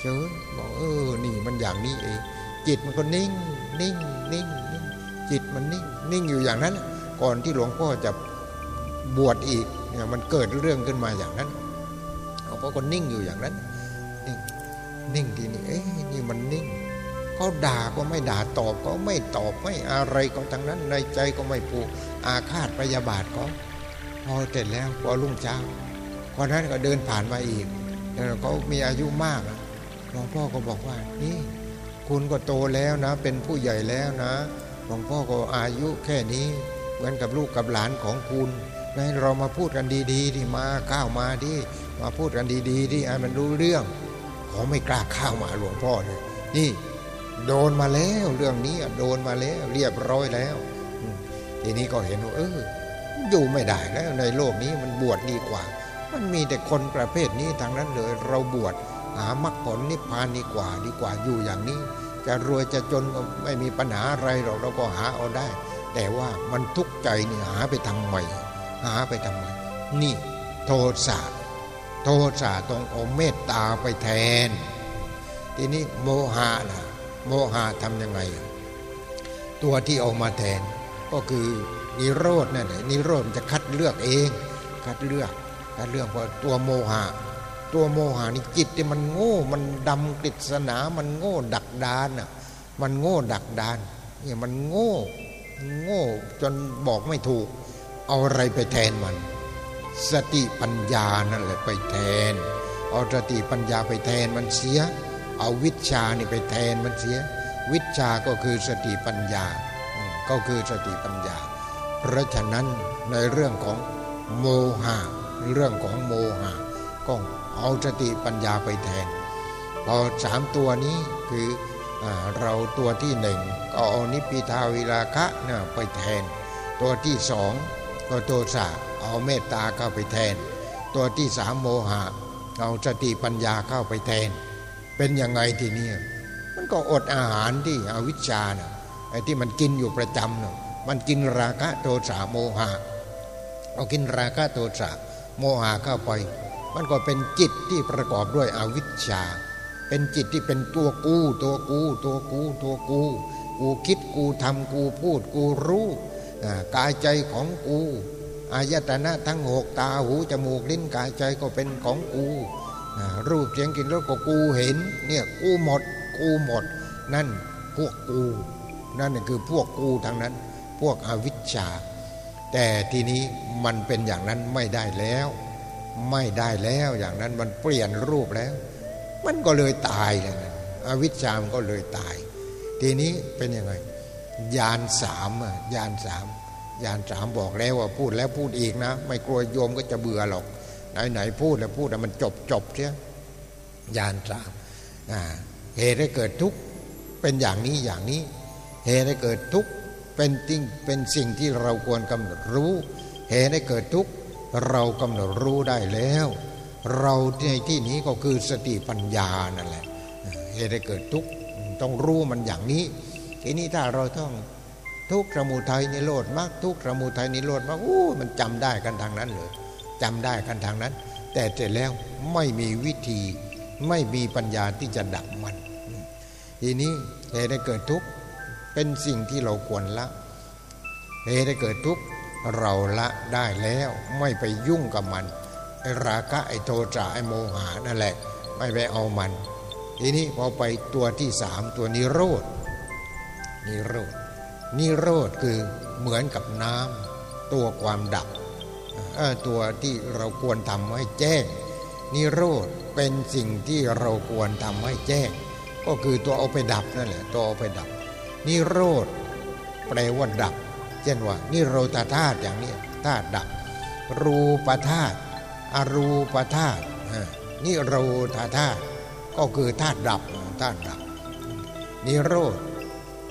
เฉยบอกเออนี่มันอย่างนี้เองจิตมันก็นิ่งนิ่งนิ่งนิ่ง จิตมันนิ่งนิ่งอยู่อย่างนั้น ก่อนที่หลวงพ่อจะบวชอีกเนี่ยมันเกิดเรื่องขึ้นมาอย่างนั้นเขาก็นิ่งอยู่อย่างนั้นนิ่งนิ่งทีนี้เอ้ยนี่มันนิ่งเขาด่าก็ไม่ด่าตอบก็ไม่ตอบไม่อะไรก็ทั้งนั้น ในใจก็ไม่ผูกอาฆาตพยาบาทก็พอเสร็จแล้วพอรุ่งเช้าคนนั้นก็เดินผ่านมาอีกแล้วเขามีอายุมากหลวงพ่อก็บอกว่านี่คุณก็โตแล้วนะ เป็นผู้ใหญ่แล้วนะ หลวงพ่อก็อายุแค่นี้ เหมือนกับลูกกับหลานของคุณให้เรามาพูดกันดีๆที่มาข้าวมาที่มาพูดกันดีๆที่ไอ้มันรู้เรื่องเขาไม่กล้าข้าวมาหลวงพ่อเลยนี่ โดนมาแล้วเรื่องนี้โดนมาแล้วเรียบร้อยแล้วทีนี้ก็เห็นว่าเอออยู่ไม่ได้แล้วในโลกนี้มันบวชดีกว่า มันมีแต่คนประเภทนี้ทางนั้นเลย เราบวชหามรรคผลนิพพานดีกว่าดีกว่าอยู่อย่างนี้ จะรวยจะจนก็ไม่มีปัญหาอะไรหรอกเราก็หาเอาได้ แต่ว่ามันทุกข์ใจนี่หาไปทำไมหาไปทำไมนี่โทสะโทสะต้องเอาเมตตาไปแทน ทีนี้โมหะนะโมหะทำยังไง ตัวที่ออกมาแทน ก็คือนิโรธนั่นแหละนิโรธจะคัดเลือกเอง คัดเลือกคัดเลือกเพราะตัวโมหะ ตัวโมหะนี่จิตที่มันโง่ มันดำกฤษณา มันโง่ดักดานอะมันโง่ดักดานเนี่ยมันโง่โง่จนบอกไม่ถูก เอาอะไรไปแทนมัน สติปัญญานั่นแหละไปแทน เอาสติปัญญาไปแทนมันเสีย เอาวิชานี่ไปแทนมันเสีย วิชาก็คือสติปัญญา ก็คือสติปัญญา เพราะฉะนั้นในเรื่องของโมหะเรื่องของโมหะ ก็เอาสติปัญญาไปแทน พอสามตัวนี้คือเราตัวที่หนึ่งก็เอานิพิทาวิราคะนะไปแทน ตัวที่สองก็โทสะเอาเมตตาเข้าไปแทน ตัวที่สามโมหะ เอาสติปัญญาเข้าไปแทน เป็นยังไงทีนี้มันก็อดอาหารที่อวิชชาเนะไอ้ที่มันกินอยู่ประจำเนะมันกินราคะโทสะโมหะเอากินราคะโทสะโมหะเข้าไป มันก็เป็นจิตที่ประกอบด้วยอวิชชา เป็นจิตที่เป็นตัวกูตัวกู ตัวกู ตัวกู กูคิดกูทำกูพูดกูรู้กายใจของกูอายตนะทั้งหกตาหูจมูกลิ้นกายใจก็เป็นของกูรูปเสียงกลิ่นรสก็กูเห็นเนี่ยกูหมดกูหมด นั่นพวกกู นั่นคือพวกกูทั้งนั้น พวกอวิชชา แต่ทีนี้มันเป็นอย่างนั้นไม่ได้แล้ว ไม่ได้แล้วอย่างนั้นมันเปลี่ยนรูปแล้ว มันก็เลยตายเลยนะอวิชชามก็เลยตาย ทีนี้เป็นยังไงยานสามยานสามยานสามบอกแล้วว่าพูดแล้วพูดอีกนะ ไม่กลัวโยมก็จะเบื่อหรอกไหนไหนพูดแล้วพูดแล้วมันจบจบเสียยานสามเหตุให้เกิดทุกข์เป็นอย่างนี้อย่างนี้ เหตุให้เกิดทุกข์เป็นสิ่งเป็นสิ่งที่เราควรกำหนดรู้ เหตุให้เกิดทุกข์ เรากำหนดรู้ได้แล้ว เราในที่นี้ก็คือสติปัญญานั่นแหละเหตุให้เกิดทุกข์ต้องรู้มันอย่างนี้ ทีนี้ถ้าเราต้องทุกข์สมุทัยนิโรธมากทุกข์สมุทัยนิโรธมากอู้มันจำได้กันทางนั้นเลยจำได้กันทางนั้น แต่เสร็จแล้วไม่มีวิธีไม่มีปัญญาที่จะดับมัน ทีนี้เหตุให้เกิดทุกข์เป็นสิ่งที่เราควรละเหตุให้เกิดทุกข์ เราละได้แล้วไม่ไปยุ่งกับมันไอ้ราคะไอ้โทสะไอ้โมหะนั่นแหละ ไม่ไปเอามัน ทีนี้พอไปตัวที่สามตัวนิโรธนิโรธนิโรธคือเหมือนกับน้ำตัวความดับตัวที่เราควรทำให้แจ้ง นิโรธเป็นสิ่งที่เราควรทำให้แจ้ง ก็คือตัวเอาไปดับนั่นแหละตัวเอาไปดับ นิโรธแปลว่าดับ เช่นว่านิโรธาธาตุอย่างนี้ธาตุดับ รูปธาตุอรูปธาตุนิโรธาธาตุก็คือธาตุดับธาตุดับ นิโรธ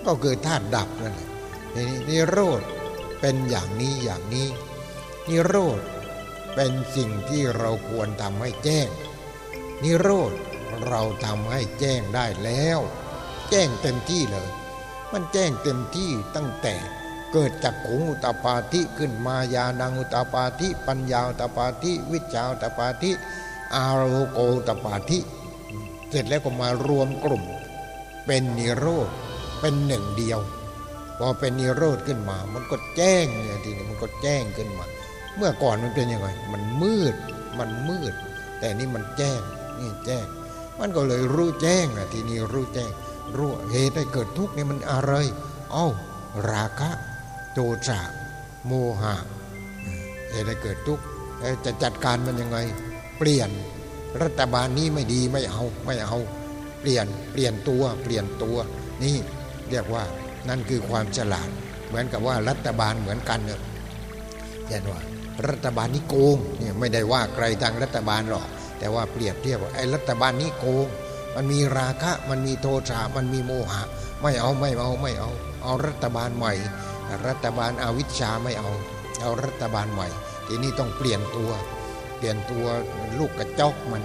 ก็คือธาตุดับนั่นแหละนิโรธเป็นอย่างนี้อย่างนี้ นิโรธเป็นสิ่งที่เราควรทำให้แจ้ง นิโรธเราทำให้แจ้งได้แล้ว แจ้งเต็มที่เลย มันแจ้งเต็มที่ตั้งแต่ เกิดจากขุงอุตปาธิขึ้นมายานังอุตปาธิปัญญาอุตปาธิวิจาอุตปาธิอารโกอุตปาธิเสร็จแล้วก็มารวมกลุ่ม เป็นนิโรธเป็นหนึ่งเดียว พอเป็นนิโรธขึ้นมา มันก็แจ้งเนี่ยทีนี้มันก็แจ้งขึ้นมา เมื่อก่อนมันเป็นยังไงมันมืดมันมืด แต่นี่มันแจ้งนี่แจ้ง มันก็เลยรู้แจ้งนะทีนี้รู้แจ้งรู้เหตุให้เกิดทุกข์นี่มันอะไร เอ้าราคะ โทสะโมหะเหตุให้เกิดทุกข์จะจัดการมันยังไง เปลี่ยนรัฐบาลนี้ไม่ดีไม่เอาไม่เอา เปลี่ยนเปลี่ยนตัวเปลี่ยนตัวนี่เรียกว่านั่นคือความฉลาด เหมือนกับว่ารัฐบาลเหมือนกันเนี่ยเห็นว่ารัฐบาลนี้โกงเนี่ยไม่ได้ว่าใครทางรัฐบาลหรอก แต่ว่าเปรียบเทียบว่าไอ้รัฐบาลนี้โกง มันมีราคะมันมีโทสะมันมีโมหะ ไม่เอาไม่เอาไม่เอา เอารัฐบาลใหม่ รัฐบาลอาวิชชาไม่เอา เอารัฐบาลใหม่ ทีนี้ต้องเปลี่ยนตัว เปลี่ยนตัวลูกกระจอกมัน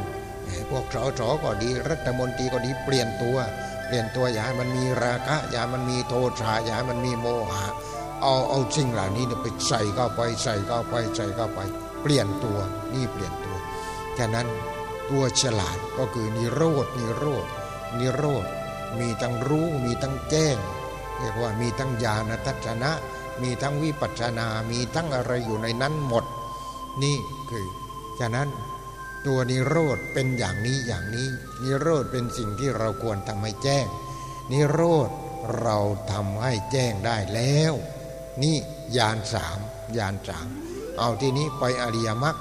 พวกสสก็ดี รัฐมนตรีก็ดีเปลี่ยนตัว เปลี่ยนตัวอย่าให้มันมีราคะ อย่ามันมีโทสะอย่ามันมีโมหะ เอาเอาสิ่งเหล่านี้ไปใส่เข้าไปใส่เข้าไปใส่เข้าไป เปลี่ยนตัวนี่เปลี่ยนตัวแค่นั้นตัวฉลาดก็คือนิโรดนิโรดนิโรธมีทั้งรู้มีทั้งแจ้ง เรียกว่ามีทั้งญาณทัศนะ มีทั้งวิปัสนา มีทั้งอะไรอยู่ในนั้นหมด นี่คือฉะนั้นตัวนิโรธเป็นอย่างนี้อย่างนี้ นิโรธเป็นสิ่งที่เราควรทำให้แจ้ง นิโรธเราทำให้แจ้งได้แล้ว นี่ยานสามยานสามเอาที่นี้ไปอริยมรรค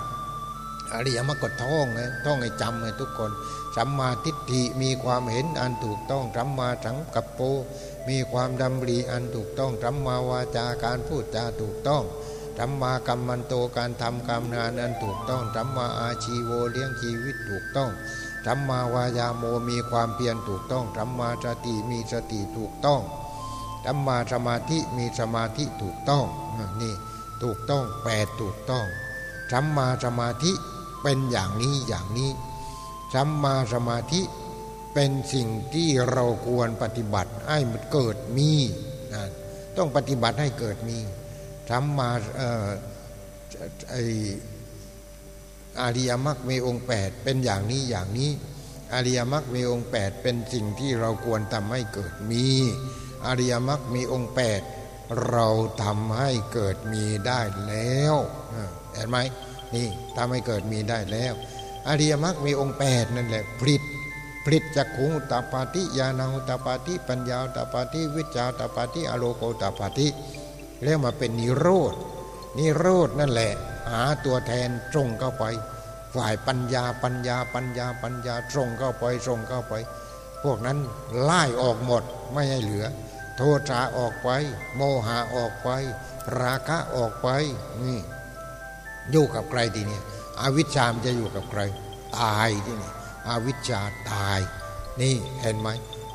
อริยมรรคก็ท่องไงท่องให้จำไงทุกคน สัมมาทิฏฐิมีความเห็นอันถูกต้องสัมมาสังกัปโป มีความดำริอันถูกต้องธรรมาวาจาการพูดจาถูกต้องธรรมากรรมันโตการทำกรรมงานอันถูกต้องธรรมาอาชีโวเลี้ยงชีวิตถูกต้องธรรมาวายาโมมีความเพียรถูกต้องธรรมาสติมีสติถูกต้องธรรมาสมาธิมีสมาธิถูกต้องนี่ถูกต้องแปดถูกต้องธรรมาสมาธิเป็นอย่างนี้อย่างนี้ ธรรมาสมาธิเป็นสิ่งที่เราควรปฏิบัติให้มันเกิดมีนะต้องปฏิบัติให้เกิดมีทำมมาไออาริยมรรคมีองค์แปดเป็นอย่างนี้อย่างนี้ อาริยมรรคมีองค์แปดเป็นสิ่งที่เราควรทำให้เกิดมี อาริยมรรคมีองค์แปดเราทำให้เกิดมีได้แล้วเห็นไหมนี่ทำให้เกิดมีได้แล้ว อริยมรรคมีองค์แปดนั่นแหละผลิตผลิตจักขุงตาปาติญาณังตาปาติปัญญาตาปาติวิจาตาปาติอโลโกตาปาติแล้วมาเป็นนิโรธนิโรธนั่นแหละ หาตัวแทนตรงเข้าไป ฝ่ายปัญญาปัญญาปัญญาปัญญาตรงเข้าไปตรงเข้าไป พวกนั้นไล่ออกหมดไม่ให้เหลือ โทษาออกไป โมหะออกไป ราคะออกไปนี่อยู่กับใครทีเนี้ อาวิชชามจะอยู่กับใคร ตายที่นี่อวิชชาตาย นี่เห็นไหม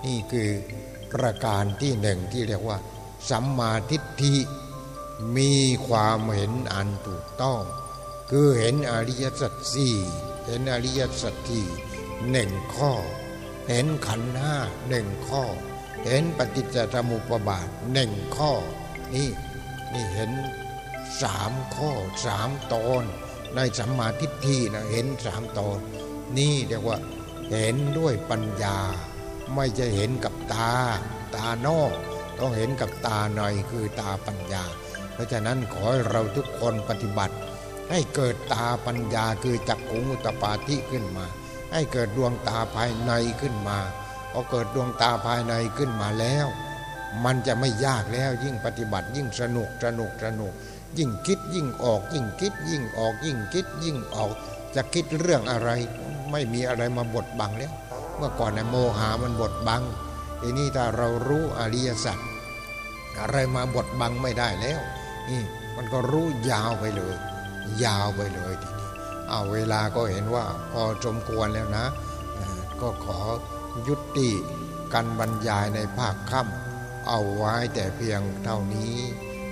นี่คือประการที่หนึ่งที่เรียกว่า สัมมาทิฏฐิมีความเห็นอันถูกต้อง คือเห็นอริยสัจสี่เห็นอริยสัจที่หนึ่งข้อ เห็นขันห้าหนึ่งข้อ เห็นปฏิจจสมุปบาทหนึ่งข้อ นี่นี่เห็นสามข้อสามตอน ในสัมมาทิฏฐินะเห็นสามตอนนี่เรียกว่าเห็นด้วยปัญญา ไม่จะเห็นกับตา ตานอก ต้องเห็นกับตาในคือตาปัญญา เพราะฉะนั้นขอให้เราทุกคนปฏิบัติ ให้เกิดตาปัญญาคือจักขุงอุตปาทิขึ้นมา ให้เกิดดวงตาภายในขึ้นมาพอเกิดดวงตาภายในขึ้นมาแล้ว มันจะไม่ยากแล้วยิ่งปฏิบัติยิ่งสนุกสนุกสนุก ยิ่งคิดยิ่งออก ยิ่งคิดยิ่งออกยิ่งคิดยิ่งออก จะคิดเรื่องอะไร ไม่มีอะไรมาบดบังแล้วเมื่อก่อนในโมหามันบดบังทีนี้ถ้าเรารู้อริยสัจอะไรมาบดบังไม่ได้แล้วนี่มันก็รู้ยาวไปเลย ยาวไปเลยทีนี้เอาเวลาก็เห็นว่าพอสมควรแล้วนะ ก็ขอยุติการบรรยายในภาคค่ำเอาไว้แต่เพียงเท่านี้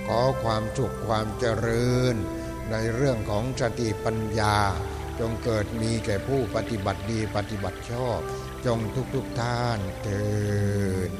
ขอความสุขความเจริญ ในเรื่องของสติปัญญา จงเกิดมีแก่ผู้ปฏิบัติดีปฏิบัติชอบ จงทุกทุกท่านเถิด